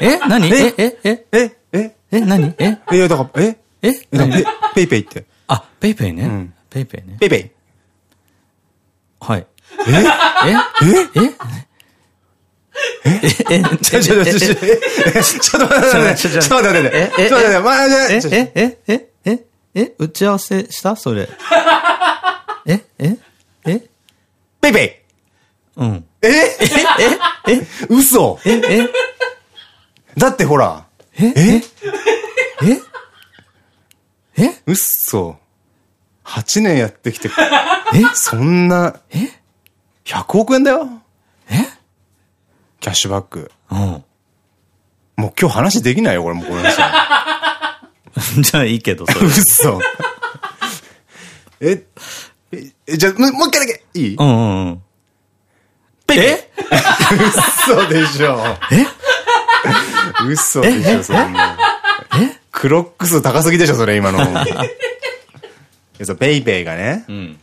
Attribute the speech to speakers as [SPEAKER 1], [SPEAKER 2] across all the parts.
[SPEAKER 1] 何？え何えええ
[SPEAKER 2] ええ
[SPEAKER 1] え何？え？
[SPEAKER 2] いや、だから、え？
[SPEAKER 1] え？
[SPEAKER 2] ペイペイって。
[SPEAKER 1] あ、ペイペイね
[SPEAKER 2] ん。
[SPEAKER 1] ペイペイね。
[SPEAKER 2] ペイペイ。
[SPEAKER 1] はい。
[SPEAKER 2] え？
[SPEAKER 1] え？
[SPEAKER 2] え？
[SPEAKER 1] え？え？え？
[SPEAKER 2] ちょ、ちょ、ちょ、ちょ、ちょっと待って、ちょっと待って、ちょっと待って、
[SPEAKER 1] え
[SPEAKER 2] ちょっと待って、まあ、
[SPEAKER 1] ええええええ打ち合わせしたそれ。えええ
[SPEAKER 2] ペイペ
[SPEAKER 1] うん。
[SPEAKER 2] イ。え
[SPEAKER 1] ええ
[SPEAKER 2] 嘘
[SPEAKER 1] ええ
[SPEAKER 2] だってほら、
[SPEAKER 1] え？
[SPEAKER 2] え？
[SPEAKER 1] え？え？
[SPEAKER 2] 嘘。8年やってきて、
[SPEAKER 1] え？
[SPEAKER 2] そんな、
[SPEAKER 1] え
[SPEAKER 2] ？100億円だよ。
[SPEAKER 1] え？
[SPEAKER 2] キャッシュバック。
[SPEAKER 1] うん。
[SPEAKER 2] もう今日話できないよ、これもうこの話。
[SPEAKER 1] じゃあいいけど、それ。
[SPEAKER 2] 嘘。え、え、えじゃあ、もう一回だけ、いい？
[SPEAKER 1] うんうんうん。
[SPEAKER 2] ペイペイ 嘘でしょ。
[SPEAKER 1] え？
[SPEAKER 2] 嘘でしょ、そんな。
[SPEAKER 1] え
[SPEAKER 2] クロック数高すぎでしょ、それ今の。ペイペイがね。
[SPEAKER 1] うん。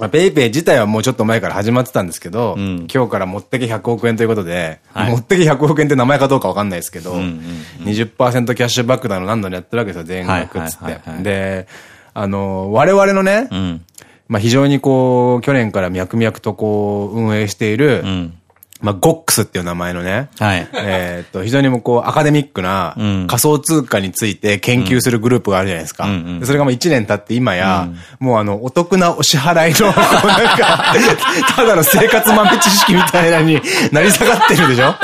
[SPEAKER 2] まあ、ペイペイ自体はもうちょっと前から始まってたんですけど、
[SPEAKER 1] ん
[SPEAKER 2] 今日から持ってけ100億円ということで、
[SPEAKER 1] はい
[SPEAKER 2] 持ってけ100億円って名前かどうかわかんないですけど、
[SPEAKER 1] んうん
[SPEAKER 2] 20%キャッシュバックだの何度もやってるわけですよ、全額っつって。で、あの、我々のね、
[SPEAKER 1] うん。
[SPEAKER 2] まあ非常にこう、去年から脈々とこう、運営している、
[SPEAKER 1] うん。
[SPEAKER 2] まあ、ゴックスっていう名前のね、
[SPEAKER 1] はい。
[SPEAKER 2] えっと、非常にもうこう、アカデミックな
[SPEAKER 1] うん
[SPEAKER 2] 仮想通貨について研究するグループがあるじゃないですか。それがもう1年経って今や、もうあの、お得なお支払いの、なんか、ただの生活豆知識みたいなのになり下がってるでしょ？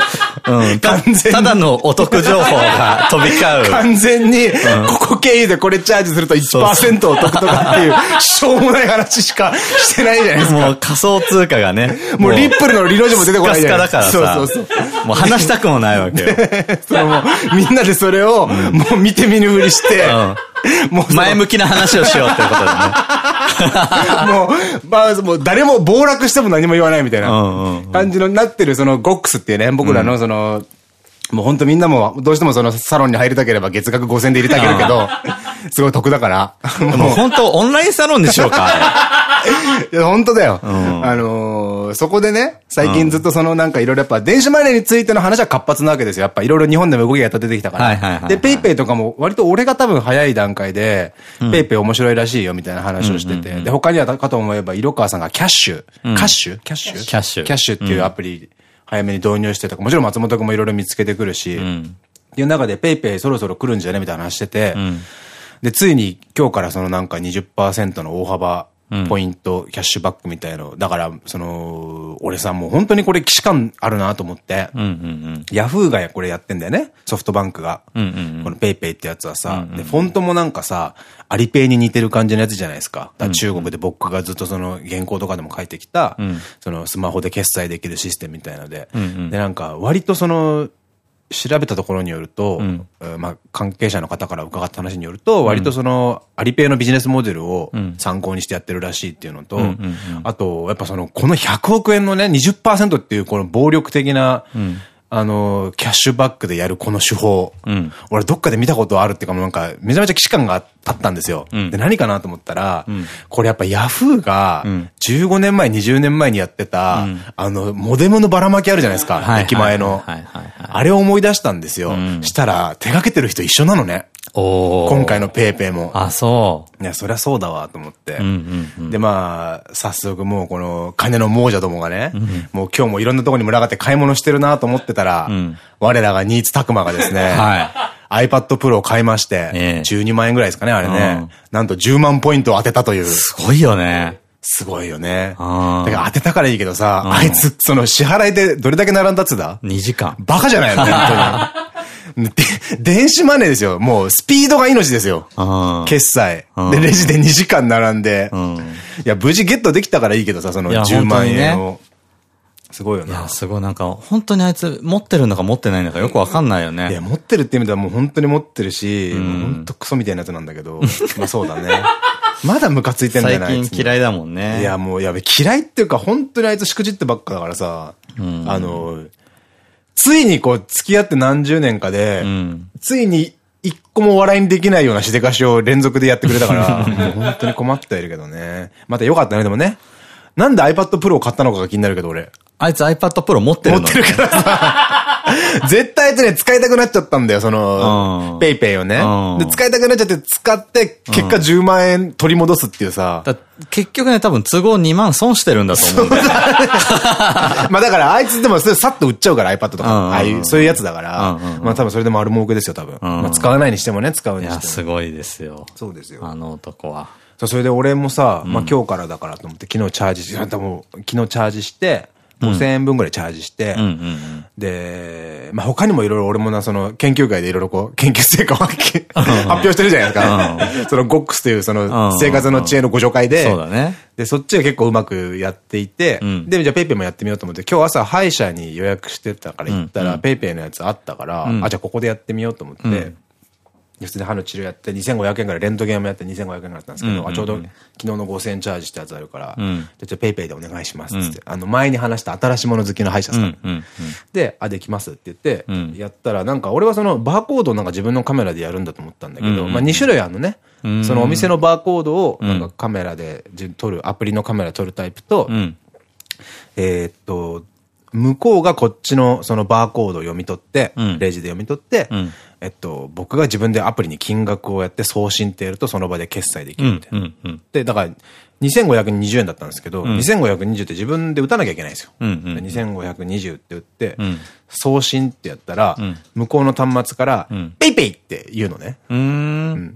[SPEAKER 1] うん。た
[SPEAKER 2] 完全に
[SPEAKER 1] ただのお得情報が飛び交う。
[SPEAKER 2] 完全に、ここ経由でこれチャージすると1%お得とかっていう、しょうもない話しかしてないじゃないですか。
[SPEAKER 1] もう仮想通貨がね。
[SPEAKER 2] もうリップルの理論も出てこないじゃない
[SPEAKER 1] スカスカだからさ。
[SPEAKER 2] そうそうそう。
[SPEAKER 1] もう話したくもないわけよ。
[SPEAKER 2] そのもう、みんなでそれを、もう見て見ぬふりして、もう
[SPEAKER 1] 前向きな話をしようっていうことでね。
[SPEAKER 2] もう、まあ、もう誰も暴落しても何も言わないみたいな感じのなってる、そのゴックスっていうね、僕らのその、もう本当みんなも、どうしてもそのサロンに入りたければ月額5000で入れてあげるけど、すごい得だから。
[SPEAKER 1] もう本当オンラインサロンでしょうか？
[SPEAKER 2] いや、本当だよ。
[SPEAKER 1] ん。
[SPEAKER 2] あのーそこでね、最近ずっとそのなんかいろいろやっぱ電子マネーについての話は活発なわけですよ。やっぱいろいろ日本でも動きが出てきたから。で、ペイペイとかも割と俺が多分早い段階で、ペイペイ面白いらしいよみたいな話をしてて。で、他にはかと思えば、色川さんがキャッシュ、カッシュ？キャッシュ。
[SPEAKER 1] キャッシュ。
[SPEAKER 2] キャッシュ。っていうアプリ、早めに導入してとか、もちろん松本君もいろいろ見つけてくるし、っていう中でペイペイそろそろ来るんじゃね？みたいな話してて、で、ついに今日からそのなんか20%の大幅ポイント、キャッシュバックみたいの。だから、その、俺さ、もう本当にこれ既視感あるなと思って、
[SPEAKER 1] うんうん
[SPEAKER 2] ヤフーがこれやってんだよね。ソフトバンクが。
[SPEAKER 1] うん。うんうん
[SPEAKER 2] このペイペイってやつはさ、で、フォントもなんかさ、アリペイに似てる感じのやつじゃないですか。だから中国で僕がずっとその原稿とかでも書いてきた、そのスマホで決済できるシステムみたいので、で、なんか割とその、調べたところによると、えーまあ、関係者の方から伺った話によると、割とその、アリペイのビジネスモデルを参考にしてやってるらしいっていうのと、あと、やっぱその、この100億円のね、20%っていうこの暴力的な、あの、キャッシュバックでやるこの手法。
[SPEAKER 1] ん
[SPEAKER 2] 俺どっかで見たことあるっていうか、なんか、めちゃめちゃ既視感があったんですよ。で、何かなと思ったら、これやっぱヤフーが、15年前、20年前にやってた、あの、モデムのばらまきあるじゃないですか。
[SPEAKER 1] はい
[SPEAKER 2] 駅前の。あれを思い出したんですよ。したら、手掛けてる人一緒なのね。今回のペイペイも。
[SPEAKER 1] あ、そ
[SPEAKER 2] いや、そりゃそうだわ、と思って。
[SPEAKER 1] う。うんうん
[SPEAKER 2] で、まあ、早速もうこの金の亡者どもがね、もう今日もいろんなところに群がって買い物してるなと思ってたら、
[SPEAKER 1] ん
[SPEAKER 2] 我らが新津拓磨がですね、
[SPEAKER 1] は
[SPEAKER 2] iPad Pro を買いまして、
[SPEAKER 1] ええ
[SPEAKER 2] 12万円ぐらいですかね、あれね。
[SPEAKER 1] うん
[SPEAKER 2] なんと10万ポイントを当てたという。
[SPEAKER 1] すごいよね。
[SPEAKER 2] すごいよね。だから当てたからいいけどさ、あいつ、その支払いでどれだけ並んだっつだ
[SPEAKER 1] ？2時間。
[SPEAKER 2] バカじゃないの、本当に。で電子マネーですよ。もうスピードが命ですよ。
[SPEAKER 1] うん。
[SPEAKER 2] 決済
[SPEAKER 1] うん。
[SPEAKER 2] で、レジで2時間並んで。
[SPEAKER 1] ん
[SPEAKER 2] いや、無事ゲットできたからいいけどさ、その
[SPEAKER 1] いや
[SPEAKER 2] 10万円
[SPEAKER 1] 本
[SPEAKER 2] を。すごいよな
[SPEAKER 1] いや、。すごい、なんか、本当にあいつ、持ってるのか持ってないのかよくわかんないよ
[SPEAKER 2] いや、
[SPEAKER 1] ね。
[SPEAKER 2] 持ってるって意味ではもう本当に持ってるし、もう本当クソみたいなやつなんだけど、まあそうだね。まだムカついてんだよ
[SPEAKER 1] 最
[SPEAKER 2] な。い
[SPEAKER 1] 近嫌いだもんね。
[SPEAKER 2] いや、もうやべ、嫌いっていうか、本当にあいつしくじってばっかだからさ、あの、ついにこう、付き合って何十年かで、
[SPEAKER 1] うん。
[SPEAKER 2] ついに一個も笑いにできないようなしでかしを連続でやってくれたから、もう本当に困ってはいるけどね。またよかったね、でもね。なんで iPad Pro を買ったのかが気になるけど、俺。
[SPEAKER 1] あいつ iPad Pro 持ってるの
[SPEAKER 2] 持ってるからさ。絶対とね、使いたくなっちゃったんだよ、その、ペイペイをね。で、使いたくなっちゃって使って、結果10万円取り戻すっていうさ。
[SPEAKER 1] 結局ね、多分都合2万損してるんだと思うんだよ。
[SPEAKER 2] まあだからあいつでもそれさっと売っちゃうから iPad とか、ああいう、そういうやつだから、まあ多分それで丸儲けですよ、多分。まあ使わないにしてもね、使うにしても。いや、
[SPEAKER 1] すごいですよ。
[SPEAKER 2] そうですよ。
[SPEAKER 1] あの男は。
[SPEAKER 2] それで俺もさ、まあ今日からだからと思って昨日チャージして、昨日チャージして、5000円分ぐらいチャージして、で、まあ、他にもいろいろ俺もな、その、研究会でいろいろこう、研究成果を発表してるじゃないですか。その、ゴックスというその、生活の知恵のご紹介で、
[SPEAKER 1] そうだね。
[SPEAKER 2] で、そっちが結構うまくやっていて、で、じゃあペイペイもやってみようと思って、今日朝歯医者に予約してたから行ったら、ペイペイのやつあったから、あ、じゃあここでやってみようと思って、普通に歯の治療やって2500円からレントゲンもやって2500円からだったんですけど、あ、ちょうど昨日の5000円チャージしたやつあるから、じゃあペイペイでお願いしますって、あの前に話した新しいもの好きの歯医者さん。で、あ、できますって言って、やったらなんか俺はそのバーコードをなんか自分のカメラでやるんだと思ったんだけど、まあ2種類あるのね。そのお店のバーコードをなんかカメラで撮る、アプリのカメラ撮るタイプと、えっと、向こうがこっちのそのバーコードを読み取って、レジで読み取って、えっと、僕が自分でアプリに金額をやって送信ってやるとその場で決済できるみたいな。で、だから、2520円だったんですけど、うん、2520って自分で打たなきゃいけないんですよ。2520って打って、うん、送信ってやったら、うん、向こうの端末から、ペイペイって言うのね。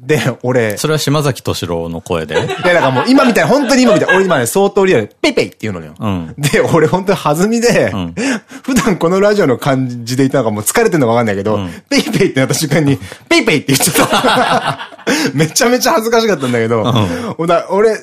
[SPEAKER 2] で、俺。
[SPEAKER 1] それは島崎俊郎の声で？で、
[SPEAKER 2] だからもう今みたい、本当に今みたい。俺今ね、相当リアルペイペイって言うのよ。で、俺本当に弾みで、普段このラジオの感じでいたのかもう疲れてるのかわかんないけど、ペイペイってなった瞬間に、ペイペイって言っちゃった。めちゃめちゃ恥ずかしかったんだけど、俺、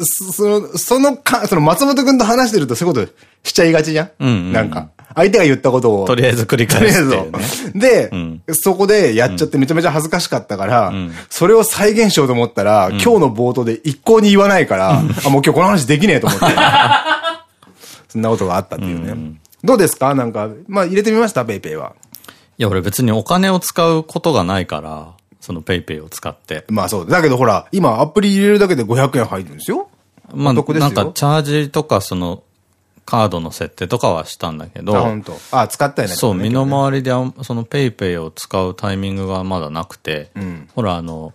[SPEAKER 2] その、そのか、その松本くんと話してるとそういうことしちゃいがちじゃん？うん、なんか。相手が言ったことを。
[SPEAKER 1] とりあえず繰り返す、ね。
[SPEAKER 2] で、うん、そこでやっちゃってめちゃめちゃ恥ずかしかったから、うん、それを再現しようと思ったら、今日の冒頭で一向に言わないから、あ、もう今日この話できねえと思って。そんなことがあったっていうね。どうですか？なんか、まあ入れてみました？ペイペイは。
[SPEAKER 1] いや、俺別にお金を使うことがないから、そのペイペイを使って。
[SPEAKER 2] まあそう。だけどほら、今アプリ入れるだけで500円入るんですよ。
[SPEAKER 1] まあ、なんかチャージとかその、カードの設定とかはしたんだけど。
[SPEAKER 2] あ。あ、使ったよね。
[SPEAKER 1] そう、身の回りで、そのペイペイを使うタイミングがまだなくて、うん、ほら、あの、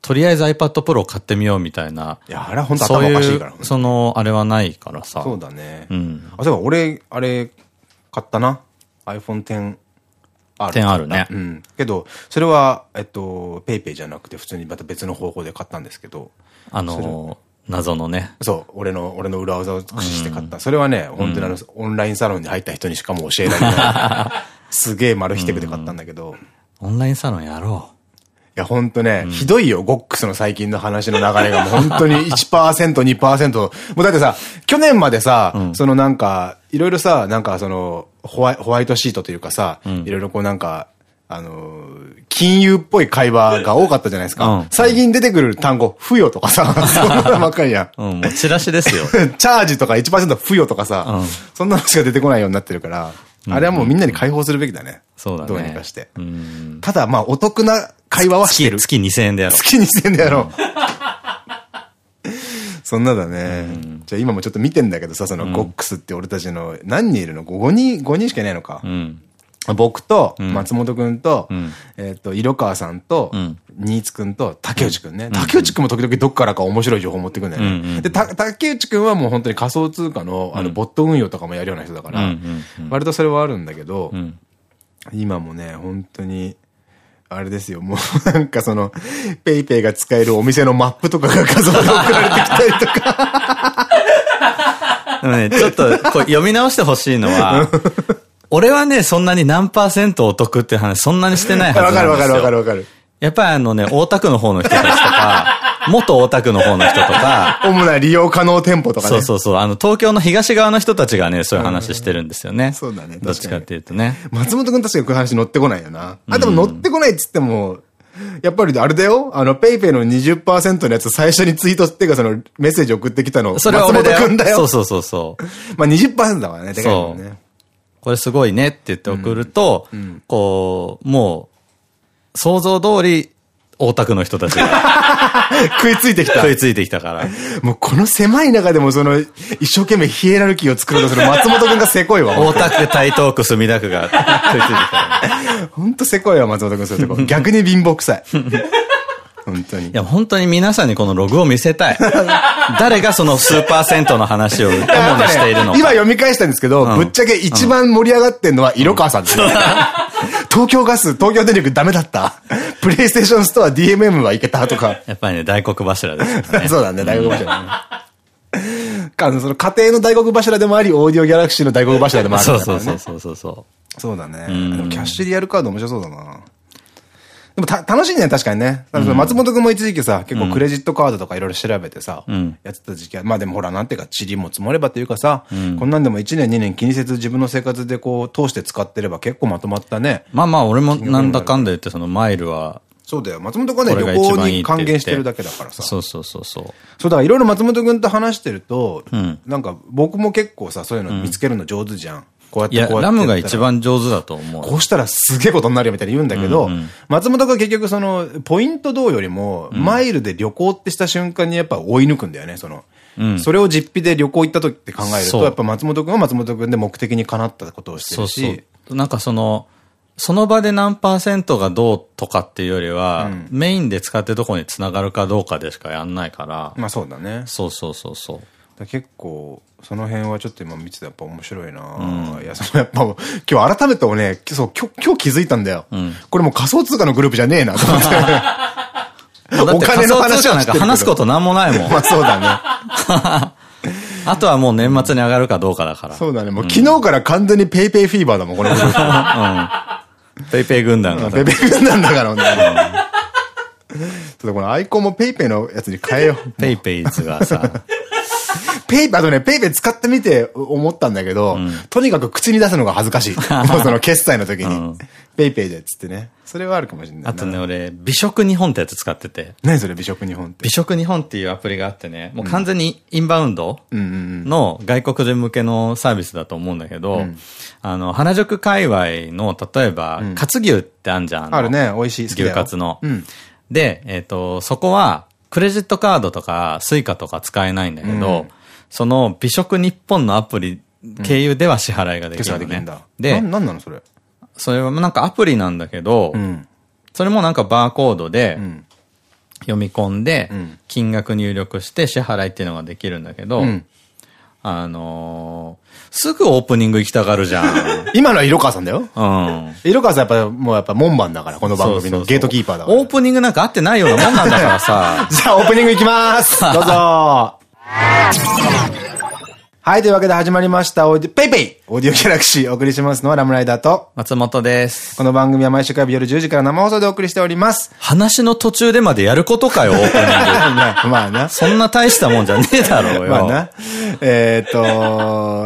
[SPEAKER 1] とりあえず iPad Pro 買ってみようみたいな。
[SPEAKER 2] いや、あれは本当頭おかしいから。
[SPEAKER 1] その、あれはないからさ。
[SPEAKER 2] そうだね。うん。あ、そういえば俺、あれ、買ったな。iPhone X
[SPEAKER 1] 点あるね。
[SPEAKER 2] うん。けど、それは、えっと、ペイペイじゃなくて、普通にまた別の方法で買ったんですけど。
[SPEAKER 1] あの謎のね。
[SPEAKER 2] そう。俺の、俺の裏技を駆使して買った。それはね、本当にあの、オンラインサロンに入った人にしかも教えられない。すげえ丸ひてくで買ったんだけど。
[SPEAKER 1] オンラインサロンやろう。
[SPEAKER 2] いや、ほんとね、ひどいよ、ゴックスの最近の話の流れが。もう 本当に1%、2%。もうだってさ、去年までさ、そのなんか、いろいろさ、なんかその、ホワイホワイトシートというかさ、いろいろこうなんか、あの金融っぽい会話が多かったじゃないですか。うん、最近出てくる単語、付与とかさ、そんなのばっかりや
[SPEAKER 1] ん。うん、もうチラシですよ。
[SPEAKER 2] チャージとか1%付与とかさ、うん、そんなのしか出てこないようになってるから、あれはもうみんなに解放するべきだね。
[SPEAKER 1] そうだね。
[SPEAKER 2] どうにかして。ただまあお得な会話はしてる。
[SPEAKER 1] 月2000円でやろう。
[SPEAKER 2] 月2000円でやろう。そんなだね。じゃあ今もちょっと見てんだけどさ、そのゴックスって俺たちの何人いるの ?5 人、5人しかいないのか。僕と、松本くんと、えっと、色川さんと、新津くんと、竹内くんね。竹内くんも時々どっからか面白い情報持ってくんだよね。で、竹内くんはもう本当に仮想通貨の、あの、ボット運用とかもやるような人だから、割とそれはあるんだけど、今もね、本当に、あれですよ、もう なんかその、ペイペイが使えるお店のマップとかが画像で送られてきたりとか
[SPEAKER 1] ね、ちょっとこう読み直してほしいのは、俺はね、そんなに何パーセントお得って話、そんなにしてないはずなんですよ。わかるわかるわかるわかる。やっぱりあのね、大田区の方の人たちとか、元大田区の方の人とか。
[SPEAKER 2] 主な利用可能店舗とか
[SPEAKER 1] ね。そうそうそう。あの、東京の東側の人たちがね、そういう話してるんですよね。
[SPEAKER 2] そうだね。
[SPEAKER 1] どっちかっていうとね。
[SPEAKER 2] 松本くん確かにこういう話乗ってこないよな。あ、でも乗ってこないっつっても、やっぱりあれだよあの、ペイペイの20%のやつ最初にツイートっていうかそのメッセージ送ってきたの。
[SPEAKER 1] それは松本くんだよ。そうそうそうそう。
[SPEAKER 2] まあ20%だからね、でかいもんね。
[SPEAKER 1] これすごいねって言って送ると、こう、もう、想像通り大田区の人たちが。
[SPEAKER 2] 食いついてきた。
[SPEAKER 1] 食いついてきたから。
[SPEAKER 2] もうこの狭い中でもその、一生懸命ヒエラルキーを作ろうとする松本くんがせこいわ。
[SPEAKER 1] 大田区、台東区、墨田区が食いついてき
[SPEAKER 2] た。ほんとせこいわ、松本くんそういうとこ。逆に貧乏臭い。本当に。い
[SPEAKER 1] や、本当に皆さんにこのログを見せたい。誰がその数パーセントの話を主にしているのか。
[SPEAKER 2] 今読み返したんですけど、ぶっちゃけ一番盛り上がってんのは色川さんですよ。東京ガス、東京電力ダメだった？プレイステーションストア DMM はいけたとか。
[SPEAKER 1] やっぱりね、大黒柱です
[SPEAKER 2] ね。そうだね、大黒柱、ね。か、その家庭の大黒柱でもあり、オーディオギャラクシーの大黒柱でもある、
[SPEAKER 1] ね。そうそうそうそうそう。
[SPEAKER 2] そうだね。キャッシュリアルカード面白そうだな。でもた、楽しいね、確かにね。松本くんも一時期さ、結構クレジットカードとかいろいろ調べてさ、うん、やってた時期は、まあでもほら、なんていうか、塵も積もればというかさ、うん、こんなんでも1年2年気にせず自分の生活でこう、通して使ってれば結構まとまったね。
[SPEAKER 1] まあまあ、俺もなんだかんだ言ってそのマイルは、
[SPEAKER 2] そうだよ。松本くんはね、旅行に還元してるだけだからさ。
[SPEAKER 1] そうそうそうそう。
[SPEAKER 2] そう、だからいろいろ松本くんと話してると、うん、なんか僕も結構さ、そういうの見つけるの上手じゃん。
[SPEAKER 1] こうやってこうやって。ラムが一番上手だと思う。
[SPEAKER 2] こうしたらすげえことになるよみたいに言うんだけど、松本が結局その、ポイントどうよりも、マイルで旅行ってした瞬間にやっぱ追い抜くんだよね、その。うん、それを実費で旅行行った時って考えると、やっぱ松本くんは松本くんで目的にかなったことをしてるし。そう
[SPEAKER 1] そうなんかその、その場で何パーセントがどうとかっていうよりは、うん、メインで使ってどこに繋がるかどうかでしかやんないから。
[SPEAKER 2] まあそうだね。
[SPEAKER 1] そうそうそうそう。
[SPEAKER 2] 結構、その辺はちょっと今見ててやっぱ面白いな、うん、いや、そのやっぱ、今日改めてね、そう、今日、今日気づいたんだよ。うん、これもう仮想通貨のグループじゃねえな と思って。
[SPEAKER 1] お金の話はなんか話すことなんもないもん。
[SPEAKER 2] まあそうだね。
[SPEAKER 1] あとはもう年末に上がるかどうかだから。
[SPEAKER 2] そうだね。もう昨日から完全にペイペイフィーバーだもん、このグルー
[SPEAKER 1] プ。ペイペイ軍団が。
[SPEAKER 2] ペイペイ軍団だから、ね。ちょっとこのアイコンもペイペイのやつに変えよう。
[SPEAKER 1] ペイペイズがさ。
[SPEAKER 2] ペイ、あとね、ペイペイ使ってみて思ったんだけど、うん、とにかく口に出すのが恥ずかしい。もうその決済の時に。うん、ペイペイでっつってね。それはあるかもしれない。
[SPEAKER 1] あとね、俺、美食日本ってやつ使ってて。
[SPEAKER 2] 何それ、美食日本って。
[SPEAKER 1] 美食日本っていうアプリがあってね、もう完全にインバウンドの外国人向けのサービスだと思うんだけど、うん、あの、原宿界隈の、例えば、カツ牛ってあんじゃん。
[SPEAKER 2] あるね、美味しい
[SPEAKER 1] 牛カツの。で、えっ、と、そこは、クレジットカードとか、スイカとか使えないんだけど、その美食日本のアプリ経由では支払いができる、ね。
[SPEAKER 2] うん、で、なんなのそれ？
[SPEAKER 1] それはなんかアプリなんだけど、うん、それもなんかバーコードで読み込んで、金額入力して支払いっていうのができるんだけど、うん、あのー、すぐオープニング行きたがるじゃん。
[SPEAKER 2] 今のは色川さんだよ。うん。色川さんやっぱもうやっぱ門番だから、この番組のゲートキーパーだから。
[SPEAKER 1] オープニングなんかあってないようなもんなんだからさ。
[SPEAKER 2] じゃあオープニング行きます どうぞはい、というわけで始まりました、オーディ、ペイペイオーディオギャラクシーお送りしますのはラムライダーと
[SPEAKER 1] 松本です。
[SPEAKER 2] この番組は毎週火曜日夜10時から生放送でお送りしております。
[SPEAKER 1] 話の途中でまでやることかよ、オープニング。
[SPEAKER 2] まあな。
[SPEAKER 1] そんな大したもんじゃねえだろうよ。まあな。
[SPEAKER 2] えっと、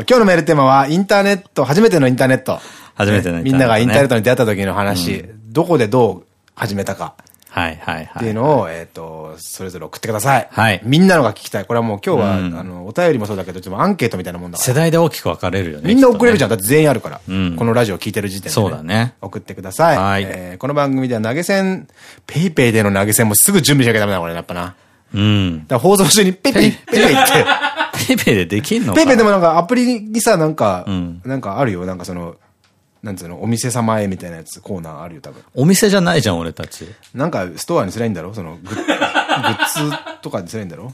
[SPEAKER 2] 今日のメールテーマはインターネット、初めてのインターネット。
[SPEAKER 1] 初めてのインターネット、
[SPEAKER 2] みんながインターネットに出会った時の話、どこでどう始めたか。
[SPEAKER 1] はいはいはい。
[SPEAKER 2] っていうのを、えっと、それぞれ送ってください。はい。みんなのが聞きたい。これはもう今日は、あの、お便りもそうだけど、ちょっとアンケートみたいなもんだから。
[SPEAKER 1] 世代で大きく分かれるよね。
[SPEAKER 2] みんな送れるじゃん。だって全員あるから。このラジオ聞いてる時点で。
[SPEAKER 1] そうだね。
[SPEAKER 2] 送ってください。はい。この番組では投げ銭、ペイペイでの投げ銭もすぐ準備しなきゃダメだ、これ、やっぱな。うん。だから放送中にペイペイ、ペイペイって。
[SPEAKER 1] ペイペイでできんの
[SPEAKER 2] ペイペイでもなんかアプリにさ、なんか、なんかあるよ。なんかその、なんつうの、お店様へみたいなやつ、コーナーあるよ、多分。
[SPEAKER 1] お店じゃないじゃん、俺たち。
[SPEAKER 2] なんか、ストアにすりゃいいんだろ？そのグッ、グッズとかにすりゃいいんだろ？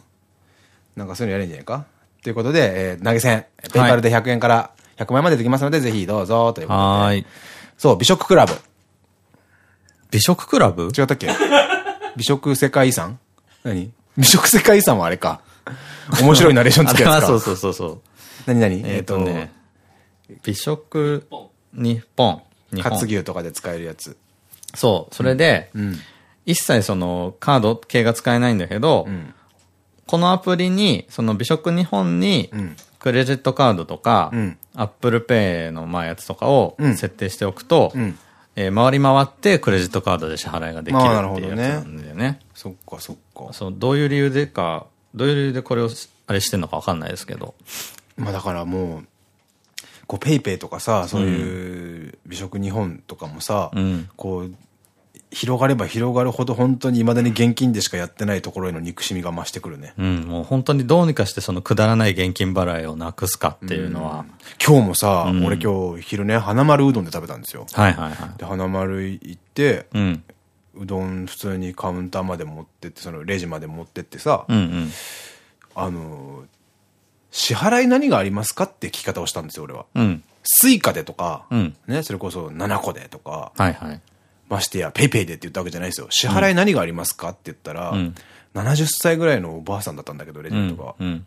[SPEAKER 2] なんかそういうのやれんじゃないか？ということで、えー、投げ銭、ペイパルで100円から100万円までできますので、ぜひどうぞ、ということで。はい。そう、美食クラブ。
[SPEAKER 1] 美食クラブ？
[SPEAKER 2] 違ったっけ？美食世界遺産？何？美食世界遺産はあれか。面白いナレーションつけやつか。
[SPEAKER 1] そうそうそうそう。
[SPEAKER 2] 何何？
[SPEAKER 1] えっとね。美食。日本。
[SPEAKER 2] 日本。牛とかで使えるやつ。
[SPEAKER 1] そう。それで、うん、一切そのカード系が使えないんだけど、うん、このアプリに、その美食日本に、クレジットカードとか、アップルペイのまあやつとかを設定しておくと、えー、回り回ってクレジットカードで支払いができるっていうやつなんだよね。ね
[SPEAKER 2] そっかそっか。
[SPEAKER 1] そう、どういう理由でか、どういう理由でこれをあれしてんのかわかんないですけど。
[SPEAKER 2] まあだからもう、こう、ペイペイとかさ、そういう美食日本とかもさ、うん、こう、広がれば広がるほど本当に未だに現金でしかやってないところへの憎しみが増してくるね。
[SPEAKER 1] うん、もう本当にどうにかしてそのくだらない現金払いをなくすかっていうのは。うん、
[SPEAKER 2] 今日もさ、うん、俺今日昼ね、はなまるうどんで食べたんですよ。
[SPEAKER 1] はいはいはい。
[SPEAKER 2] で、花丸行って、うん、うどん普通にカウンターまで持ってって、そのレジまで持ってってさ、うんうん、あの、支払い何がありますかって聞き方をしたんですよ、俺は。うん。スイカでとか、うん、ね、それこそ nanacoでとか、はいはい。ましてや、ペイペイでって言ったわけじゃないですよ。支払い何がありますかって言ったら、うん、70歳ぐらいのおばあさんだったんだけど、レジェンドが。うん、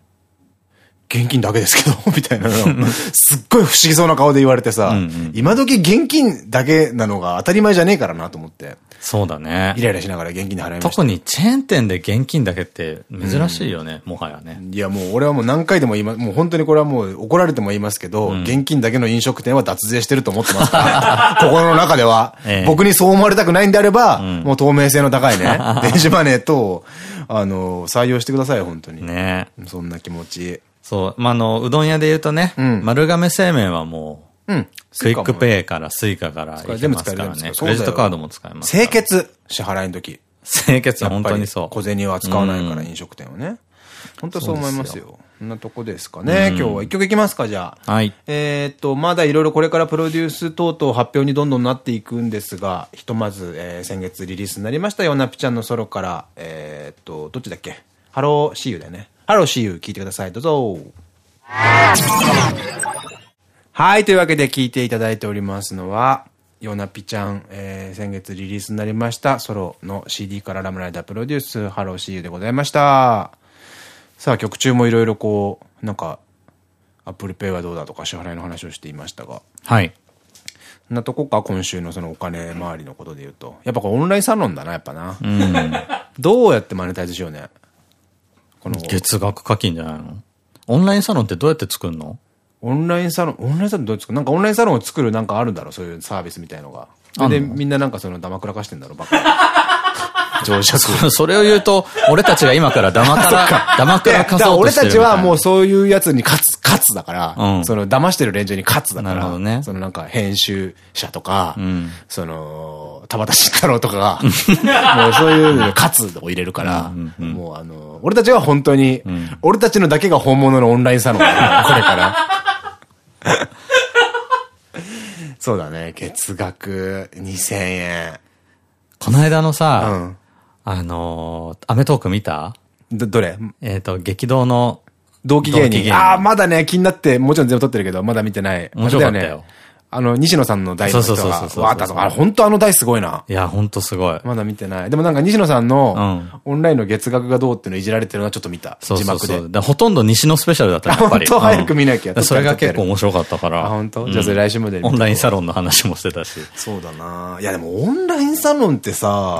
[SPEAKER 2] 現金だけですけど、みたいなの、すっごい不思議そうな顔で言われてさ、今時現金だけなのが当たり前じゃねえからなと思って。
[SPEAKER 1] そうだね。
[SPEAKER 2] イライラしながら現金で払いました。
[SPEAKER 1] 特にチェーン店で現金だけって珍しいよね、うん、もはやね。
[SPEAKER 2] いやもう俺はもう何回でも言います、もう本当にこれはもう怒られても言いますけど、うん、現金だけの飲食店は脱税してると思ってますから、心の中では。ええ、僕にそう思われたくないんであれば、うん、もう透明性の高いね、電子マネーと、あの、採用してください、本当に。ねそんな気持ち。
[SPEAKER 1] そう。まあ、あの、うどん屋で言うとね、丸亀製麺はもう、うん。クイックペイからスイカから全部使えますからね。クレジットカードも使えます。
[SPEAKER 2] 清潔支払いの時。
[SPEAKER 1] 清潔、本当にそう。
[SPEAKER 2] 小銭は使わないから飲食店はね。本当そう思いますよ。そんなとこですかね。今日は一曲いきますか、じゃあ。はい。えっと、まだいろいろこれからプロデュース等々発表にどんどんなっていくんですが、ひとまず、えー、先月リリースになりましたよ、なぴちゃんのソロから、えっと、どっちだっけ？ハローシーユだよね。ハローシーユ聞いてください。どうぞ。はい、というわけで聞いていただいておりますのは、ヨナピちゃん、えー、先月リリースになりましたソロの CD からラムライダープロデュース、ハローシーユでございました。さあ、曲中もいろいろこう、なんか、アップルペイはどうだとか支払いの話をしていましたが。はい。なとこか、今週のそのお金周りのことで言うと。やっぱこれオンラインサロンだな、やっぱな。うん。どうやってマネタイズしようね。
[SPEAKER 1] この。月額課金じゃないの？オンラインサロンってどうやって作るの？
[SPEAKER 2] オンラインサロン、オンラインサロンどうですかなんかオンラインサロンを作るなんかあるんだろうそういうサービスみたいのが。で、みんななんかそのダマくらかしてんだろうバカ。
[SPEAKER 1] 上尺。それを言うと、俺たちが今からダマか。ら、ダマから
[SPEAKER 2] 貸そうとしてる俺たちはもうそういうやつに勝つ、勝つだから、うん、その騙してる連中に勝つだから、なるほどね。そのなんか編集者とか、うん、その、田畑慎太郎とかが、もうそういう勝つを入れるから、もうあの、俺たちは本当に、うん、俺たちのだけが本物のオンラインサロンだから、これから。そうだね、月額2000円。
[SPEAKER 1] この間のさ、うん、あのー、アメトーク見た？
[SPEAKER 2] ど、どれ？
[SPEAKER 1] えっと、激動の
[SPEAKER 2] 同期芸人。ああ、まだね、気になって、もちろん全部撮ってるけど、まだ見てない。
[SPEAKER 1] 面白かったよ。
[SPEAKER 2] あの、西野さんの台の人がわったとか、あ本当あの台すごいな。
[SPEAKER 1] いや、本当すごい。
[SPEAKER 2] まだ見てない。でもなんか西野さんの、オンラインの月額がどうっていうのいじられてるのはちょっと見た。字幕で。
[SPEAKER 1] ほとんど西野スペシャルだったやっ
[SPEAKER 2] ぱり。本当早く見なきゃ。
[SPEAKER 1] それが結構面白かったから。
[SPEAKER 2] あ、本当？じゃあそれ来週まで
[SPEAKER 1] オンラインサロンの話もしてたし。
[SPEAKER 2] そうだないやでもオンラインサロンってさ、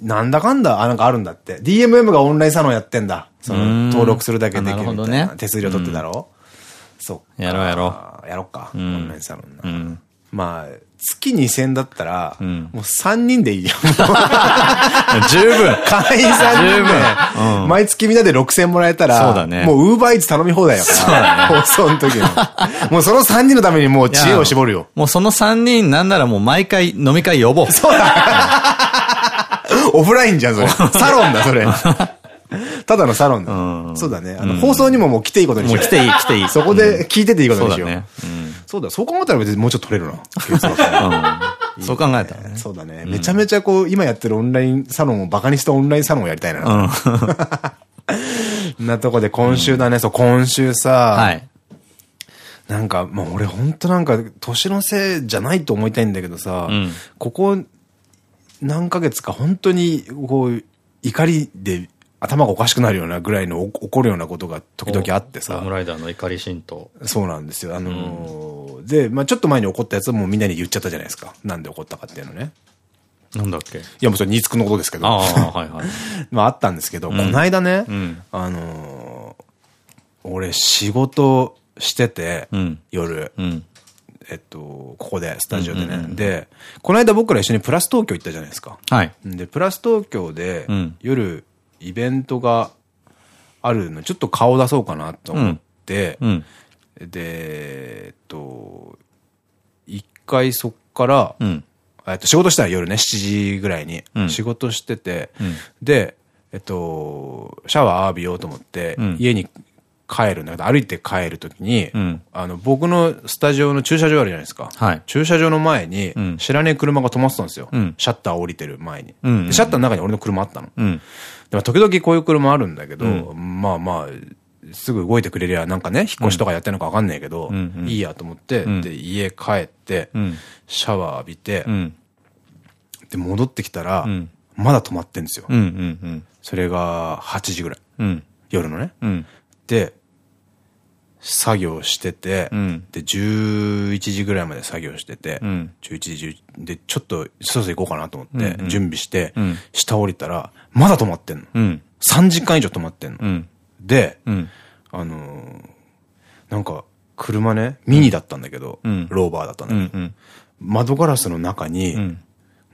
[SPEAKER 2] なんだかんだ、あ、なんかあるんだって。DMM がオンラインサロンやってんだ。その、登録するだけできるみたいな。ね、手数料取ってだろそ
[SPEAKER 1] う。やろうやろ
[SPEAKER 2] う。やろうか。オンラインサロンな。まあ、月2000だったら、もう3人でいいよ。
[SPEAKER 1] 十分。
[SPEAKER 2] 会員さん十分。毎月みんなで6000もらえたら、そうだね。もうウーバーイーツ頼み放題やから。そうだね。放送の時の。もうその3人のためにもう知恵を絞るよ。
[SPEAKER 1] もうその3人なんならもう毎回飲み会呼ぼう。そうだ。
[SPEAKER 2] オフラインじゃん、それ。サロンだ、それ。ただのサロンだ。そうだね。あの、放送にももう来ていいことにしよう。
[SPEAKER 1] もう来ていい、来ていい。
[SPEAKER 2] そこで聞いてていいことにしよう。そうだ、そう考えたら別にもうちょっと取れるな。
[SPEAKER 1] そう考えたらね。
[SPEAKER 2] そうだね。めちゃめちゃこう、今やってるオンラインサロンをバカにしたオンラインサロンをやりたいな。なとこで今週だね、そう、今週さ、はい。なんか、もう俺ほんとなんか、年のせいじゃないと思いたいんだけどさ、ここ何ヶ月か本当に、こう、怒りで頭がおかしくなるようなぐらいの起こるようなことが時々あってさ。
[SPEAKER 1] ムライダーの怒り浸透。
[SPEAKER 2] そうなんですよ。あのーうん、で、まあちょっと前に起こったやつはもうみんなに言っちゃったじゃないですか。なんで起こったかっていうのね。
[SPEAKER 1] なんだっけ？い
[SPEAKER 2] やもうそれ、ニーツクのことですけど。ああ、はいはい。まああったんですけど、うん、この間ね、うん、あのー、俺仕事してて、夜、えっと、ここで、スタジオでね。で、この間僕ら一緒にプラス東京行ったじゃないですか。はい。で、プラス東京で、夜、イベントがあるの、ちょっと顔出そうかなと思って、うん。うん、で、えっと、一回そっから、うん、えっと、仕事したら夜ね、7時ぐらいに、仕事してて、で、えっと、シャワー浴びようと思って、家に帰るんだけど、歩いて帰るときに、あの、僕のスタジオの駐車場あるじゃないですか。はい、駐車場の前に、知らねえ車が止まってたんですよ。シャッター降りてる前に。シャッターの中に俺の車あったの。でも時々こういう車あるんだけど、まあまあ、すぐ動いてくれりゃなんかね、引っ越しとかやってるのかわかんないけど、いいやと思って、で、家帰って、シャワー浴びて、で、戻ってきたら、まだ止まってんですよ。それが8時ぐらい。夜のね。で、作業してて、で、11時ぐらいまで作業してて、11時、で、ちょっと、そろそろ行こうかなと思って、準備して、下降りたら、まだ止まってんの。3時間以上止まってんの。で、あのー、なんか、車ね、ミニだったんだけど、ローバーだったんだけど、窓ガラスの中に、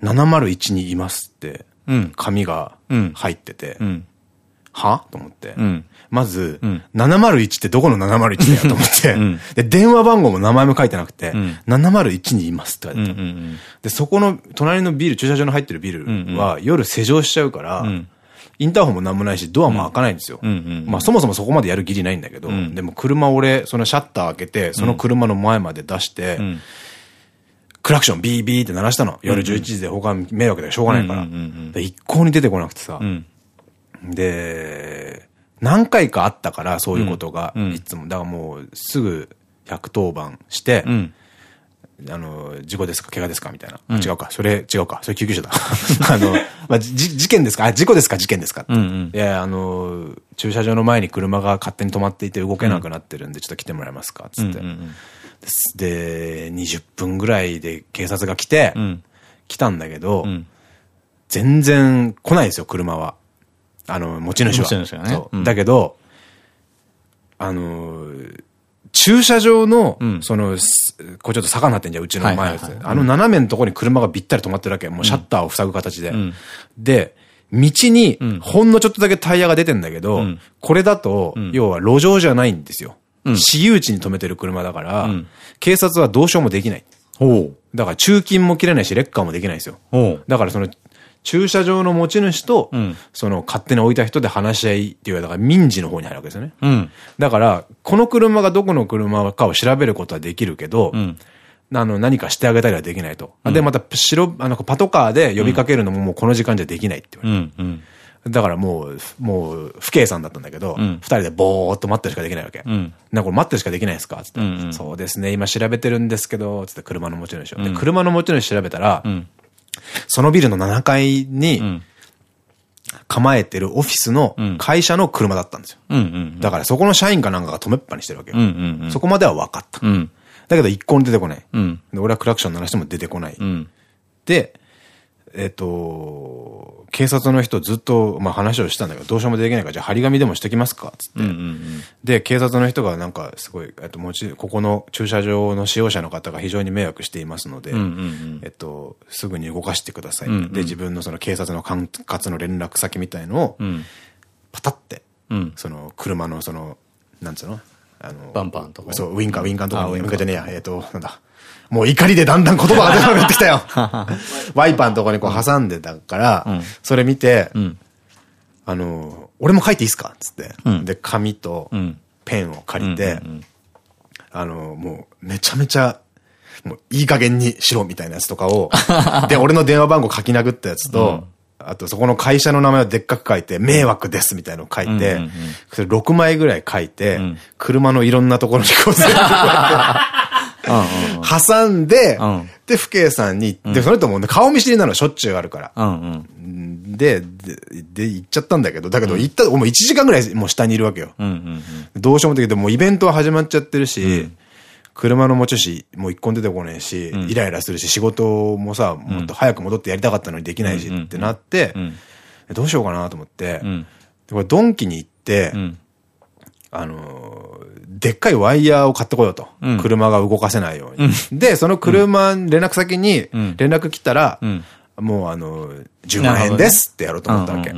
[SPEAKER 2] 701にいますって、紙が入ってて、は？と思って。まず、701ってどこの701だよ？と思って、で、電話番号も名前も書いてなくて、701にいますって言われた。で、そこの隣のビル、駐車場に入ってるビルは夜施錠しちゃうから、インターホンもなんもないし、ドアも開かないんですよ。まあそもそもそこまでやる義理ないんだけど、でも車俺、そのシャッター開けて、その車の前まで出して、クラクションビービーって鳴らしたの。夜11時で他迷惑でしょうがないから。一向に出てこなくてさ。で、何回かあったから、そういうことが、いつも。だからもう、すぐ110番して、あの、事故ですか怪我ですかみたいな。うん、違うか。それ、違うか。それ救急車だ。あの、まあ、じ、事件ですか？あ、事故ですか？事件ですか？いや、あの、駐車場の前に車が勝手に止まっていて動けなくなってるんで、ちょっと来てもらえますか？つって。で、20分ぐらいで警察が来て、うん、来たんだけど、うん、全然来ないですよ、車は。あの、持ち主は。持ち主はね。そう。だけど、あの、駐車場の、その、こうちょっと坂になってんじゃん、うちの前あの斜めのところに車がびったり止まってるわけ。もうシャッターを塞ぐ形で。で、道に、ほんのちょっとだけタイヤが出てんだけど、これだと、要は路上じゃないんですよ。私有地に止めてる車だから、警察はどうしようもできない。だから中金も切れないし、レッカーもできないんですよ。だからその、駐車場の持ち主と、うん、その勝手に置いた人で話し合いっていうだから民事の方に入るわけですよね。うん、だから、この車がどこの車かを調べることはできるけど、うん、あの、何かしてあげたりはできないと。で、また、白、あの、パトカーで呼びかけるのももうこの時間じゃできないって言われて。だからもう、もう、不敬さんだったんだけど、二、うん、人でぼーっと待ってるしかできないわけ。うん、なんかこれ待ってるしかできないですか？つって。そうですね、今調べてるんですけど、つって車の持ち主を。で、車の持ち主調べたら、そのビルの7階に、構えてるオフィスの会社の車だったんですよ。だからそこの社員かなんかが止めっぱにしてるわけよ。そこまでは分かった。だけど一向に出てこない。で俺はクラクション鳴らしても出てこない。で、えっと、警察の人ずっと、まあ話をしたんだけど、どうしようもできないから、じゃあ張り紙でもしてきますかつって。で、警察の人がなんかすごい、えっと、もち、ここの駐車場の使用者の方が非常に迷惑していますので、えっと、すぐに動かしてください。で、自分のその警察の管轄の連絡先みたいのを、パタって、その車のその、なんつうの？
[SPEAKER 1] あの、バンパーのとこ。
[SPEAKER 2] そう、ウィンカー、ウィンカーのとこウィンカー。じゃねえや、えっと、なんだ？もう怒りでだんだん言葉が出なくなってきたよ。ワイパーのとこにこう挟んでたから、うん、それ見て、うん、あの、俺も書いていいっすかつって。うん、で、紙とペンを借りて、あの、もうめちゃめちゃ、もういい加減にしろみたいなやつとかを、で、俺の電話番号書き殴ったやつと、あとそこの会社の名前をでっかく書いて、迷惑ですみたいなのを書いて、それ6枚ぐらい書いて、車のいろんなところにこう全部 挟んで、で、父兄さんに、で、その人も顔見知りなのしょっちゅうあるから。で、で、で、行っちゃったんだけど、だけど行った、もう1時間ぐらいもう下にいるわけよ。どうしようもできて、もうイベントは始まっちゃってるし、車の持ち主もう一個出てこないし、イライラするし、仕事もさ、もっと早く戻ってやりたかったのにできないしってなって、どうしようかなと思って、これドンキに行って、あのでっかいワイヤーを買ってこようと。うん、車が動かせないように。うん、で、その車、連絡先に連絡来たら、もうあの、10万円ですってやろうと思ったわけ。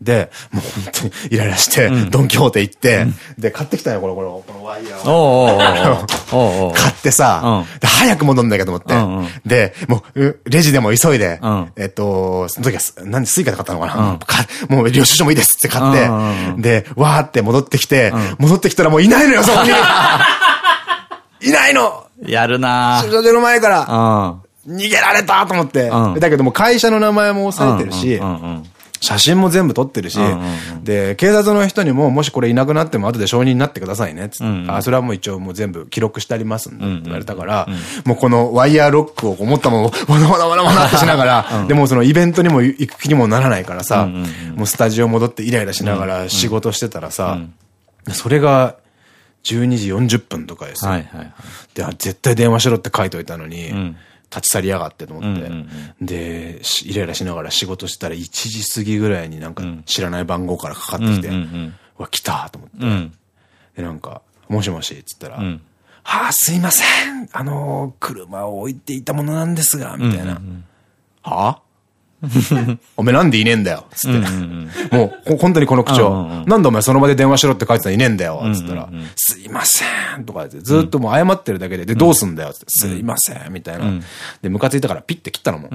[SPEAKER 2] で、もう本当にイライラして、ドンキホーテ行って、で、買ってきたよ、この、この、このワイヤーを。買ってさ、で、早く戻んなきゃと思って。で、もう、レジでも急いで、えっと、その時は、何、スイカで買ったのかな？もう、領収書もいいですって買って、で、わーって戻ってきて、戻ってきたらもういないのよ、そこに。いないの。
[SPEAKER 1] やるな
[SPEAKER 2] 駐車場の前から。逃げられたと思って。だけども会社の名前も押さえてるし、写真も全部撮ってるし、で、警察の人にも、もしこれいなくなっても後で承認になってくださいね、つって。あ、それはもう一応もう全部記録してありますんで、って言われたから、もうこのワイヤーロックを持ったまま、わなわなわなわなってしながら、でもそのイベントにも行く気にもならないからさ、もうスタジオ戻ってイライラしながら仕事してたらさ、それが、12時40分とかですよ。で、絶対電話しろって書いといたのに、立ち去りやがってと思って。で、イライラしながら仕事したら1時過ぎぐらいになんか知らない番号からかかってきて、うわ、来たと思って。で、なんか、もしもしっつったら、はあ、すいません。あの、車を置いていたものなんですが、みたいな。はあ？おめなんでいねえんだよ。つって。もう、本当にこの口調。なんでお前その場で電話しろって書いてたらいねえんだよ。つったら、すいませんとかってずっともう謝ってるだけで、で、どうすんだよ。つって、すいませんみたいな。で、ムカついたからピッて切ったのも。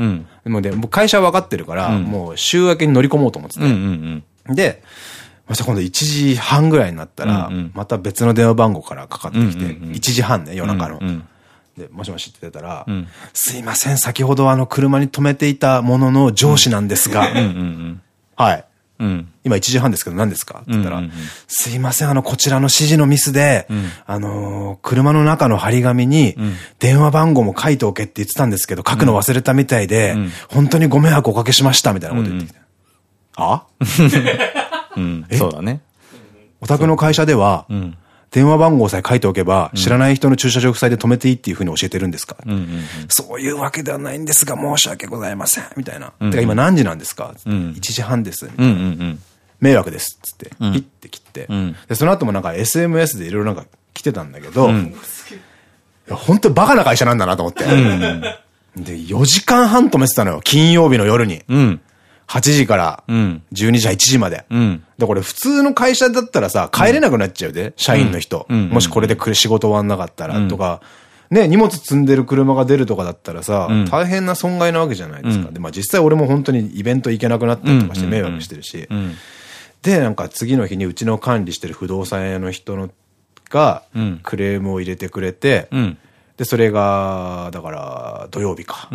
[SPEAKER 2] でもで、も会社は分かってるから、もう週明けに乗り込もうと思ってて。で、また今度1時半ぐらいになったら、また別の電話番号からかかってきて、1時半ね、夜中の。で、もしもしって出たら、うん、すいません、先ほどあの車に止めていたものの上司なんですが、はい。うん、今1時半ですけど何ですか？って言ったら、すいません、あの、こちらの指示のミスで、うん、あのー、車の中の張り紙に、電話番号も書いておけって言ってたんですけど、書くの忘れたみたいで、うん、本当にご迷惑おかけしました、みたいなこと言ってきて。あ？
[SPEAKER 1] うん、そうだね。
[SPEAKER 2] お宅の会社では、電話番号さえ書いておけば、知らない人の駐車場塞いで止めていいっていうふうに教えてるんですか？そういうわけではないんですが、申し訳ございません。みたいな。てか今何時なんですか ?1 時半です。みたいな。迷惑です。つって、ピッて切って。で、その後もなんか SMS でいろいろなんか来てたんだけど、本当にバカな会社なんだなと思って。で、4時間半止めてたのよ。金曜日の夜に。8時から12時、1時まで。うん、で、これ普通の会社だったらさ、帰れなくなっちゃうで、社員の人。もしこれで仕事終わんなかったら、とか、ね、荷物積んでる車が出るとかだったらさ、大変な損害なわけじゃないですか。で、まあ実際俺も本当にイベント行けなくなったりとかして迷惑してるし。で、なんか次の日にうちの管理してる不動産屋の人のが、クレームを入れてくれて、で、それが、だから、土曜日か。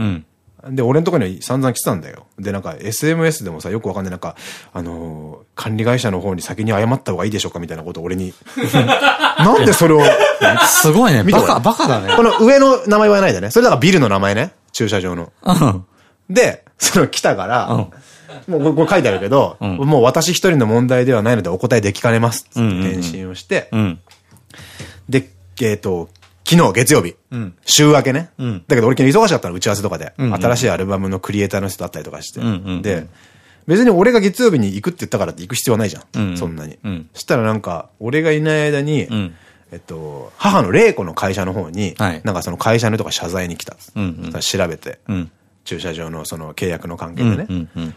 [SPEAKER 2] で、俺のところに散々来てたんだよ。で、なんか SMS でもさ、よくわかんない、なんか、あのー、管理会社の方に先に謝った方がいいでしょうかみたいなことを俺に。なんでそれを。
[SPEAKER 1] すごいね。バカ、バカだね。
[SPEAKER 2] この上の名前はないでね。それだからビルの名前ね。駐車場の。で、その来たから、もうこれ書いてあるけど、もう私一人の問題ではないのでお答えできかねます。返信をして、で、えっと、昨日月曜日。うん、週明けね。うん、だけど俺昨日忙しかったの、打ち合わせとかで。新しいアルバムのクリエイターの人だったりとかして。で、別に俺が月曜日に行くって言ったからって行く必要はないじゃん。うん、そんなに。そしたらなんか、俺がいない間に、えっと、母の玲子の会社の方に、はい、なんかその会社の人が謝罪に来た。調べて、駐車場のその契約の関係でね。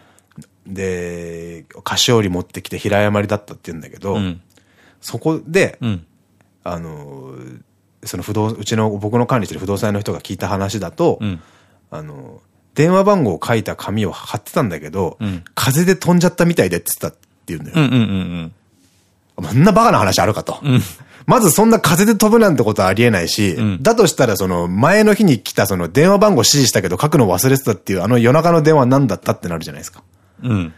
[SPEAKER 2] で、菓子折り持ってきて平謝りだったって言うんだけど、そこで、あの、その不動、うちの僕の管理してる不動産屋の人が聞いた話だと、うん、あの、電話番号を書いた紙を貼ってたんだけど、うん、風で飛んじゃったみたいでって言ったって言うんだよ。こんなバカな話あるかと。うん、まずそんな風で飛ぶなんてことはありえないし、だとしたらその前の日に来たその電話番号指示したけど書くの忘れてたっていうあの夜中の電話何だったってなるじゃないですか。うん。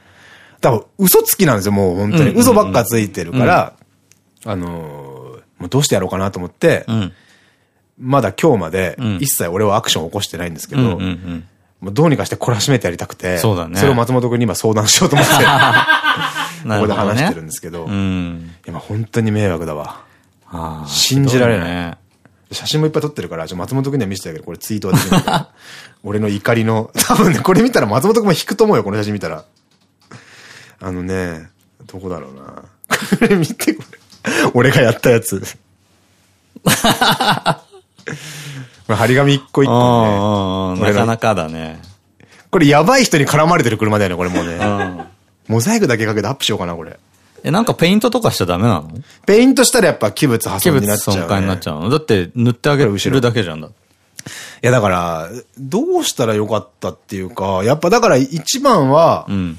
[SPEAKER 2] だから嘘つきなんですよ、もう本当に。嘘ばっかついてるから、あのーもうどうしてやろうかなと思って、うん、まだ今日まで一切俺はアクションを起こしてないんですけど、もうどうにかして懲らしめてやりたくて、そうだね。それを松本君に今相談しようと思って、ここで話してるんですけど、うん、今本当に迷惑だわ。信じられない。写真もいっぱい撮ってるから、松本君には見せてたけど、これツイートはできない。俺の怒りの、多分ね、これ見たら松本君も引くと思うよ、この写真見たら。あのね、どこだろうな。これ見て、これ。俺がやったやつ。張り紙一個一個
[SPEAKER 1] ね。なかなかだね。
[SPEAKER 2] これやばい人に絡まれてる車だよね、これもうね。モザイクだけかけてアップしようかな、これ。
[SPEAKER 1] え、なんかペイントとかしちゃダメなの？
[SPEAKER 2] ペイントしたらやっぱ器物破損になっちゃう、ね。
[SPEAKER 1] 器物損壊になっちゃうの？だって塗ってあげるだけじゃんだ。い
[SPEAKER 2] やだから、どうしたらよかったっていうか、やっぱだから一番は、うん、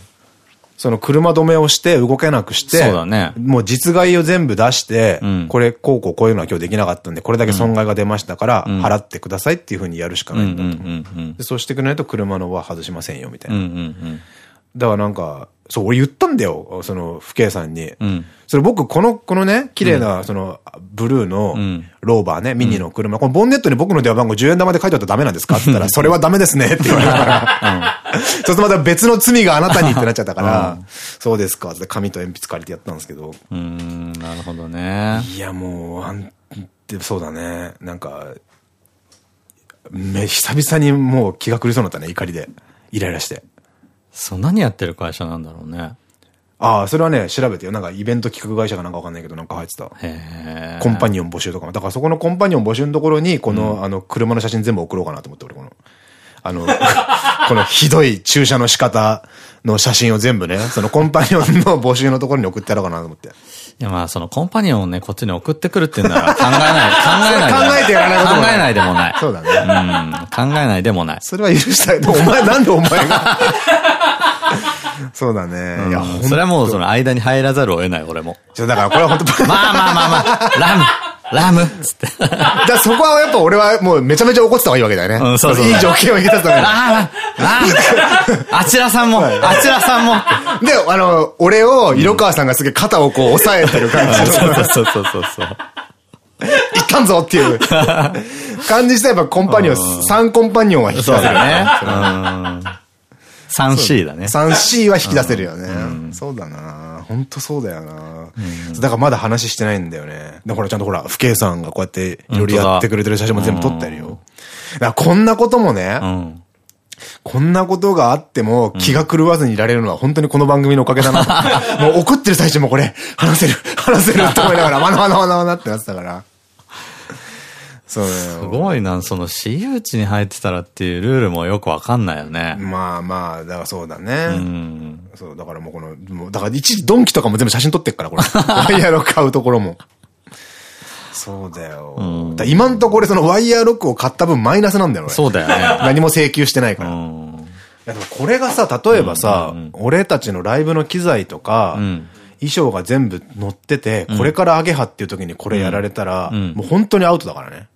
[SPEAKER 2] その車止めをして動けなくして、
[SPEAKER 1] そうだね。
[SPEAKER 2] もう実害を全部出して、うん、これ、こうこうこういうのは今日できなかったんで、これだけ損害が出ましたから、払ってくださいっていうふうにやるしかないんだと。そうしてくれないと車のは外しませんよ、みたいな。だからなんか、そう、俺言ったんだよ、その、不敬さんに。うん、それ僕、この、このね、綺麗な、その、ブルーの、ローバーね、ミニの車、このボンネットに僕の電話番号10円玉で書いてあったらダメなんですか？って言ったら、それはダメですね。って言われたから、そうするとまた別の罪があなたにってなっちゃったから、そうですかって紙と鉛筆借りてやったんですけど。
[SPEAKER 1] うん、なるほどね。
[SPEAKER 2] いや、もう、あん、そうだね、なんか、め、久々にもう気が狂いそうになったね、怒りで。イライラして。
[SPEAKER 1] そう、何やってる会社なんだろうね。
[SPEAKER 2] ああ、それはね、調べてよ。なんかイベント企画会社かなんかわかんないけど、なんか入ってた。へコンパニオン募集とかも。だからそこのコンパニオン募集のところに、この、うん、あの、車の写真全部送ろうかなと思って、俺この。あの、このひどい駐車の仕方の写真を全部ね、そのコンパニオンの募集のところに送ってやろうかなと思って。い
[SPEAKER 1] やまあ、そのコンパニオンをね、こっちに送ってくるっていうのは考えない、考えない。
[SPEAKER 2] 考えてやらない
[SPEAKER 1] こと考えないでもない。
[SPEAKER 2] そうだね。
[SPEAKER 1] うん。考えないでもない。
[SPEAKER 2] それは許したい。お前、なんでお前が？そうだね。いや、
[SPEAKER 1] それはもうその間に入らざるを得ない、俺も。
[SPEAKER 2] だからこれは本当
[SPEAKER 1] まあまあまあまあ、ラムラムつって。
[SPEAKER 2] だそこはやっぱ俺はもうめちゃめちゃ怒ってた方がいいわけだよね。うん、そうそう。いい条件を引き出すために。ラムラ
[SPEAKER 1] ムあちらさんも、あちらさんも。
[SPEAKER 2] で、あの、俺を、色川さんがすげえ肩をこう押さえてる感じ。そう
[SPEAKER 1] そうそうそうそう。
[SPEAKER 2] 行ったんぞっていう感じしてやっぱコンパニオン、3コンパニオンは引き出せるね。
[SPEAKER 1] 3C だね。
[SPEAKER 2] 3C は引き出せるよね。そうだな本当そうだよなだからまだ話してないんだよね。で、ほら、ちゃんとほら、不敬さんがこうやっていろいろやってくれてる写真も全部撮ってるよ。だからこんなこともね、こんなことがあっても気が狂わずにいられるのは本当にこの番組のおかげだな。もう怒ってる最中もこれ、話せる、話せるって思いながら、わなわなわなわなってなってたから。
[SPEAKER 1] そうすごいな、その私有地に入ってたらっていうルールもよくわかんないよね。
[SPEAKER 2] まあまあ、だからそうだね。うん。そう、だからもうこの、もうだから一時ドンキとかも全部写真撮ってっから、これ。ワイヤーロック買うところも。そうだよ。うん、だ今んところそのワイヤーロックを買った分マイナスなんだよ、
[SPEAKER 1] そうだよね。
[SPEAKER 2] 何も請求してないから。うん、いやでもこれがさ、例えばさ、俺たちのライブの機材とか、うん衣装が全部乗ってて、これからアゲハっていう時にこれやられたら、もう本当にアウトだからね。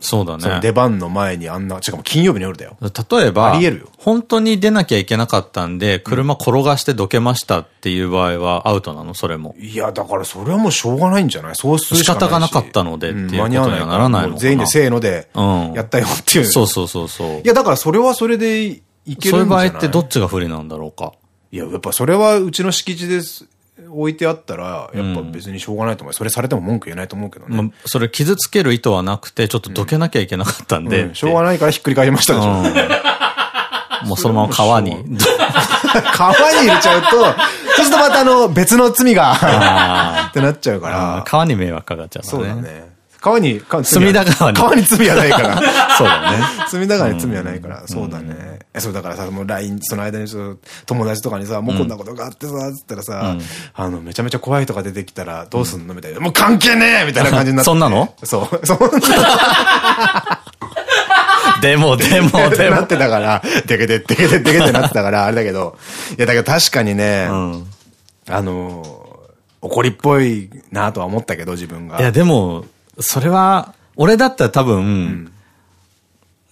[SPEAKER 1] そうだね。
[SPEAKER 2] 出番の前にあんな、しかも金曜日の夜だよ。
[SPEAKER 1] 例えば、あり得るよ。本当に出なきゃいけなかったんで、車転がしてどけましたっていう場合はアウトなの？それも。
[SPEAKER 2] いや、だからそれはもうしょうがないんじゃない？そうする
[SPEAKER 1] しか仕方がなかったのでっていうことにはならないのかな。
[SPEAKER 2] 全員でせーので、やったよっていう。
[SPEAKER 1] そうそうそうそう。
[SPEAKER 2] いや、だからそれはそれでいけるんじゃない？そういう場合
[SPEAKER 1] ってどっちが不利なんだろうか。
[SPEAKER 2] いや、やっぱそれはうちの敷地です。置いてあったら、やっぱ別にしょうがないと思う。それされても文句言えないと思うけどね。まあ、
[SPEAKER 1] それ傷つける意図はなくて、ちょっとどけなきゃいけなかったんで。
[SPEAKER 2] しょうがないからひっくり返りましたでしょ。
[SPEAKER 1] もうそのまま川に。
[SPEAKER 2] 川に入れちゃうと、そうするとまたあの、別の罪が ってなっちゃうから。
[SPEAKER 1] 川に迷惑かかっちゃう
[SPEAKER 2] そうだね。川に、
[SPEAKER 1] 隅田川に。
[SPEAKER 2] 川に罪はないから。
[SPEAKER 1] そうだね。
[SPEAKER 2] 隅田川に罪はないから、そうだね。そうだからさ、もう LINE、その間に友達とかにさ、もうこんなことがあってさ、つったらさ、あの、めちゃめちゃ怖いとか出てきたら、どうすんのみたいな。もう関係ねえみたいな感じになって。
[SPEAKER 1] そんなの
[SPEAKER 2] そう。そう。
[SPEAKER 1] でも、でも、で
[SPEAKER 2] も。なってたから、でけで、でけで、でけってなってたから、あれだけど、いや、だけど確かにね、あの、怒りっぽいなとは思ったけど、自分が。
[SPEAKER 1] いや、でも、それは、俺だったら多分、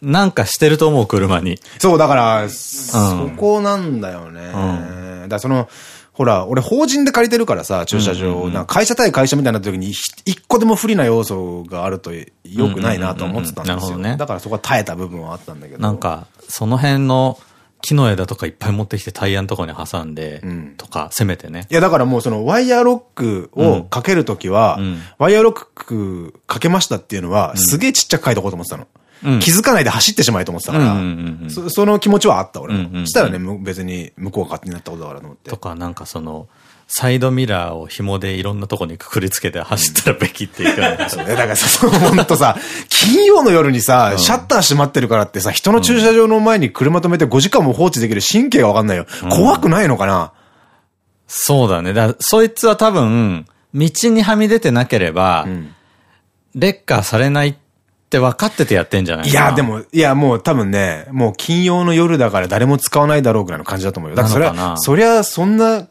[SPEAKER 1] なんかしてると思う、車に。
[SPEAKER 2] そう、だから、そこなんだよね。だからその、ほら、俺法人で借りてるからさ、駐車場。会社対会社みたいな時に、一個でも不利な要素があると良くないなと思ってたんですよ。ね。だからそこは耐えた部分はあったんだけど。
[SPEAKER 1] なんか、その辺の、木の枝とかいっぱい持ってきてタイヤのとこに挟んで、とか、せめてね。
[SPEAKER 2] いや、だからもうそのワイヤーロックをかけるときは、ワイヤーロックかけましたっていうのは、すげえちっちゃく書いとこうと思ってたの。気づかないで走ってしまえと思ってたから、その気持ちはあった、俺も。したらね、別に向こうが勝手になったことだからと思って。
[SPEAKER 1] とか、なんかその、サイドミラーを紐でいろんなとこにくくりつけて走ったらべきっていくんだ
[SPEAKER 2] だからさ、ほんとさ、金曜の夜にさ、シャッター閉まってるからってさ、人の駐車場の前に車止めて5時間も放置できる神経がわかんないよ。怖くないのかな？
[SPEAKER 1] そうだね。だそいつは多分、道にはみ出てなければ、劣化されないって分かっててやってんじゃない
[SPEAKER 2] いや、でも、いや、もう多分ね、もう金曜の夜だから誰も使わないだろうぐらいの感じだと思うよ。だからそれは、そりゃ、そんな、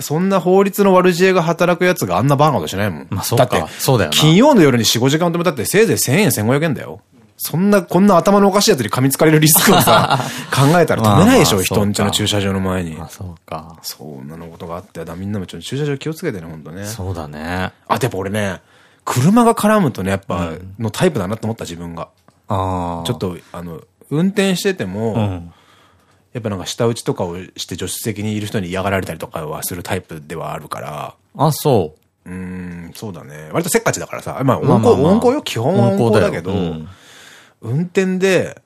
[SPEAKER 2] そんな法律の悪知恵が働くやつがあんなバーガーとしないもん。
[SPEAKER 1] まあそうか。だって、そうだよ
[SPEAKER 2] 金曜の夜に4、5時間止めたってせいぜい1000円、1500円だよ。そんな、こんな頭のおかしいやつに噛みつかれるリスクをさ、考えたら止めないでしょ、人んちの駐車場の前に。
[SPEAKER 1] あ、そうか。
[SPEAKER 2] そんなのことがあって、だみんなもちょっと駐車場気をつけてね、ほんとね。
[SPEAKER 1] そうだね。
[SPEAKER 2] あ、でも俺ね、車が絡むとね、やっぱ、のタイプだなと思った自分が。ああ。ちょっと、あの、運転してても、うんやっぱなんか舌打ちとかをして助手席にいる人に嫌がられたりとかはするタイプではあるから。
[SPEAKER 1] あ、そ
[SPEAKER 2] う。うん、そうだね。割とせっかちだからさ。まあ、温厚、温厚よ。基本は温厚だけど、うん、運転で、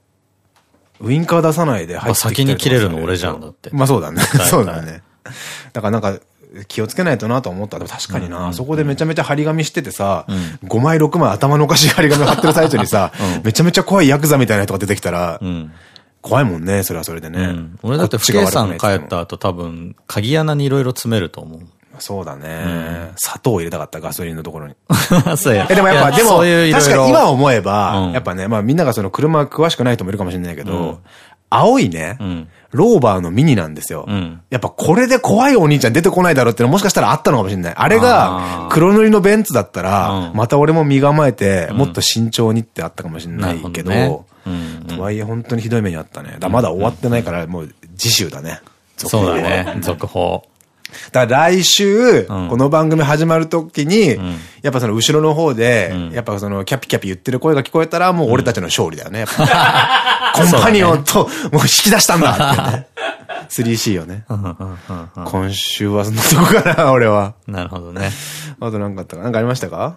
[SPEAKER 2] ウインカー出さないで
[SPEAKER 1] 入ってきて先に切れるの俺じゃんだって。
[SPEAKER 2] まあそうだね。そうだね。だからなんか、気をつけないとなと思った。でも確かにな、そこでめちゃめちゃ張り紙しててさ、うん、5枚6枚頭のおかしい張り紙貼ってる最中にさ、うん、めちゃめちゃ怖いヤクザみたいな人が出てきたら、うん怖いもんね、それはそれでね。うん、
[SPEAKER 1] 俺だって、福井さん帰った後多分、鍵穴にいろいろ詰めると思う。
[SPEAKER 2] そうだね、うん、砂糖を入れたかった、ガソリンのところに。
[SPEAKER 1] そうや。
[SPEAKER 2] え、でもやっぱ、でも、確かに今思えば、うん、やっぱね、まあみんながその車詳しくない人もいるかもしれないけど、青いね、ローバーのミニなんですよ。やっぱこれで怖いお兄ちゃん出てこないだろうってのもしかしたらあったのかもしれない。あれが黒塗りのベンツだったら、また俺も身構えて、もっと慎重にってあったかもしれないけど、とはいえ本当にひどい目にあったね。だまだ終わってないからもう次週だね。
[SPEAKER 1] そうだね。続報。
[SPEAKER 2] だから来週、この番組始まるときに、やっぱその後ろの方で、やっぱそのキャピキャピ言ってる声が聞こえたら、もう俺たちの勝利だよね。コンパニオンと、もう引き出したんだってね。3C よね。今週はそんなとこかな、俺は。
[SPEAKER 1] なるほどね。
[SPEAKER 2] あと何かあったか何かありましたか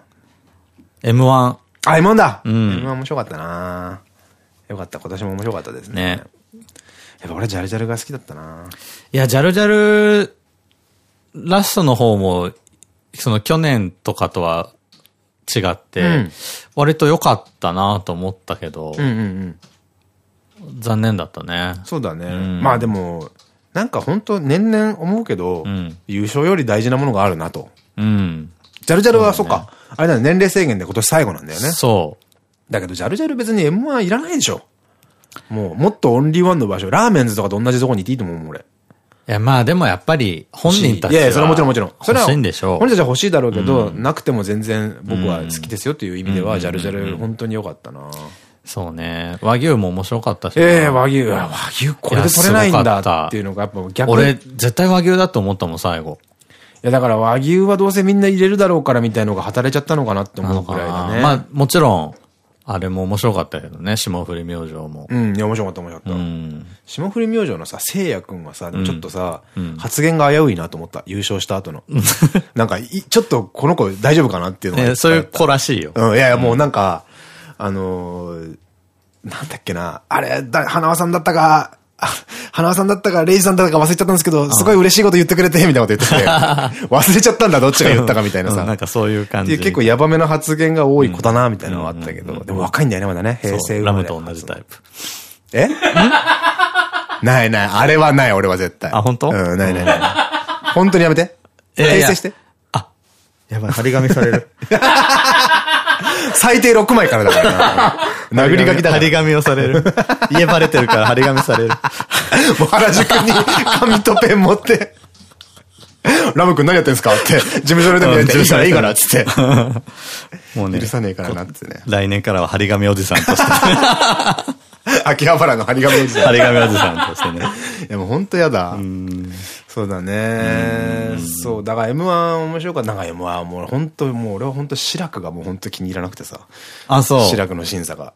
[SPEAKER 1] ?M1。あ、
[SPEAKER 2] M1 だ !M1 面白かったなよかった。今年も面白かったですね。ねやっぱ俺ジャルジャルが好きだったな
[SPEAKER 1] いや、ジャルジャル、ラストの方も、その去年とかとは違って、割と良かったなと思ったけど、残念だったね。
[SPEAKER 2] そうだね。うん、まあでも、なんか本当年々思うけど、うん、優勝より大事なものがあるなと。うん。ジャルジャルはそっか、あれだね、年齢制限で今年最後なんだよね。
[SPEAKER 1] そう。
[SPEAKER 2] だけど、ジャルジャル別に M1 いらないでしょ。もう、もっとオンリーワンの場所、ラーメンズとかと同じとこにいていいと思う、俺。
[SPEAKER 1] いや、まあでもやっぱり、本人たち
[SPEAKER 2] いやいや、それはもちろんもちろん。
[SPEAKER 1] それは欲しいんでしょう。
[SPEAKER 2] 本人たちは欲しいだろうけど、なくても全然僕は好きですよっていう意味では、ジャルジャル本当に良かったな
[SPEAKER 1] そうね。和牛も面白かったし。
[SPEAKER 2] ええ、和牛。和牛これで取れないんだっていうのがやっぱ逆
[SPEAKER 1] に。俺、絶対和牛だと思ったもん、最後。
[SPEAKER 2] いや、だから和牛はどうせみんな入れるだろうからみたいのが働いちゃったのかなって思うくらいだね。
[SPEAKER 1] まあ、もちろん、あれも面白かったけどね、霜降り明星も。
[SPEAKER 2] うん、いや、面白かった、面白かった。うん、霜降り明星のさ、聖夜くんはさ、ちょっとさ、うん、発言が危ういなと思った。優勝した後の。なんか、ちょっとこの子大丈夫かなっていうの
[SPEAKER 1] が。そういう子らしいよ。
[SPEAKER 2] うん、いやいや、もうなんか、あのー、なんだっけな、あれ、だ、花輪さんだったか、花輪さんだったか、レイジさんだったか忘れちゃったんですけど、すごい嬉しいこと言ってくれて、みたいなこと言ってて、忘れちゃったんだ、どっちが言ったかみたいなさ。
[SPEAKER 1] なんかそういう感じ。
[SPEAKER 2] 結構ヤバめの発言が多い子だな、みたいなのはあったけど、でも若いんだよね、まだね、平成
[SPEAKER 1] ラムと同じタイプ。
[SPEAKER 2] え？ないない、あれはない、俺は絶対。
[SPEAKER 1] あ、本当？
[SPEAKER 2] うん、ないないない。本当にやめて。訂正して。
[SPEAKER 1] あ、やばい、張り紙される。
[SPEAKER 2] 最低6枚からだからな。殴り書きだ
[SPEAKER 1] 張り紙をされる。家バレてるから張り紙される。
[SPEAKER 2] もう原宿に 紙とペン持って、ラム君何やってんすかって、事務所でもやっていいからいいからっつって。もうね。許さねえからなってね。
[SPEAKER 1] 来年からは張り紙おじさんとして。
[SPEAKER 2] 秋葉原の張り紙おじさん。
[SPEAKER 1] 張り紙おじさんとしてね。
[SPEAKER 2] いやもうほんとやだ。そうだね。そう、だから M1 面白かった。なんか M1 もう本当もう俺は本当志らくがもう本当気に入らなくてさ。
[SPEAKER 1] あ、そう。
[SPEAKER 2] 志らくの審査が。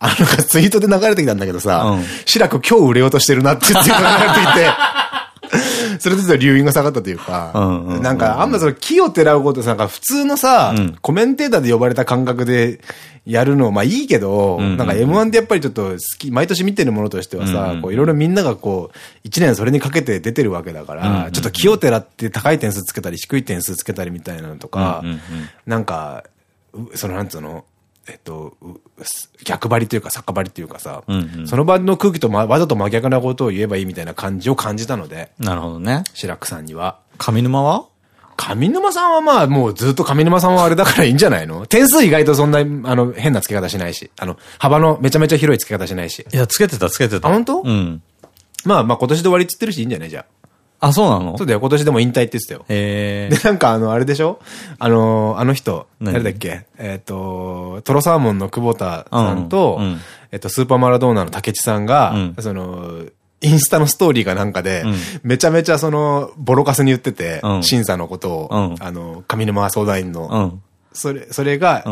[SPEAKER 2] あの、ツイートで流れてきたんだけどさ、志らく今日売れようとしてるなってツイート流れてきて、それでと留飲が下がったというか、なんかあんまその木をてらうことなんか普通のさ、うん、コメンテーターで呼ばれた感覚でやるの、まあいいけど、なんか M1 ってやっぱりちょっと好き、毎年見てるものとしてはさ、こういろいろみんながこう、一年それにかけて出てるわけだから、ちょっと木をてらって高い点数つけたり低い点数つけたりみたいなのとか、なんか、そのなんつうの、えっと、逆張りというか、逆張りというかさ、うんうん、その場の空気と、ま、わざと真逆なことを言えばいいみたいな感じを感じたので。
[SPEAKER 1] なるほどね。
[SPEAKER 2] 白くさんには。
[SPEAKER 1] 上沼は？
[SPEAKER 2] 上沼さんはまあもうずっと上沼さんはあれだからいいんじゃないの？点数意外とそんな、あの、変な付け方しないし。あの、幅のめちゃめちゃ広い付け方しないし。
[SPEAKER 1] いや、付けてた、付けてた。
[SPEAKER 2] あ、本当？うん。まあまあ今年で終わりっつってるしいいんじゃない？じゃあ。
[SPEAKER 1] あ、そうなの？
[SPEAKER 2] そうだよ、今年でも引退って言ってたよ。へ で、なんかあの、あれでしょ？あの、あの人、誰だっけ？えっと、トロサーモンの久保田さんと、えっと、スーパーマラドーナの竹地さんが、その、インスタのストーリーかなんかで、めちゃめちゃその、ボロカスに言ってて、審査のことを、あの、上沼相談員の、それ、それが、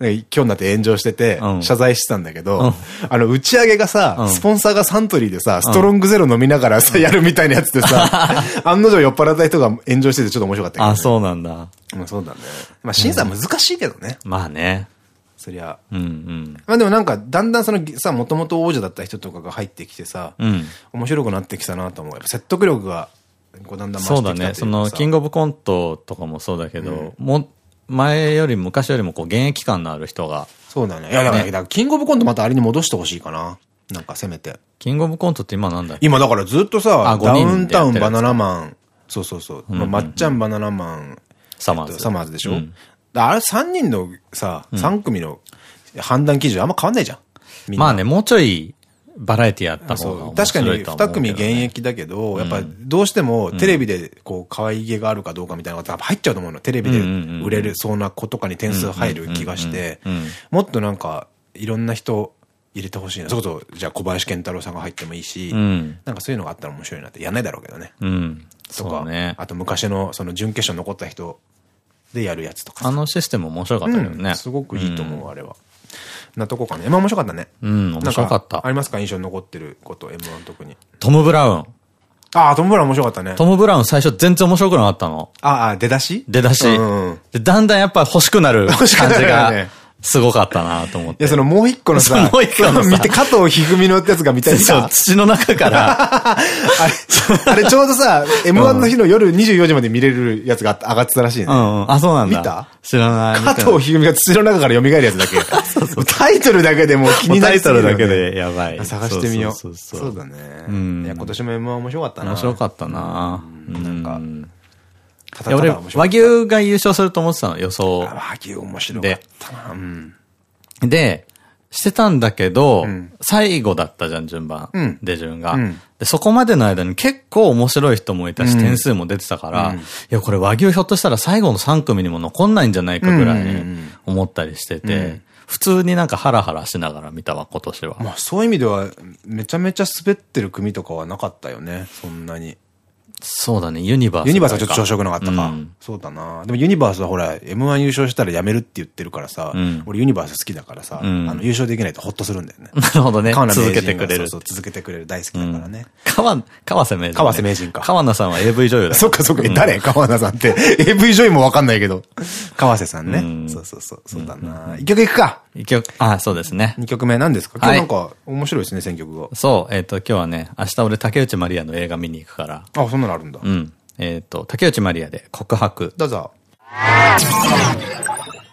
[SPEAKER 2] 今日になって炎上してて、謝罪してたんだけど、あの、打ち上げがさ、スポンサーがサントリーでさ、ストロングゼロ飲みながらさ、やるみたいなやつでさ、案の定酔っ払った人が炎上しててちょっと面白かったけど。
[SPEAKER 1] あ、そうなんだ。
[SPEAKER 2] まあそうだね。まあ審査難しいけどね。
[SPEAKER 1] まあね。
[SPEAKER 2] そりゃ。うんうん。まあでもなんか、だんだんそのさ、もともと王者だった人とかが入ってきてさ、面白くなってきたなと思う。やっぱ説得力が、こうだんだん
[SPEAKER 1] そうだね。その、キングオブコントとかもそうだけど、も前より昔よりもこう現役感のある人が。
[SPEAKER 2] そうだね。いや、だから、キングオブコントまたあれに戻してほしいかな。なんかせめて。
[SPEAKER 1] キングオブコントって今なんだ
[SPEAKER 2] 今だからずっとさ、ダウンタウンバナナマン、そうそうそう。まっちゃんバナナマン、
[SPEAKER 1] サマーズ。
[SPEAKER 2] サマーズでしょ、うん、あれ3人のさ、3組の判断基準あんま変わんないじゃん。
[SPEAKER 1] まあね、もうちょいバラエティやった方が、
[SPEAKER 2] ね、確かに二組現役だけど、やっぱどうしてもテレビでこう可愛げがあるかどうかみたいなことが入っちゃうと思うの。テレビで売れるそうな子とかに点数入る気がして、もっとなんかいろんな人入れてほしいな。そこそ、じゃあ小林健太郎さんが入ってもいいし、うん、なんかそういうのがあったら面白いなってやんないだろうけどね。うん。とか、ね、あと昔のその準決勝残った人でやるやつとか。
[SPEAKER 1] あのシステム面白かったよね、うん。
[SPEAKER 2] すごくいいと思う、あれは。なとこかね。まあ面白かったね。
[SPEAKER 1] うん、面白かった。
[SPEAKER 2] ありますか？印象に残ってる？こと、M1 特に。
[SPEAKER 1] トム・ブラウン。
[SPEAKER 2] ああ、トム・ブラウン面白かったね。
[SPEAKER 1] トム・ブラウン最初全然面白くなかったの。
[SPEAKER 2] ああ、出だし？
[SPEAKER 1] 出だし。で、だんだんやっぱ欲しくなる感じが。すごかったなと思って。
[SPEAKER 2] いや、そのもう一個のさ、もう一個の見て、加藤一二三のやつが見たい
[SPEAKER 1] そう、土の中から
[SPEAKER 2] あれ、あれちょうどさ、M1 の日の夜24時まで見れるやつが上がってたらしいね。うん、
[SPEAKER 1] あ、そうなん
[SPEAKER 2] だ。見た？
[SPEAKER 1] 知らない。
[SPEAKER 2] 加藤一二三が土の中から蘇るやつだけ。そうそうタイトルだけでも気になる。
[SPEAKER 1] タイトルだけでやばい。
[SPEAKER 2] 探してみよう。そうそうだね。うん。いや、今年も M1 面白かったな。
[SPEAKER 1] 面白かったな。なんか。俺、和牛が優勝すると思ってたの、予想。
[SPEAKER 2] 和牛面白かったな。うん。
[SPEAKER 1] で、してたんだけど、うん、最後だったじゃん、順番。うん、出順が、うん、で。そこまでの間に結構面白い人もいたし、点数も出てたから、いや、これ和牛ひょっとしたら最後の3組にも残んないんじゃないかぐらい思ったりしてて、普通になんかハラハラしながら見たわ、今年は。
[SPEAKER 2] まあそういう意味では、めちゃめちゃ滑ってる組とかはなかったよね、そんなに。
[SPEAKER 1] そうだね、ユニバース。
[SPEAKER 2] ユニバースはちょっと調子良くなかったか。うん、そうだな。でもユニバースはほら、M1 優勝したらやめるって言ってるからさ、うん、俺ユニバース好きだからさ、うん、あの優勝できないとホッとするんだよね。
[SPEAKER 1] なるほどね。続けてくれる。
[SPEAKER 2] そう続けてくれる。大好きだからね。
[SPEAKER 1] 川、川瀬名人、
[SPEAKER 2] 川瀬名人か。
[SPEAKER 1] 川名さんは AV 女優だ。
[SPEAKER 2] そっかそっか。誰？川名さんって。AV 女優もわかんないけど。川瀬さんね。そうそうそう。そうだな。一曲いくか。
[SPEAKER 1] 一曲、あ、そうですね。
[SPEAKER 2] 二曲目何ですか？今日なんか面白いですね、選曲が。
[SPEAKER 1] そう、えっと、今日はね、明日俺竹内まりやの映画見に行くから。
[SPEAKER 2] あ、そんなのあるんだ。
[SPEAKER 1] うん。えっ、ー、と、竹内まりやで告白。
[SPEAKER 2] どうぞ。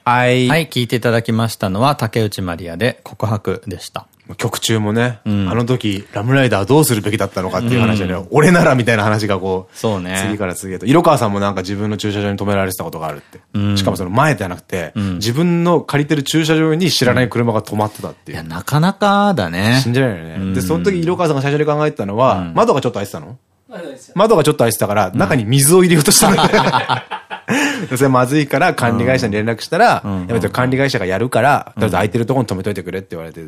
[SPEAKER 1] はい。はい、聞いていただきましたのは竹内まりやで告白でした。
[SPEAKER 2] 曲中もね、うん、あの時、ラムライダーどうするべきだったのかっていう話でね、うん、俺ならみたいな話がこう、
[SPEAKER 1] そうね。
[SPEAKER 2] 次から次へと。色川さんもなんか自分の駐車場に止められてたことがあるって。うん、しかもその前じゃなくて、自分の借りてる駐車場に知らない車が止まってたっていう。いや、
[SPEAKER 1] なかなかだね。
[SPEAKER 2] 信じられないよね。で、その時色川さんが最初に考えてたのは、窓がちょっと開いてたの？窓がちょっと開いてたから、中に水を入れようとしたんだよ。それまずいから管理会社に連絡したら、やめて管理会社がやるから、とりあえず空いてるところに止めといてくれって言われて。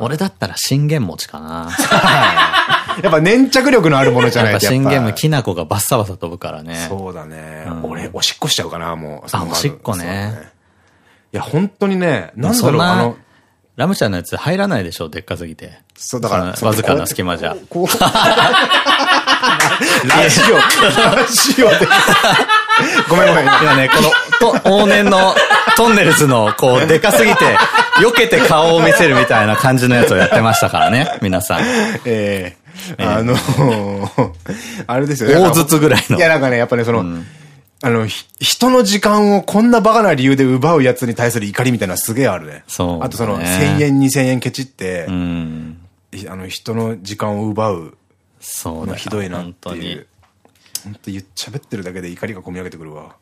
[SPEAKER 1] 俺だったら信玄餅かな。
[SPEAKER 2] やっぱ粘着力のあるものじゃない
[SPEAKER 1] と。信玄餅、きな粉がバッサバサ飛ぶからね。
[SPEAKER 2] そうだね。俺、おしっこしちゃうかな、もう。
[SPEAKER 1] あ、おしっこね。
[SPEAKER 2] いや、本当にね、なんだろう、あの、
[SPEAKER 1] ラムちゃんのやつ入らないでしょ、でっかすぎて。
[SPEAKER 2] そう、だから、
[SPEAKER 1] わずかな隙間じゃ。
[SPEAKER 2] ラジオ、ラジオで。ごめんごめん。
[SPEAKER 1] 今ね、この、と往年のトンネルズの、こう、でかすぎて、避けて顔を見せるみたいな感じのやつをやってましたからね、皆さん。
[SPEAKER 2] ええー、あのー、あれですよ
[SPEAKER 1] ね。大ずつぐらいの。
[SPEAKER 2] いや、なんかね、やっぱね、その、うんあの、人の時間をこんなバカな理由で奪うやつに対する怒りみたいなすげえあるね。
[SPEAKER 1] そう、ね。
[SPEAKER 2] あとその、1000円、2000円ケチって、うん、あの、人の時間を奪う。
[SPEAKER 1] そうだ
[SPEAKER 2] ひどいなっていう。本当言っちゃべってるだけで怒りが込み上げてくるわ。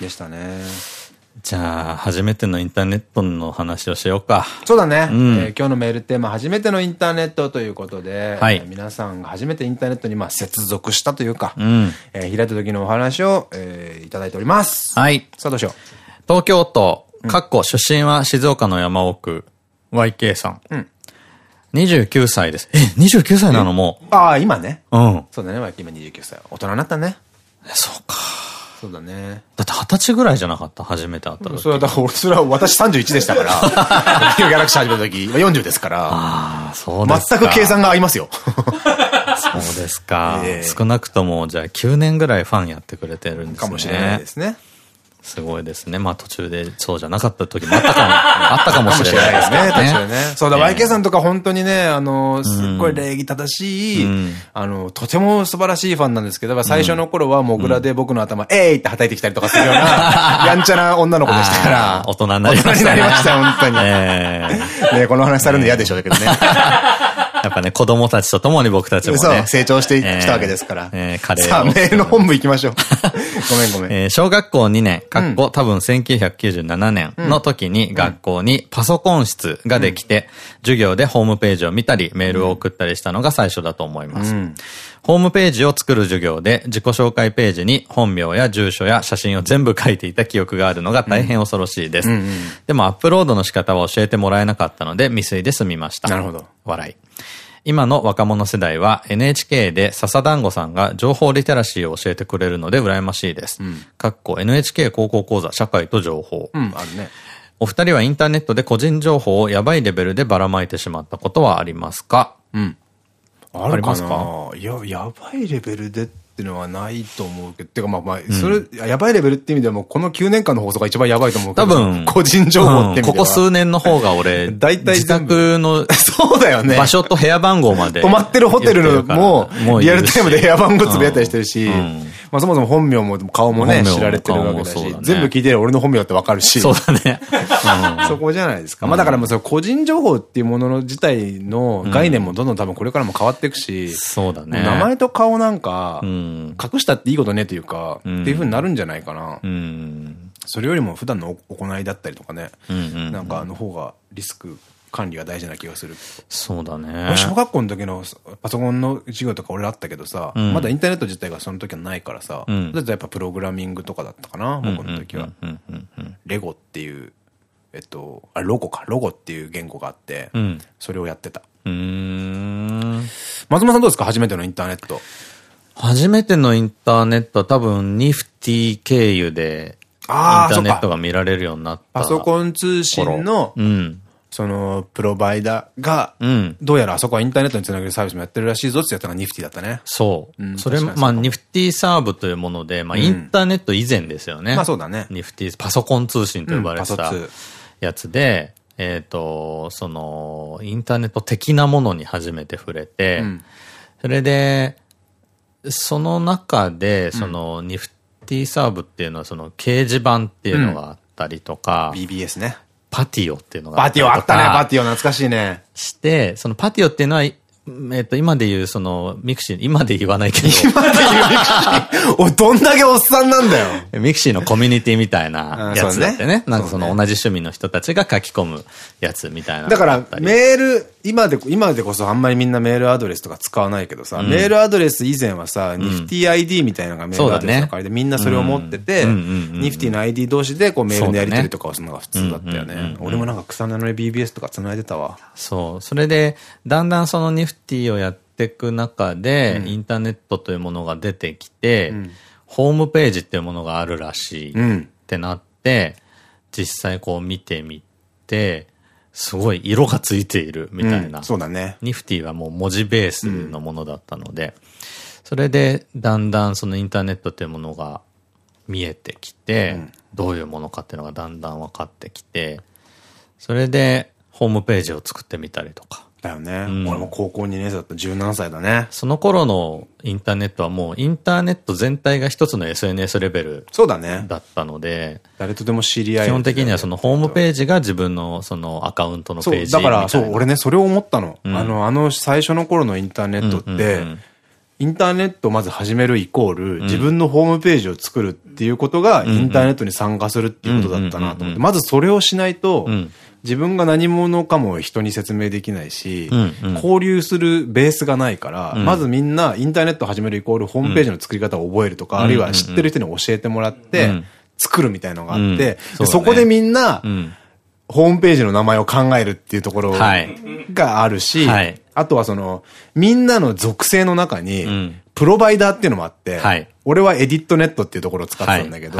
[SPEAKER 2] でしたね。
[SPEAKER 1] じゃあ、初めてのインターネットの話をしようか。
[SPEAKER 2] そうだね。うん、えー、今日のメールテーマ、初めてのインターネットということで、はい、えー、皆さんが初めてインターネットにまあ接続したというか、うん、えー、開いた時のお話を、えー、いただいております。
[SPEAKER 1] はい。
[SPEAKER 2] さあどうしよう。
[SPEAKER 1] 東京都、かっこ出身は静岡の山奥、YK さん。うん。29歳です。え、29歳なのも
[SPEAKER 2] う。ああ、今ね。
[SPEAKER 1] うん。
[SPEAKER 2] そうだね、今29歳。大人になったね。
[SPEAKER 1] そうか。
[SPEAKER 2] そうだね。
[SPEAKER 1] だって二十歳ぐらいじゃなかった？初めて会った時。
[SPEAKER 2] それは、だから俺、それは私31でしたから。ギャラクシー始めた時、40ですから。
[SPEAKER 1] ああ、そうです
[SPEAKER 2] か。全く計算が合いますよ。
[SPEAKER 1] そうですか。えー、少なくとも、じゃあ9年ぐらいファンやってくれてるんですね。
[SPEAKER 2] かもしれないですね。
[SPEAKER 1] すごいですね。まあ途中でそうじゃなかった時もあったかも、あったかもしれないですね。
[SPEAKER 2] 途中ね。そうだ、YK さんとか本当にね、あの、すっごい礼儀正しい、あの、とても素晴らしいファンなんですけど、最初の頃はモグラで僕の頭、えいって叩いてきたりとかするような、やんちゃな女の子でしたから。
[SPEAKER 1] 大人になりました。大人
[SPEAKER 2] になりました、本当に。ねこの話されるの嫌でしょうけどね。
[SPEAKER 1] やっぱね、子供たちと共に僕たちもね。そう、
[SPEAKER 2] 成長してきたわけですから。
[SPEAKER 1] えー、カレ
[SPEAKER 2] ーさあ、メールの本部行きましょう。ごめんごめん。
[SPEAKER 1] えー、小学校2年、学校、多分1997年の時に学校にパソコン室ができて、授業でホームページを見たり、メールを送ったりしたのが最初だと思います。ホームページを作る授業で自己紹介ページに本名や住所や写真を全部書いていた記憶があるのが大変恐ろしいです。でもアップロードの仕方は教えてもらえなかったので未遂で済みました。
[SPEAKER 2] なるほど。
[SPEAKER 1] 笑い。今の若者世代は NHK で笹団子さんが情報リテラシーを教えてくれるので羨ましいです。うん、かっこ NHK 高校講座社会と情報。
[SPEAKER 2] うん、あるね。
[SPEAKER 1] お二人はインターネットで個人情報をやばいレベルでばらまいてしまったことはありますか？
[SPEAKER 2] うん。ありますか？いや、やばいレベルでっていうのはないと思うけど、てかまあまあ、それ、やばいレベルって意味ではもうこの9年間の放送が一番やばいと思うけど。
[SPEAKER 1] 多分、
[SPEAKER 2] 個人情報って
[SPEAKER 1] ここ数年の方が俺、大体自宅の、
[SPEAKER 2] そうだよね。
[SPEAKER 1] 場所と部屋番号まで。
[SPEAKER 2] 泊まってるホテルのも、リアルタイムで部屋番号つぶやったりしてるし、まあそもそも本名も顔もね、知られてるわけだし、全部聞いてる俺の本名ってわかるし。
[SPEAKER 1] そうだね。
[SPEAKER 2] そこじゃないですか。まあだからもうその個人情報っていうものの自体の概念もどんどん多分これからも変わっていくし、
[SPEAKER 1] そうだね。
[SPEAKER 2] 名前と顔なんか、隠したっていいことねというか、っていうふうになるんじゃないかな。それよりも普段の行いだったりとかね、なんかの方がリスク管理が大事な気がする。
[SPEAKER 1] そうだね。
[SPEAKER 2] 小学校の時のパソコンの授業とか俺あったけどさ、うん、まだインターネット自体がその時はないからさ、うん、だってやっぱプログラミングとかだったかな、僕の時は。レゴっていう、えっと、あ、ロゴか、ロゴっていう言語があって、うん、それをやってた。松本さんどうですか？初めてのインターネット。
[SPEAKER 1] 初めてのインターネットは多分ニフティ経由で、インターネットが見られるようになった。
[SPEAKER 2] パソコン通信の、うん、その、プロバイダーが、うん、どうやらあそこはインターネットにつなげるサービスもやってるらしいぞってやったのがニフティだったね。
[SPEAKER 1] そう。うん、それ、まあ、ニフティサーブというもので、まあ、インターネット以前ですよね。
[SPEAKER 2] まあ、そうだね。
[SPEAKER 1] ニフティ、パソコン通信と呼ばれてたやつで、えっと、その、インターネット的なものに初めて触れて、それで、その中で、その、ニフティサーブっていうのは、その、掲示板っていうのがあったりとか、
[SPEAKER 2] BBS ね。
[SPEAKER 1] パティオっていうのが
[SPEAKER 2] パティオあったね、パティオ懐かしいね。
[SPEAKER 1] して、そのパティオっていうのは、えっと、今で言う、その、ミクシー、今で言わないけど。今で言うミクシ
[SPEAKER 2] ーお、どんだけおっさんなんだよ。
[SPEAKER 1] ミクシーのコミュニティみたいなやつだってね。ねなんかその同じ趣味の人たちが書き込むやつみたいな。
[SPEAKER 2] だから、メール、今で、今でこそあんまりみんなメールアドレスとか使わないけどさ、うん、メールアドレス以前はさ、ニフティ ID みたいなのがメールアドレスとかで、みんなそれを持ってて、ニフティの ID 同士でこうメールのやり取りとかをするのが普通だったよね。俺もなんか草根の BBS とか繋いでたわ。
[SPEAKER 1] そう。それで、だんだんそのニフティをやっていく中で、インターネットというものが出てきて、ホームページっていうものがあるらしいってなって、実際こう見てみて、すごい色がついているみたいな。
[SPEAKER 2] そうだね。
[SPEAKER 1] ニフティはもう文字ベースのものだったので、それでだんだんそのインターネットっていうものが見えてきて、どういうものかっていうのがだんだん分かってきて、それでホームページを作ってみたりとか。
[SPEAKER 2] だよね。うん、俺も高校2年生だった17歳だね。
[SPEAKER 1] その頃のインターネットはもうインターネット全体が一つの SNS レベル
[SPEAKER 2] そうだね。
[SPEAKER 1] だったので、
[SPEAKER 2] 誰とでも知り合い。
[SPEAKER 1] 基本的にはそのホームページが自分のそのアカウントのページ
[SPEAKER 2] だからそう、俺ね、それを思ったの。うん、あの、あの最初の頃のインターネットって、インターネットをまず始めるイコール、自分のホームページを作るっていうことが、インターネットに参加するっていうことだったなと思って、まずそれをしないと、自分が何者かも人に説明できないし、交流するベースがないから、まずみんなインターネットを始めるイコールホームページの作り方を覚えるとか、あるいは知ってる人に教えてもらって、作るみたいのがあって、そこでみんな、ホームページの名前を考えるっていうところがあるし、あとはその、みんなの属性の中に、プロバイダーっていうのもあって、俺はエディットネットっていうところを使ってたんだけど、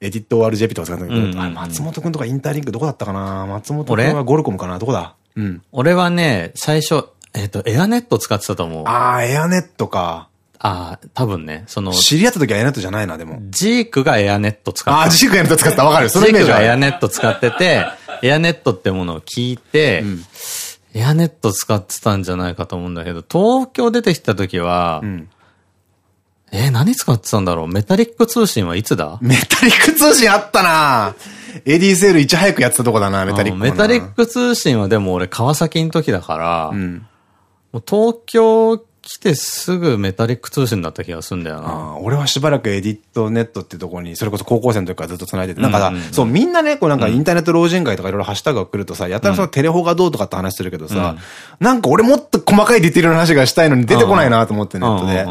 [SPEAKER 2] エディット ORJP とか使ったんだけど、松本くんとかインターリンクどこだったかな？松本くんはゴルコムかな？どこだ？
[SPEAKER 1] うん。俺はね、最初、えっ、と、エアネット使ってたと思う。
[SPEAKER 2] ああ、エアネットか。
[SPEAKER 1] ああ、多分ね、その。
[SPEAKER 2] 知り合った時はエアネットじゃないな、でも。
[SPEAKER 1] ジークがエアネット使ってた。
[SPEAKER 2] ああ、ジークエアネット使った。わかる。
[SPEAKER 1] そのイメージは。ジークがエアネット使ってて、エアネットってものを聞いて、うん、エアネット使ってたんじゃないかと思うんだけど、東京出てきた時は、うんえー、何使ってたんだろう？メタリック通信はいつだ？
[SPEAKER 2] メタリック通信あったな。ADSL いち早くやってたとこだな、メタリック。
[SPEAKER 1] メタリック通信はでも俺川崎の時だから、うん、もう東京来てすぐメタリック通信だった気がするんだよな。
[SPEAKER 2] 俺はしばらくエディットネットってとこに、それこそ高校生の時からずっと繋いでて、なんかそう、みんなね、こうなんかインターネット老人会とかいろいろハッシュタグが来るとさ、やたらそのテレホがどうとかって話するけどさ、うん、なんか俺もっと細かいディテールの話がしたいのに出てこないなと思ってネットで。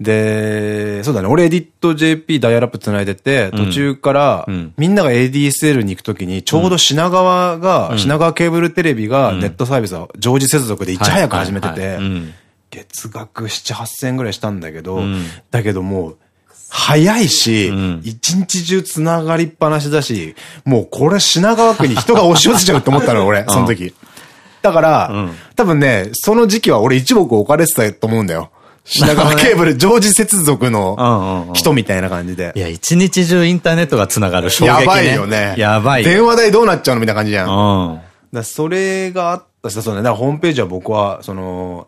[SPEAKER 2] で、そうだね、俺エディット JP ダイヤラップ繋いでて、途中から、みんなが ADSL に行くときに、ちょうど品川が、品川ケーブルテレビがネットサービスを常時接続でいち早く始めてて、月額7、8000円ぐらいしたんだけど、うん、だけどもう、早いし、一、うん、日中繋がりっぱなしだし、もうこれ品川区に人が押し寄せちゃうって思ったの、俺、その時。だから、うん、多分ね、その時期は俺一目置かれてたと思うんだよ。品川ケーブル常時接続の 人みたいな感じで。
[SPEAKER 1] いや、一日中インターネットが繋がる衝撃、ね、
[SPEAKER 2] やばいよね。
[SPEAKER 1] やばい。
[SPEAKER 2] 電話代どうなっちゃうのみたいな感じじゃん。うん、だそれがあったし、そうね。だからホームページは僕は、その、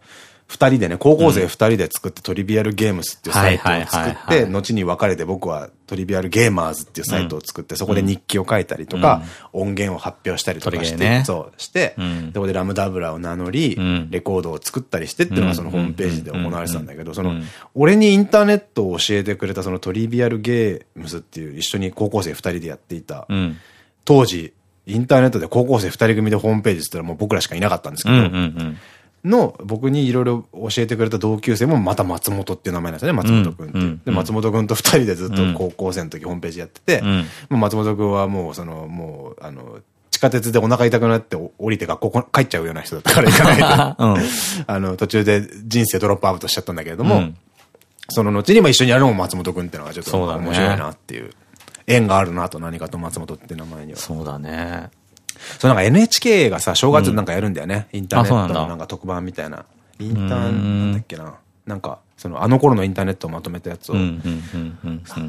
[SPEAKER 2] 二人でね、高校生二人で作ってトリビアルゲームスっていうサイトを作って、後に別れて僕はトリビアルゲーマーズっていうサイトを作って、そこで日記を書いたりとか、音源を発表したりとかして、そうして、そこでラムダブラを名乗り、レコードを作ったりしてっていうのがそのホームページで行われてたんだけど、その、俺にインターネットを教えてくれたそのトリビアルゲームスっていう一緒に高校生二人でやっていた、当時、インターネットで高校生二人組でホームページって言ったらもう僕らしかいなかったんですけど、の僕にいろいろ教えてくれた同級生もまた松本っていう名前なんですよね、松本くんって。で、松本くんと二人でずっと高校生の時ホームページやってて、うん、松本くんはもうその、もう、あの、地下鉄でお腹痛くなって降りて学校帰っちゃうような人だったから行かないと。うん、あの、途中で人生ドロップアウトしちゃったんだけれども、うん、その後にも一緒にやるのも松本くんっていうのがちょっと面白いなっていう。縁があるなと何かと松本って名前には。
[SPEAKER 1] そうだね。
[SPEAKER 2] そうなんか NHK がさ、正月なんかやるんだよね。インターネットのなんか特番みたいな。インター、なんだっけな。なんか、その、あの頃のインターネットをまとめたやつを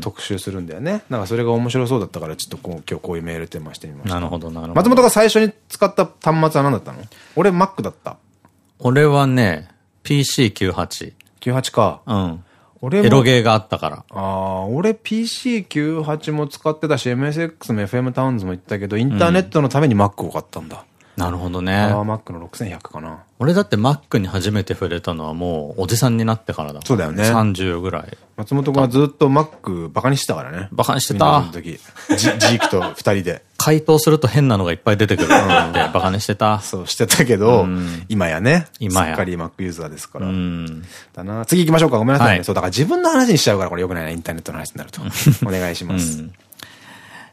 [SPEAKER 2] 特集するんだよね。なんかそれが面白そうだったから、ちょっとこう今日こういうメールテーマしてみました。
[SPEAKER 1] なるほど、なるほど。
[SPEAKER 2] 松本が最初に使った端末は何だったの？俺 Mac だった。
[SPEAKER 1] 俺はね、PC98。
[SPEAKER 2] 98か。
[SPEAKER 1] うん。俺も。エロゲーがあったから。
[SPEAKER 2] ああ、俺 PC98 も使ってたし、MSX も FM タウンズも行ったけど、インターネットのために Mac を買ったんだ。
[SPEAKER 1] なるほどね。
[SPEAKER 2] パワー Mac の6100かな。
[SPEAKER 1] 俺だって Mac に初めて触れたのはもうおじさんになってからだ
[SPEAKER 2] そうだよね。
[SPEAKER 1] 30ぐらい。
[SPEAKER 2] 松本君はずっと Mac バカにしてたからね。
[SPEAKER 1] バカにしてた。
[SPEAKER 2] の時。ジークと二人で。
[SPEAKER 1] 回答すると変なのがいっぱい出てくるってバカにしてた。
[SPEAKER 2] そうしてたけど、今やね。今や。すっかり Mac ユーザーですから。だな。次行きましょうか。ごめんなさいね。そう、だから自分の話にしちゃうからこれよくないな。インターネットの話になると。お願いします。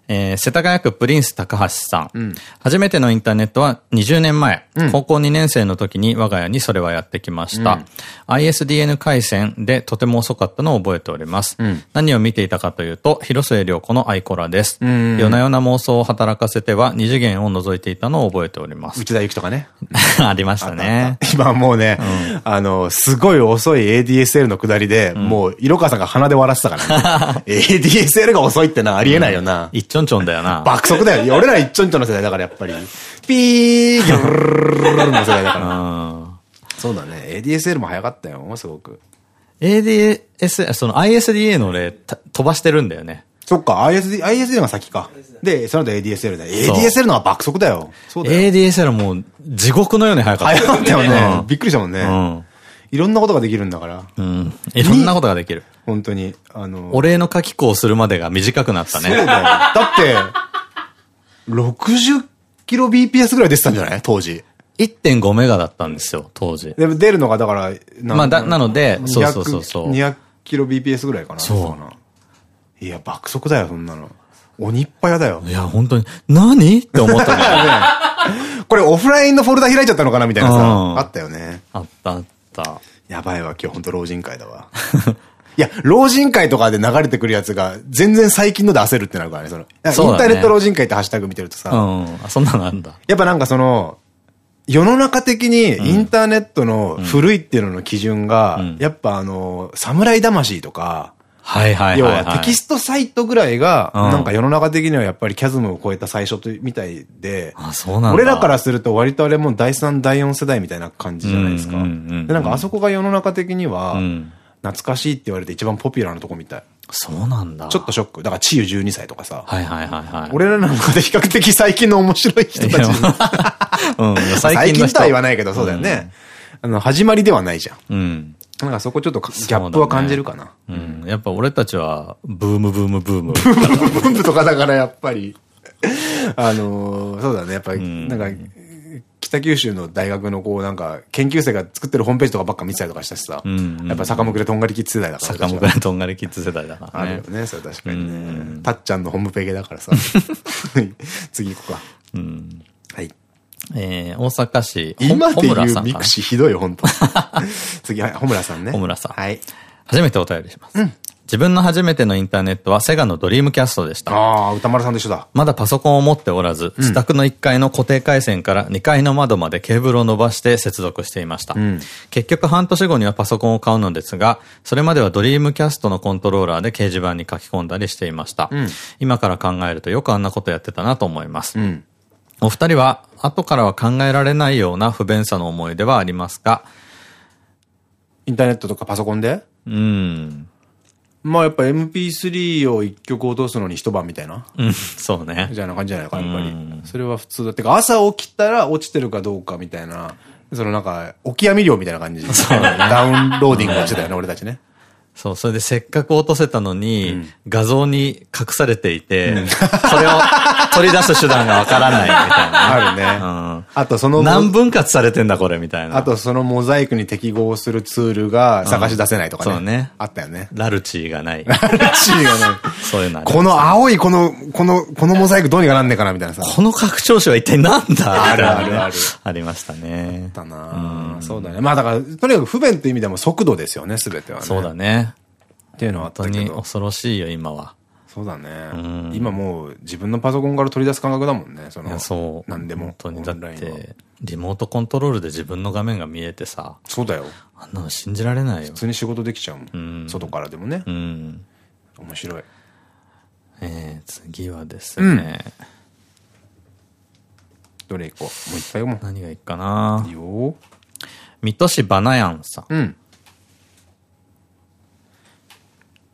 [SPEAKER 1] えー、世田谷区プリンス高橋さん。うん、初めてのインターネットは20年前、うん、高校2年生の時に我が家にそれはやってきました。うん、ISDN 回線でとても遅かったのを覚えております。何を見ていたかというと、広末涼子のアイコラです。夜な夜な妄想を働かせては二次元を覗いていたのを覚えております。
[SPEAKER 2] 内田有紀とかね。
[SPEAKER 1] ありましたね。
[SPEAKER 2] 今もうね、あの、すごい遅い ADSL の下りで、もう、色川さんが鼻で笑ってたからね。ADSL が遅いってのはありえないよな。
[SPEAKER 1] 一ちょんちょんだよな。
[SPEAKER 2] 爆速だよ。俺ら一ちょんちょんの世代だからやっぱり。ピーギュルの世代だから。そうだね。ADSL も早かったよ、すごく。
[SPEAKER 1] ADS、その ISDA の例、飛ばしてるんだよね。
[SPEAKER 2] そっか、ISD、ISD が先か。で、その後 ADSL だ。ADSL のは爆速だよ。
[SPEAKER 1] そうだよ。ADSL もう地獄のように早かった。
[SPEAKER 2] 早かったよね。びっくりしたもんね。いろんなことができるんだから。うん。
[SPEAKER 1] いろんなことができる？
[SPEAKER 2] 本当に。あの。
[SPEAKER 1] お礼の書き子をするまでが短くなったね。
[SPEAKER 2] そうだよ。だって、60キロ BPS ぐらい出てたんじゃない？当時。
[SPEAKER 1] 1.5メガだったんですよ、当時。
[SPEAKER 2] でも出るのがだから、
[SPEAKER 1] まあ、だ、なので、そうそうそうそう。
[SPEAKER 2] 200キロ BPS ぐらいかな。そう。いや、爆速だよ、そんなの。鬼っぱやだよ。
[SPEAKER 1] いや、本当に、何？って思ったね。
[SPEAKER 2] これオフラインのフォルダ開いちゃったのかなみたいなさ、あったよね。
[SPEAKER 1] あったあった。
[SPEAKER 2] やばいわ、今日本当老人会だわ。いや、老人会とかで流れてくるやつが、全然最近ので焦るってなるからね、その。インターネット老人会ってハッシュタグ見てるとさ。
[SPEAKER 1] うん。あ、そんなのあんだ。
[SPEAKER 2] やっぱなんかその、世の中的にインターネットの古いっていうのの基準が、やっぱあの、侍魂とか、
[SPEAKER 1] はいはい
[SPEAKER 2] 要はテキストサイトぐらいが、なんか世の中的にはやっぱりキャズムを超えた最初とみたいで、
[SPEAKER 1] あ、そうなん
[SPEAKER 2] 俺らからすると割とあれも第3、第4世代みたいな感じじゃないですか。で、なんかあそこが世の中的には、懐かしいって言われて一番ポピュラーなとこみたい。
[SPEAKER 1] そうなんだ。
[SPEAKER 2] ちょっとショック。だから、チユ12歳とかさ。
[SPEAKER 1] はいはいはいはい。
[SPEAKER 2] 俺らなんかで比較的最近の面白い人たち。うん、最近とは言わないけど、そうだよね。あの、始まりではないじゃん。うん。なんかそこちょっとギャップは感じるかな。
[SPEAKER 1] うね、うん。やっぱ俺たちは、ブームブームブーム。ブ
[SPEAKER 2] ームブームとかだからやっぱり、あのー、そうだね。やっぱり、なんか、北九州の大学のこうなんか、研究生が作ってるホームページとかばっか見てたりとかしたしさ。やっぱ坂本でとんがりキッズ世代だから。
[SPEAKER 1] 坂本でとんがりキッズ世代だから
[SPEAKER 2] ね。あるよね、それ確かにね。たっちゃんのホームページだからさ。次行こうか。うん。はい。
[SPEAKER 1] えー、大阪市、
[SPEAKER 2] 今で言うミクシーひどいよ、本当 次、はい、穂村さんね。
[SPEAKER 1] 穂村さん。
[SPEAKER 2] はい。
[SPEAKER 1] 初めてお便りします。うん。自分の初めてのインターネットはセガのドリームキャストでした。
[SPEAKER 2] ああ、歌丸さんでしょだ。
[SPEAKER 1] まだパソコンを持っておらず、自宅の1階の固定回線から2階の窓までケーブルを伸ばして接続していました。うん、結局半年後にはパソコンを買うのですが、それまではドリームキャストのコントローラーで掲示板に書き込んだりしていました。うん、今から考えるとよくあんなことやってたなと思います。うんお二人は後からは考えられないような不便さの思い出はありますか？
[SPEAKER 2] インターネットとかパソコンで？うん。まあやっぱ MP3 を一曲落とすのに一晩みたいな。
[SPEAKER 1] うん、そうね。
[SPEAKER 2] みたいな感じじゃないか、やっぱり。それは普通だ。ってか朝起きたら落ちてるかどうかみたいな、そのなんか、起き闇量みたいな感じ。そうね。ダウンローディングをしてたよね、俺たちね。
[SPEAKER 1] そう、それでせっかく落とせたのに、うん、画像に隠されていて、うん、それを 取り出す手段がわからないみたいな、
[SPEAKER 2] あるね。うん。あとその、
[SPEAKER 1] 何分割されてんだこれみたいな。
[SPEAKER 2] あとそのモザイクに適合するツールが探し出せないとかね。そうね。あったよね。
[SPEAKER 1] ラルチーがない。
[SPEAKER 2] ラルチーがない。
[SPEAKER 1] そういうの
[SPEAKER 2] この青いこの、この、このモザイクどうにかなんねえかなみたいなさ。
[SPEAKER 1] この拡張子は一体なんだ？
[SPEAKER 2] あるあるある。
[SPEAKER 1] ありましたね。
[SPEAKER 2] あったなそうだね。まあだから、とにかく不便って意味でも速度ですよね、すべてはね。
[SPEAKER 1] そうだね。
[SPEAKER 2] っていうのはあったけど。
[SPEAKER 1] 本当に恐ろしいよ、今は。
[SPEAKER 2] そうだね。今もう自分のパソコンから取り出す感覚だもんね。その、
[SPEAKER 1] そ
[SPEAKER 2] う。何でも。
[SPEAKER 1] 本当に。だって、リモートコントロールで自分の画面が見えてさ。
[SPEAKER 2] そうだよ。
[SPEAKER 1] あんなの信じられないよ。
[SPEAKER 2] 普通に仕事できちゃうもん。外からでもね。うん。面白い。
[SPEAKER 1] えー、次はですね。
[SPEAKER 2] どれいこう。もう一回も。
[SPEAKER 1] 何がいいかな。
[SPEAKER 2] いいよ。
[SPEAKER 1] 水戸市バナヤンさん。うん。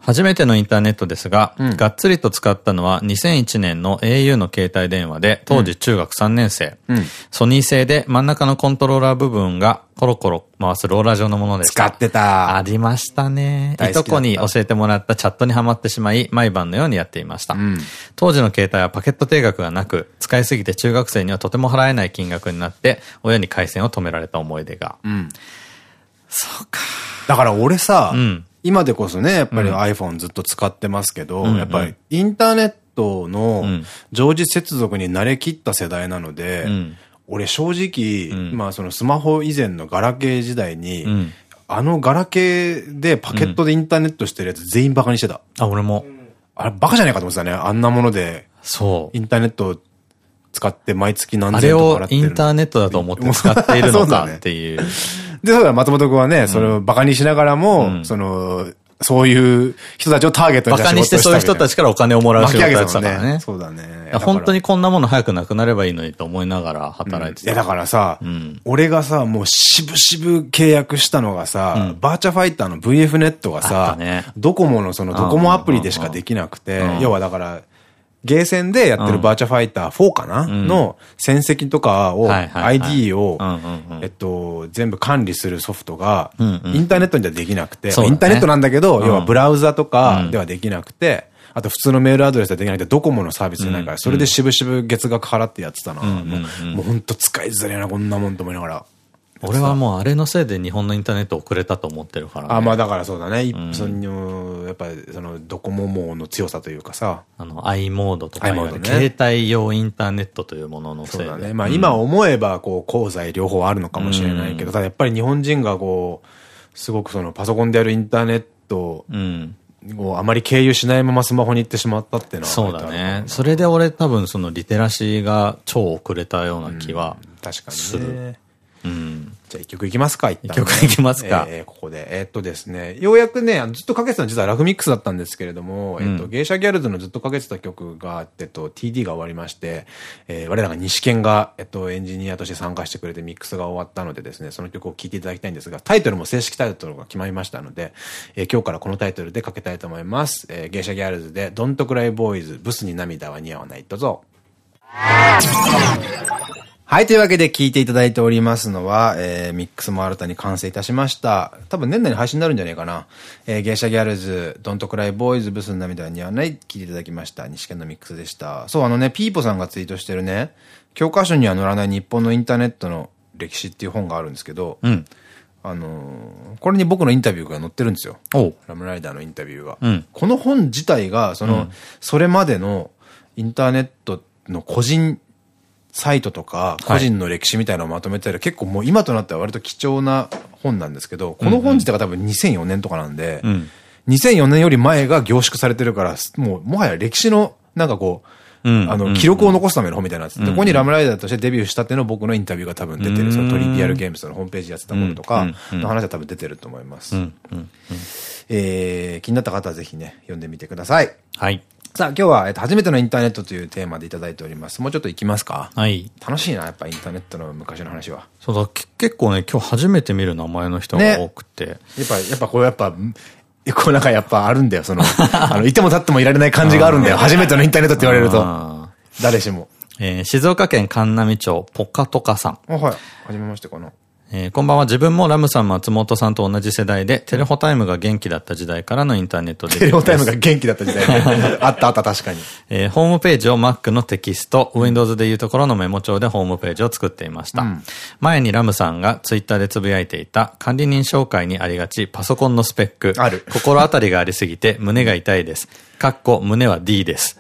[SPEAKER 1] 初めてのインターネットですが、うん、がっつりと使ったのは2001年の au の携帯電話で、当時中学3年生。うん、ソニー製で真ん中のコントローラー部分がコロコロ回すローラー状のものでした。
[SPEAKER 2] 使ってた。
[SPEAKER 1] ありましたね。いとこに教えてもらったチャットにはまってしまい、毎晩のようにやっていました。うん、当時の携帯はパケット定額がなく、使いすぎて中学生にはとても払えない金額になって、親に回線を止められた思い出が。うん、そうか。
[SPEAKER 2] だから俺さ、うん今でこそね、やっぱり iPhone ずっと使ってますけど、やっぱりインターネットの常時接続に慣れきった世代なので、うん、俺正直、うん、まあそのスマホ以前のガラケー時代に、うん、あのガラケーでパケットでインターネットしてるやつ全員バカにしてた。
[SPEAKER 1] あ、俺も。
[SPEAKER 2] あれバカじゃないかと思ってたね。あんなもので。
[SPEAKER 1] そう。
[SPEAKER 2] インターネット使って毎月何
[SPEAKER 1] 千円とか払ってる。あれをインターネットだと思って使っているのかっていう。
[SPEAKER 2] で、そうだ、松本君はね、それをバカにしながらも、その、そういう人たちをターゲット
[SPEAKER 1] にバカにしてそういう人たちからお金をもらう仕事やってたからね。
[SPEAKER 2] そうだね。
[SPEAKER 1] 本当にこんなもの早くなくなればいいのにと思いながら働いてた。
[SPEAKER 2] いや、だからさ、俺がさ、もうしぶしぶ契約したのがさ、バーチャファイターの VF ネットがさ、ドコモのそのドコモアプリでしかできなくて、要はだから、ゲーセンでやってるバーチャファイター4かな、うん、の戦績とかを、ID を、えっと、全部管理するソフトが、インターネットにはできなくて、インターネットなんだけど、要はブラウザとかではできなくて、あと普通のメールアドレスでできなくて、ドコモのサービスじゃないから、それで渋々月額払ってやってたな。もうほんと使いづらいな、こんなもんと思いながら。
[SPEAKER 1] 俺はもうあれのせいで日本のインターネット遅れたと思ってるから、
[SPEAKER 2] ね、あ、まあだからそうだね。うん、その、やっぱりそのドコモ網の強さというかさ。
[SPEAKER 1] あの、i モードとか、ね、携帯用インターネットというもののせいで。そうだね。
[SPEAKER 2] まあ今思えばこう、功罪両方あるのかもしれないけど、ただやっぱり日本人がこう、すごくそのパソコンでやるインターネット、うんをあまり経由しないままスマホに行ってしまったっていうのは
[SPEAKER 1] そうだね。それで俺多分そのリテラシーが超遅れたような気は、うん、確かにね。
[SPEAKER 2] うん。じゃあ一曲いきますか、一
[SPEAKER 1] 旦、ね。曲いきますか。
[SPEAKER 2] えー、ここで。えー、っとですね、ようやくね、ずっとかけてたのは実はラフミックスだったんですけれども、うん、えっと、芸者ギャルズのずっとかけてた曲があって、と、TD が終わりまして、えー、我らが西健が、えっと、エンジニアとして参加してくれてミックスが終わったのでですね、その曲を聴いていただきたいんですが、タイトルも正式タイトルが決まりましたので、えー、今日からこのタイトルでかけたいと思います。えー、芸者ギャルズで、Don't Cry Boys、ブスに涙は似合わない。どうぞ。はい、というわけで聞いていただいておりますのは、えー、ミックスも新たに完成いたしました。多分年内に配信になるんじゃないかな。えー、芸者ギャルズ、ドントクライボーイズ、ブスの涙にはない、聞いていただきました。西県のミックスでした。そう、あのね、ピーポさんがツイートしてるね、教科書には載らない日本のインターネットの歴史っていう本があるんですけど、うん、あのー、これに僕のインタビューが載ってるんですよ。ラムライダーのインタビューが。うん、この本自体が、その、うん、それまでのインターネットの個人サイトとか、個人の歴史みたいなのをまとめてたら、結構もう今となっては割と貴重な本なんですけど、この本自体が多分2004年とかなんで、うん、2004年より前が凝縮されてるから、もうもはや歴史の、なんかこう、あの、記録を残すための本みたいなやつ。ここにラムライダーとしてデビューしたっていうの僕のインタビューが多分出てる。そのトリビアルゲームズのホームページやってたものとかの話は多分出てると思います。えー、気になった方はぜひね、読んでみてください。
[SPEAKER 1] はい。
[SPEAKER 2] さあ、今日は、えっと、初めてのインターネットというテーマでいただいております。もうちょっと行きますか？
[SPEAKER 1] はい。
[SPEAKER 2] 楽しいな、やっぱインターネットの昔の話は。
[SPEAKER 1] そうだ、結構ね、今日初めて見る名前の人が多くて。ね、
[SPEAKER 2] やっぱ、やっぱこれやっぱ、こうなんかやっぱあるんだよ、その、あの、いても立ってもいられない感じがあるんだよ。初めてのインターネットって言われると。誰しも。
[SPEAKER 1] えー、静岡県神南町、ポカトカさん。
[SPEAKER 2] あ、はい。はじめましてかな。
[SPEAKER 1] えー、こんばんは。自分もラムさん、松本さんと同じ世代で、テレホタイムが元気だった時代からのインターネットで。
[SPEAKER 2] テレホタイムが元気だった時代 あったあった、確かに。
[SPEAKER 1] えー、ホームページを Mac のテキスト、Windows でいうところのメモ帳でホームページを作っていました。うん、前にラムさんが Twitter でつぶやいていた管理人紹介にありがちパソコンのスペック。
[SPEAKER 2] ある。
[SPEAKER 1] 心当たりがありすぎて胸が痛いです。かっこ胸は D です。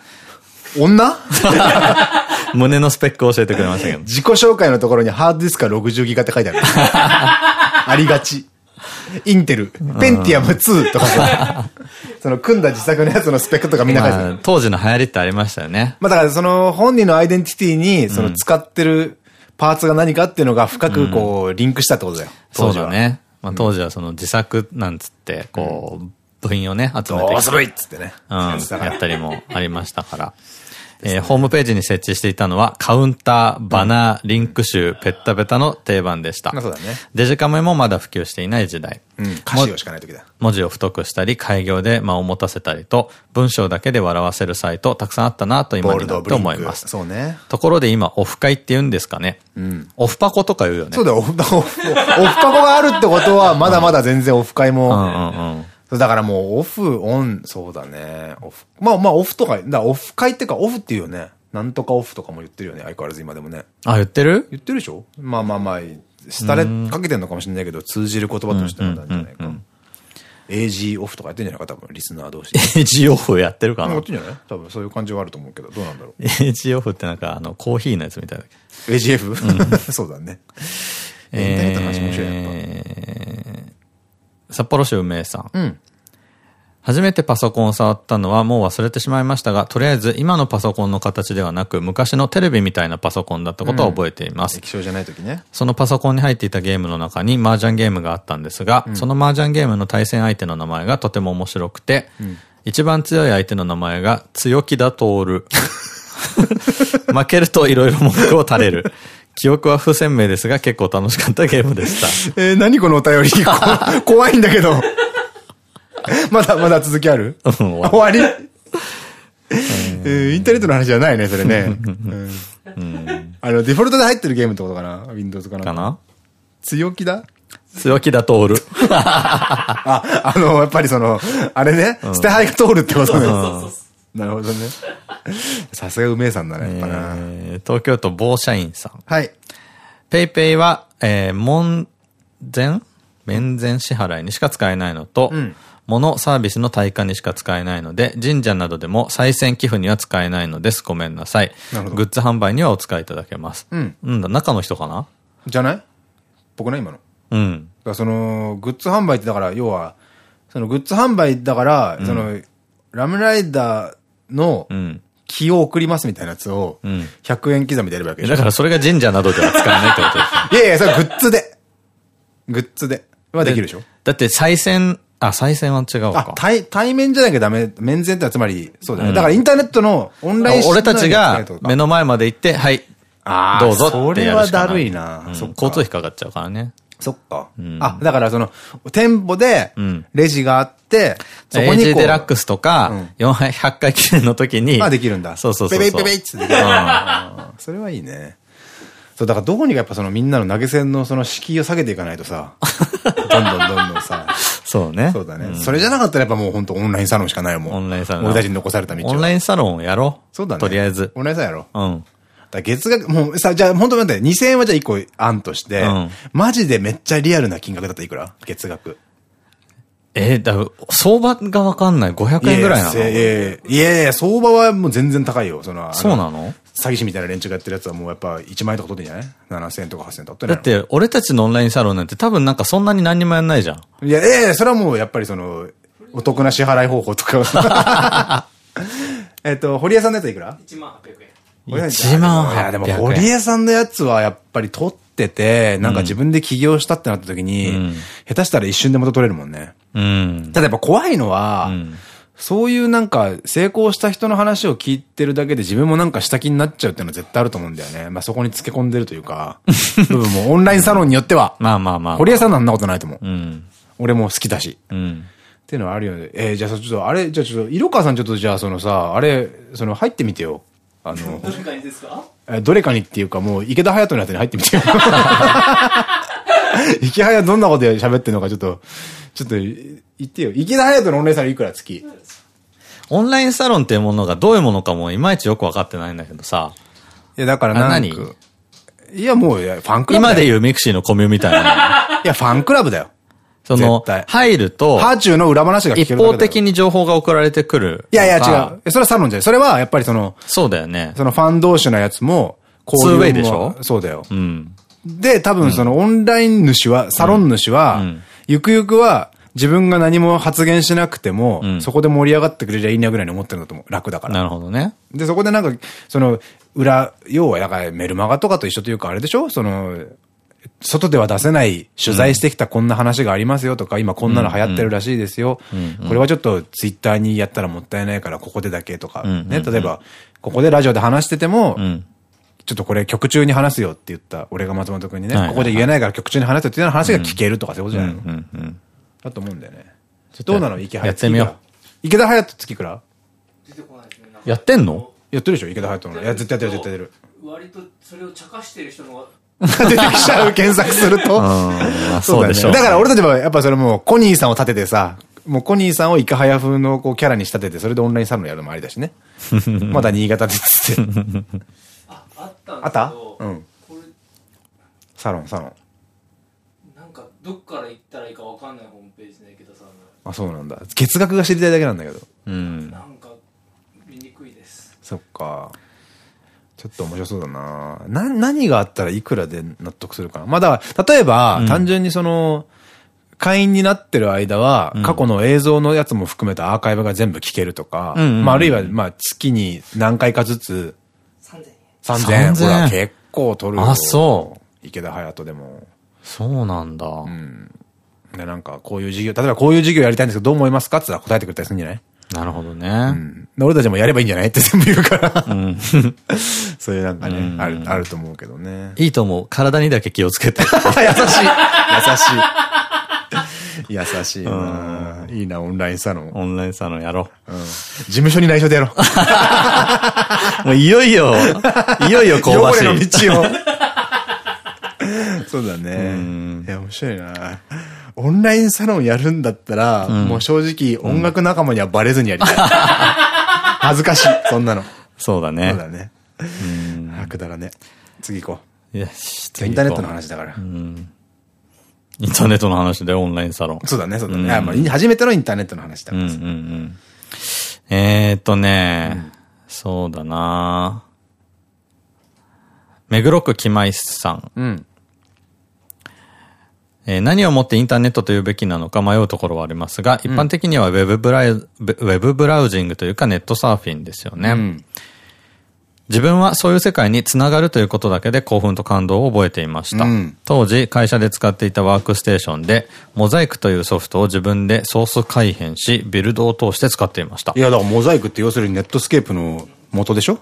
[SPEAKER 2] 女？
[SPEAKER 1] 胸のスペックを教えてくれましたけど。
[SPEAKER 2] 自己紹介のところにハードディスクは60ギガって書いてある。ありがち。インテル、ペンティアム2とかさ、その組んだ自作のやつのスペックとかみんな書いてある。
[SPEAKER 1] 当時の流行りってありましたよね。
[SPEAKER 2] まあだからその本人のアイデンティティに、その使ってるパーツが何かっていうのが深くこう、リンクしたってことだよ。
[SPEAKER 1] そうだね。まあ当時はその自作なんつって、こう、部品をね、集めて。
[SPEAKER 2] どうするいっつってね。
[SPEAKER 1] うん。やったりもありましたから。えー、ホームページに設置していたのは、カウンター、バナー、リンク集、ペッタベタの定番でした。
[SPEAKER 2] そうだね。
[SPEAKER 1] デジカメもまだ普及していない時代。
[SPEAKER 2] うん、歌詞をしかない時だ。
[SPEAKER 1] 文字を太くしたり、開業で間を持たせたりと、文章だけで笑わせるサイトたくさんあったなと今になって思います。
[SPEAKER 2] そうね。
[SPEAKER 1] ところで今、オフ会って言うんですかね。うん。オフパコとか言うよね。
[SPEAKER 2] そうだよ、オフ、オフ、オフパコがあるってことは、まだまだ全然オフ会も。うんうんうん。だからもうオフ、オン、そうだね。オフ。まあまあオフとか、だオフ会っていうかオフっていうよね。なんとかオフとかも言ってるよね、相変わらず今でもね。
[SPEAKER 1] あ、言ってる？
[SPEAKER 2] 言ってるでしょ？まあまあまあ、廃れかけてんのかもしれないけど、通じる言葉としてなんじゃないか。エイジオフとかやってんじゃないか多分、リスナー同士。
[SPEAKER 1] エイジオフやってるかな
[SPEAKER 2] やってんじゃない？多分そういう感じはあると思うけど、どうなんだろう？
[SPEAKER 1] エイジオフってなんか、あの、コーヒーのやつみたいだけ
[SPEAKER 2] ど。AGF? そうだね。インターネットの話面白いやっ
[SPEAKER 1] ぱ。札幌市梅さん。
[SPEAKER 2] うん。
[SPEAKER 1] 初めてパソコンを触ったのはもう忘れてしまいましたが、とりあえず今のパソコンの形ではなく、昔のテレビみたいなパソコンだったことは覚えています。
[SPEAKER 2] 液晶じゃない時ね。
[SPEAKER 1] そのパソコンに入っていたゲームの中に麻雀ゲームがあったんですが、うん、その麻雀ゲームの対戦相手の名前がとても面白くて、うん、一番強い相手の名前が強気だ通る。負けると色々文句を垂れる。記憶は不鮮明ですが結構楽しかったゲームでした。
[SPEAKER 2] えー、何このお便り？怖いんだけど。まだ、まだ続きある？終わり？インターネットの話じゃないね、それね。あの、デフォルトで入ってるゲームってことかな ?Windows かなかな？強気だ？
[SPEAKER 1] 強気だ通る。
[SPEAKER 2] あ、あの、やっぱりその、あれね、捨て牌が通るってことね。なるほどね。さすが梅さんだね、やっぱな。
[SPEAKER 1] 東京都某社員さん。
[SPEAKER 2] はい。
[SPEAKER 1] ペイペイは、えー、門前？免前支払いにしか使えないのと、うん物、サービスの対価にしか使えないので、神社などでも再選寄付には使えないのです。ごめんなさい。グッズ販売にはお使いいただけます。うん。なんだ、中の人かな？
[SPEAKER 2] じゃない？僕ね、今の。
[SPEAKER 1] うん。
[SPEAKER 2] だその、グッズ販売ってだから、要は、そのグッズ販売だから、うん、その、ラムライダーの、気を送りますみたいなやつを、100円刻みでやるわけ
[SPEAKER 1] でしょ、だからそれが神社などでは使えないってことです
[SPEAKER 2] いやいや、それグッズで。グッズで。はできるでしょ
[SPEAKER 1] だって再選あ、再選は違うか。
[SPEAKER 2] あ、対、対面じゃなきゃダメ。面前ってつまり、そうだね。だからインターネットのオンライン
[SPEAKER 1] 俺たちが目の前まで行って、はい、どうぞって
[SPEAKER 2] それはだるいな。
[SPEAKER 1] 交通費かかっちゃうからね。
[SPEAKER 2] そっか。あ、だからその、店舗で、レジがあって、
[SPEAKER 1] そこに。エイジデラックスとか、400回記念の時に。
[SPEAKER 2] あ、できるんだ。
[SPEAKER 1] そうそうそう。
[SPEAKER 2] ペペペペってできる。それはいいね。そう、だからどこにかやっぱそのみんなの投げ銭のその敷居を下げていかないとさ、どんどんどんどんさ。
[SPEAKER 1] そうね。
[SPEAKER 2] そうだね。それじゃなかったらやっぱもう本当オンラインサロンしかないもん。
[SPEAKER 1] オンラインサロン。
[SPEAKER 2] 俺たちに残された道
[SPEAKER 1] オンラインサロンをやろ
[SPEAKER 2] う。そうだね。
[SPEAKER 1] とりあえず。
[SPEAKER 2] オンラインサロンやろう。うん。だ月額、もうさ、じゃあ本当待って、2000円はじゃあ1個案として、うん、マジでめっちゃリアルな金額だったらいくら？月額。
[SPEAKER 1] えー、だ相場がわかんない。500円ぐらいなの？いやい
[SPEAKER 2] やいやいや、相場はもう全然高いよ。その、
[SPEAKER 1] そうなの？
[SPEAKER 2] 詐欺師みたいな連中がやってるやつはもうやっぱ1万円とか取ってんじゃない ?7000 円とか8000円取って
[SPEAKER 1] だって、俺たちのオンラインサロンなんて多分なんかそんなに何にもやんないじゃ
[SPEAKER 2] ん。いや、ええそれはもうやっぱりその、お得な支払い方法とか。えっと、堀江さんのやつはいくら ?1 万800円。1万800円。いや、でも堀江さんのやつはやっぱり取ってて、なんか自分で起業したってなった時に、うん、下手したら一瞬で元取れるもんね。
[SPEAKER 1] うん、
[SPEAKER 2] ただやっぱ怖いのは、うんそういうなんか成功した人の話を聞いてるだけで自分もなんか下気になっちゃうっていうのは絶対あると思うんだよね。まあそこにつけ込んでるというか、部分もオンラインサロンによっては。
[SPEAKER 1] まあまあまあ。
[SPEAKER 2] 堀江さんなんなことないと思う。
[SPEAKER 1] うん、
[SPEAKER 2] 俺も好きだし。
[SPEAKER 1] うん、
[SPEAKER 2] っていうのはあるよね。えー、じゃあちょっと、あれ、じゃあちょっと、色川さんちょっとじゃあそのさ、あれ、その入ってみてよ。あの、
[SPEAKER 3] どれかにですか？
[SPEAKER 2] どれかにっていうかもう池田隼人のやつに入ってみてよ。池隼どんなことで喋ってんのかちょっと、ちょっと言ってよ。池田隼人のオンラインサロンいくら月？
[SPEAKER 1] オンラインサロンっていうものがどういうものかもいまいちよくわかってないんだけどさ。
[SPEAKER 2] いや、だから何？いや、もう、ファンクラ
[SPEAKER 1] ブ。今で言うミクシーのコミュみたいな。
[SPEAKER 2] いや、ファンクラブだよ。
[SPEAKER 1] その、入ると、
[SPEAKER 2] ハーチューの裏話が
[SPEAKER 1] 聞ける一方的に情報が送られてくる。
[SPEAKER 2] いやいや、違う。それはサロンじゃない。それは、やっぱりその、
[SPEAKER 1] そうだよね。
[SPEAKER 2] そのファン同士のやつも、
[SPEAKER 1] こういう。ツーウェイでしょ？
[SPEAKER 2] そうだよ。
[SPEAKER 1] うん。
[SPEAKER 2] で、多分そのオンライン主は、サロン主は、ゆくゆくは、自分が何も発言しなくても、うん、そこで盛り上がってくれりゃいいなぐらいに思ってるんだと思う。楽だから。
[SPEAKER 1] なるほどね。
[SPEAKER 2] で、そこでなんか、その、裏、要は、だからメルマガとかと一緒というか、あれでしょ？その、外では出せない取材してきたこんな話がありますよとか、今こんなの流行ってるらしいですよ。これはちょっとツイッターにやったらもったいないからここでだけとか、ね、例えば、ここでラジオで話してても、ちょっとこれ曲中に話すよって言った、俺が松本君にね、ここで言えないから曲中に話すよっていう話が聞けるとかそういうことじゃないのだと思うんだよね。どうなの？池
[SPEAKER 1] 原やってみよう。
[SPEAKER 2] 池田隼人月くら？
[SPEAKER 1] やってんの？
[SPEAKER 2] やってるでしょ？池田隼人の。いや、絶対やってる、絶対やってる。
[SPEAKER 3] 割とそれを茶化してる人の
[SPEAKER 2] 出てきちゃう、検索すると。
[SPEAKER 1] そうでしょ。
[SPEAKER 2] だから俺たちもやっぱそれもコニーさんを立ててさ、もうコニーさんをイカハヤ風のこうキャラに仕立てて、それでオンラインサロンやるのもありだしね。まだ新潟でつって。
[SPEAKER 3] あ、あった
[SPEAKER 2] あった？うん。サロン、サロン。
[SPEAKER 3] なんかどっから行ったらいいかわかんないホームページね池田さんの
[SPEAKER 2] あ、そうなんだ。月額が知りたいだけなんだけど。
[SPEAKER 1] うん。
[SPEAKER 3] なんか見にくいです
[SPEAKER 2] そっか。ちょっと面白そうだなな、何があったらいくらで納得するかな。まあだから、例えば、
[SPEAKER 1] うん
[SPEAKER 2] 単純にその、会員になってる間は、
[SPEAKER 1] うん
[SPEAKER 2] 過去の映像のやつも含めたアーカイブが全部聞けるとか、まああるいは、まあ月に何回かずつ、
[SPEAKER 3] 3000円
[SPEAKER 2] 3000円。
[SPEAKER 1] 3000
[SPEAKER 2] ほら、結構取るよ。
[SPEAKER 1] あそう
[SPEAKER 2] 池田隼人でも。
[SPEAKER 1] そうなんだ。
[SPEAKER 2] うん。で、なんか、こういう授業、例えばこういう授業やりたいんですけど、どう思いますかって言ったら答えてくれたりするんじゃない？
[SPEAKER 1] なるほどね。
[SPEAKER 2] うん。で俺たちもやればいいんじゃない？って全部言うから。
[SPEAKER 1] うん。
[SPEAKER 2] そういうなんかね、
[SPEAKER 1] うん
[SPEAKER 2] ある、あると思うけどね。
[SPEAKER 1] いいと思う。体にだけ気をつけて。
[SPEAKER 2] 優しい。優しい。優しいな。いいな、オンラインサロン。
[SPEAKER 1] オンラインサロンやろ
[SPEAKER 2] うん事務所に内緒でやろう。
[SPEAKER 1] う。もういよいよ、いよいよ香ばしい。
[SPEAKER 2] の道を。そうだ
[SPEAKER 1] う
[SPEAKER 2] ね
[SPEAKER 1] ん。
[SPEAKER 2] いや、面白いな。オンラインサロンやるんだったら、
[SPEAKER 1] ん
[SPEAKER 2] もう正直音楽仲間にはバレずにやりたい。恥ずかしい、そんなの。
[SPEAKER 1] そうだね。
[SPEAKER 2] そうだね。
[SPEAKER 1] うん
[SPEAKER 2] あ、くだらね。次行こ
[SPEAKER 1] よし、
[SPEAKER 2] う。インターネットの話だから
[SPEAKER 1] う。ん。インターネットの話でオンラインサロン。
[SPEAKER 2] そうだね、そうだ
[SPEAKER 1] うん
[SPEAKER 2] ね。あまあ初めてのインターネットの話だからさ
[SPEAKER 1] うんうんうん。えーっとね、そうだな目黒区木舞さん。
[SPEAKER 2] うん。
[SPEAKER 1] えー何をもってインターネットというべきなのか迷うところはありますが、一般的にはウェブブライウェブブラウジングというかネットサーフィンですよね。
[SPEAKER 2] うん。
[SPEAKER 1] 自分はそういう世界につながるということだけで興奮と感動を覚えていました。
[SPEAKER 2] うん
[SPEAKER 1] 当時会社で使っていたワークステーションでモザイクというソフトを自分でソース改変しビルドを通して使っていました
[SPEAKER 2] い。や、だからモザイクって要するにネットスケープの元でしょ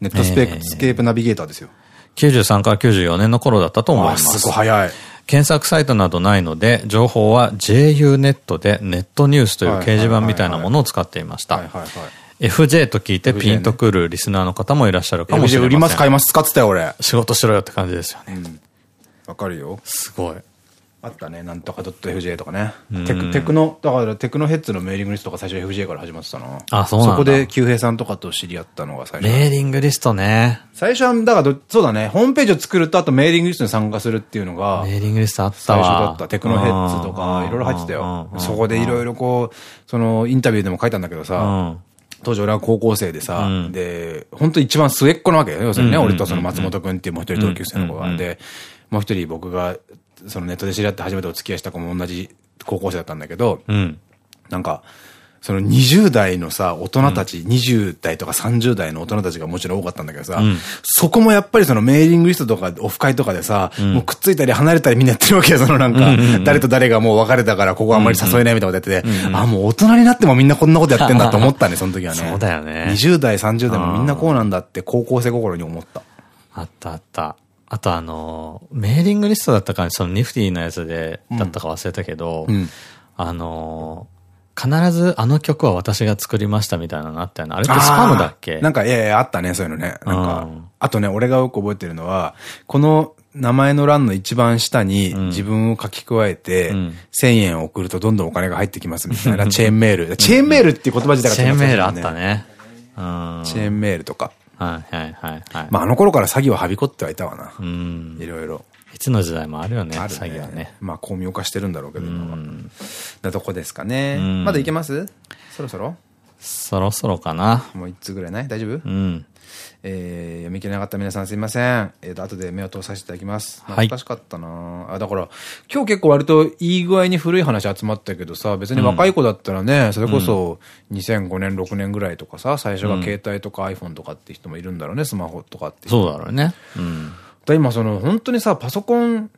[SPEAKER 2] ネットスペーク、スケープナビゲーターですよ。
[SPEAKER 1] 93から94年の頃だったと思いま
[SPEAKER 2] あ、
[SPEAKER 1] す。
[SPEAKER 2] すごい早い。
[SPEAKER 1] 検索サイトなどないので、情報は JU ネットでネットニュースという掲示板みたいなものを使っていました。FJ と聞いてピンとくるリスナーの方もいらっしゃるかもしれません。
[SPEAKER 2] 売ります、買います、使ってたよ、俺。
[SPEAKER 1] 仕事しろよって感じですよね。
[SPEAKER 2] わかるよ。
[SPEAKER 1] すごい。
[SPEAKER 2] あったね、なんとか .fj とかね。テク、テクノ、だからテクノヘッズのメーリングリストが最初 FJ から始まってたな。
[SPEAKER 1] あそうなんだ
[SPEAKER 2] そこで、旧平さんとかと知り合ったのが最初。
[SPEAKER 1] メーリングリストね。
[SPEAKER 2] 最初は、だからど、そうだね、ホームページを作ると、あとメーリングリストに参加するっていうのが、
[SPEAKER 1] メーリングリストあった
[SPEAKER 2] 最
[SPEAKER 1] わ。
[SPEAKER 2] 初だった。テクノヘッズとか、いろいろ入ってたよ。そこでいろいろこう、その、インタビューでも書いたんだけど
[SPEAKER 1] う
[SPEAKER 2] さ、
[SPEAKER 1] ん。
[SPEAKER 2] 当時俺は高校生でさ、
[SPEAKER 1] うん
[SPEAKER 2] で、本当一番末っ子なわけよ。要するにね、
[SPEAKER 1] うん
[SPEAKER 2] 俺とその松本くんっていうもう一人同級生の子が。
[SPEAKER 1] うん
[SPEAKER 2] で、もう一人僕が、そのネットで知り合って初めてお付き合いした子も同じ高校生だったんだけど、
[SPEAKER 1] うん。
[SPEAKER 2] なんか、その20代のさ、大人たち、20代とか30代の大人たちがもちろん多かったんだけどさ、
[SPEAKER 1] うん
[SPEAKER 2] そこもやっぱりそのメーリングリストとかオフ会とかでさ、もうくっついたり離れたりみんなやってるわけよ、そのなんか、誰と誰がもう別れたからここあんまり誘えないみたいなことやってて、あ、もう大人になってもみんなこんなことやってんだと思ったね、その時はね。
[SPEAKER 1] そうだよね
[SPEAKER 2] 20代、30代もみんなこうなんだって高校生心に思った。
[SPEAKER 1] あったあった。あとあの、メーリングリストだったか、そのニフティなやつで、だったか忘れたけど、
[SPEAKER 2] うん
[SPEAKER 1] あの、必ずあの曲は私が作りましたみたいなのあったよね。あれってスパムだっけ？
[SPEAKER 2] なんか、いやいや、あったね、そういうのね。なんか
[SPEAKER 1] うん、
[SPEAKER 2] あとね、俺がよく覚えてるのは、この名前の欄の一番下に
[SPEAKER 1] ん
[SPEAKER 2] 自分を書き加えて、
[SPEAKER 1] うん
[SPEAKER 2] 1000円送るとどんどんお金が入ってきますみたいな チェーンメール。チェーンメールっていう言葉自体が
[SPEAKER 1] チェーンメールあっ
[SPEAKER 2] ね
[SPEAKER 1] た。ね。うん。
[SPEAKER 2] チェーンメールとか。
[SPEAKER 1] はいはいはいはい。
[SPEAKER 2] まあ、あの頃から詐欺ははびこってはいたわな。
[SPEAKER 1] うん。
[SPEAKER 2] いろいろ。
[SPEAKER 1] いつの時代もあるよね、
[SPEAKER 2] ある
[SPEAKER 1] 詐欺はね。
[SPEAKER 2] まあ、巧妙化してるんだろうけど、今は。
[SPEAKER 1] うん。
[SPEAKER 2] なとこですかね。
[SPEAKER 1] ん
[SPEAKER 2] まだいけます？そろそろ？
[SPEAKER 1] そろそろかな。
[SPEAKER 2] もう一通ぐらいない？大丈夫？
[SPEAKER 1] うん。
[SPEAKER 2] えー読み切れなかった皆さんすいません。えっ、と、後で目を通させていただきます。
[SPEAKER 1] はい
[SPEAKER 2] 懐かしかったな、あ、だから、今日結構割といい具合に古い話集まったけどさ、別に若い子だったらね、それこそ2005年、6年ぐらいとかさ、最初が携帯とか iPhone とかって人もいるんだろうね、スマホとかって。
[SPEAKER 1] そうだろうね。うん。
[SPEAKER 2] だ今その、本当にさ、パソコン、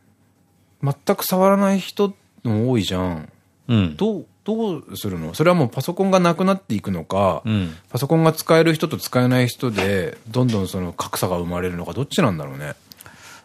[SPEAKER 2] 全く触らない人も多いじゃん。
[SPEAKER 1] うん。
[SPEAKER 2] どう、どうするの？それはもうパソコンがなくなっていくのか、
[SPEAKER 1] うん。
[SPEAKER 2] パソコンが使える人と使えない人で、どんどんその格差が生まれるのか、どっちなんだろうね？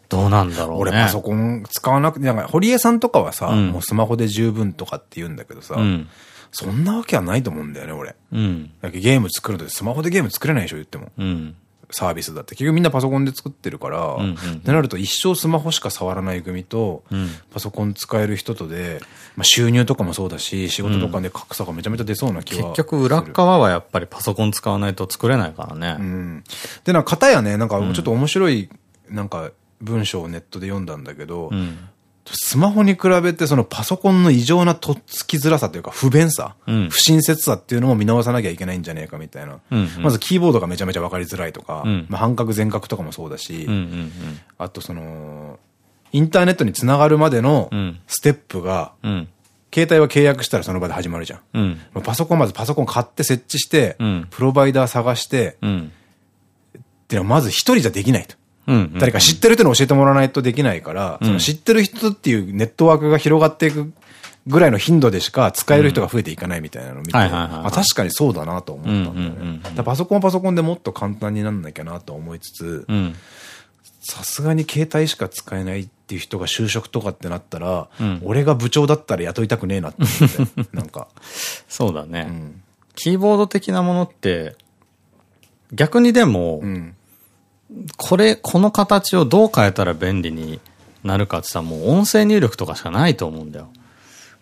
[SPEAKER 1] どうなんだろうね。
[SPEAKER 2] 俺パソコン使わなくて、なんか堀江さんとかはさ、
[SPEAKER 1] うん
[SPEAKER 2] もうスマホで十分とかって言うんだけどさ、
[SPEAKER 1] うん。
[SPEAKER 2] そんなわけはないと思うんだよね、俺。
[SPEAKER 1] うん。
[SPEAKER 2] だゲーム作るのってスマホでゲーム作れないでしょ、言っても。
[SPEAKER 1] うん。
[SPEAKER 2] サービスだって。結局みんなパソコンで作ってるから、
[SPEAKER 1] んうん
[SPEAKER 2] ってなると一生スマホしか触らない組と、
[SPEAKER 1] うん
[SPEAKER 2] パソコン使える人とで、まあ、収入とかもそうだし、仕事とかで格差がめちゃめちゃ出そうな気は
[SPEAKER 1] 結局裏側はやっぱりパソコン使わないと作れないからね。
[SPEAKER 2] うん。で、なんか、片やね、なんか、ちょっと面白い、なんか、文章をネットで読んだんだけど、
[SPEAKER 1] うん。
[SPEAKER 2] スマホに比べてそのパソコンの異常なとっつきづらさというか不便さ、うん、不親切さっていうのも見直さなきゃいけないんじゃねえかみたいな。うん。うん、まずキーボードがめちゃめちゃわかりづらいとか、うん、まあ半角全角とかもそうだし、あとその、インターネットにつながるまでのステップが、うん、携帯は契約したらその場で始まるじゃん、パソコンまずパソコン買って設置して、プロバイダー探して、っていうのはまず一人じゃできないと。誰か知ってる人に教えてもらわないとできないから、その知ってる人っていうネットワークが広がっていくぐらいの頻度でしか使える人が増えていかないみたいなのを見て、確かにそうだなと思ったんだよね。パソコンはパソコンでもっと簡単になんなきゃなと思いつつ、さすがに携帯しか使えないっていう人が就職とかってなったら、うん、俺が部長だったら雇いたくねえなって思って、なんか。
[SPEAKER 1] そうだね。うん、キーボード的なものって、逆にでも、うんこれ、この形をどう変えたら便利になるかってさ、もう音声入力とかしかないと思うんだよ。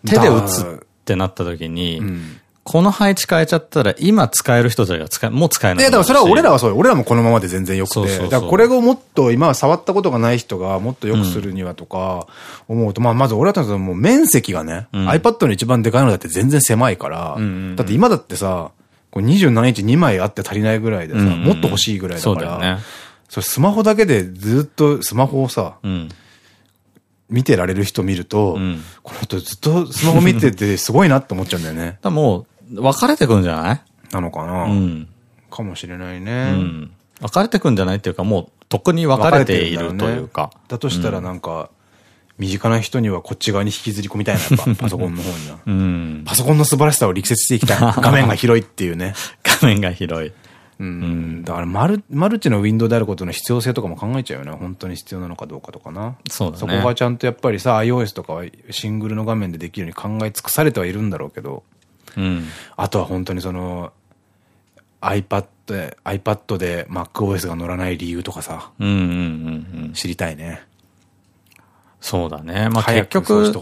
[SPEAKER 1] 手で打つってなった時に、うん、この配置変えちゃったら、今使える人たちが使え、もう使えない。
[SPEAKER 2] いや、だからそれは俺らはそう俺らもこのままで全然よくて。だからこれをもっと、今は触ったことがない人がもっと良くするにはとか、思うと、うん、まあ、まず俺はもう面積がね、うん、iPad の一番でかいのだって全然狭いから、だって今だってさ、こう27インチ2枚あって足りないぐらいでさ、もっと欲しいぐらいだから、ね、それスマホだけでずっとスマホをさ、うん、見てられる人見ると、うん、この人ずっとスマホ見ててすごいなって思っちゃうんだよね。
[SPEAKER 1] だもう、分かれてくんじゃない？
[SPEAKER 2] なのかな、うん、かもしれないね。うん、
[SPEAKER 1] 分かれてくんじゃないっていうか、もう、特に分かれているというか。
[SPEAKER 2] だとしたらなんか、身近な人にはこっち側に引きずり込みたいな、やっぱ、パソコンの方には。うん、パソコンの素晴らしさを力説していきたい。画面が広いっていうね。
[SPEAKER 1] 画面が広い。
[SPEAKER 2] うん。だからマル、マルチのウィンドウであることの必要性とかも考えちゃうよね。本当に必要なのかどうかとかな。そうだね。そこがちゃんとやっぱりさ、iOS とかはシングルの画面でできるように考え尽くされてはいるんだろうけど。うん。あとは本当にその、iPad、iPad で MacOS が乗らない理由とかさ。うんうんうんうん。知りたいね。
[SPEAKER 1] そうだね。まあ結局、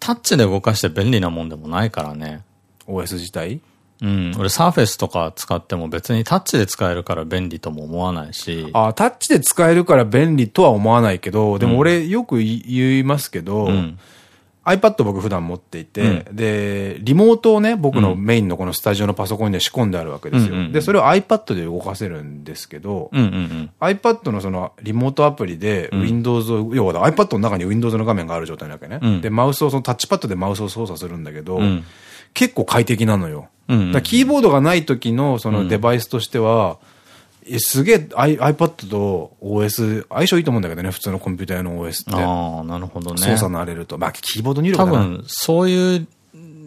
[SPEAKER 1] タッチで動かして便利なもんでもないからね。
[SPEAKER 2] OS 自体？
[SPEAKER 1] うん。俺サーフェスとか使っても別にタッチで使えるから便利とも思わないし。
[SPEAKER 2] あタッチで使えるから便利とは思わないけど、でも俺よく言いますけど、うん、iPad 僕普段持っていて、うん、で、リモートをね、僕のメインのこのスタジオのパソコンに仕込んであるわけですよ。で、それを iPad で動かせるんですけど、iPad のそのリモートアプリで Windows を、うん、要は iPad の中に Windows の画面がある状態なわけね。うん、で、マウスをそのタッチパッドでマウスを操作するんだけど、結構快適なのよ。だキーボードがない時のそのデバイスとしては、うん、すげえ iPad と OS 相性いいと思うんだけどね、普通のコンピューター用の OS って。
[SPEAKER 1] ああ、なるほどね。
[SPEAKER 2] 操作慣れると。まあ、キーボード入力
[SPEAKER 1] 多分、そういう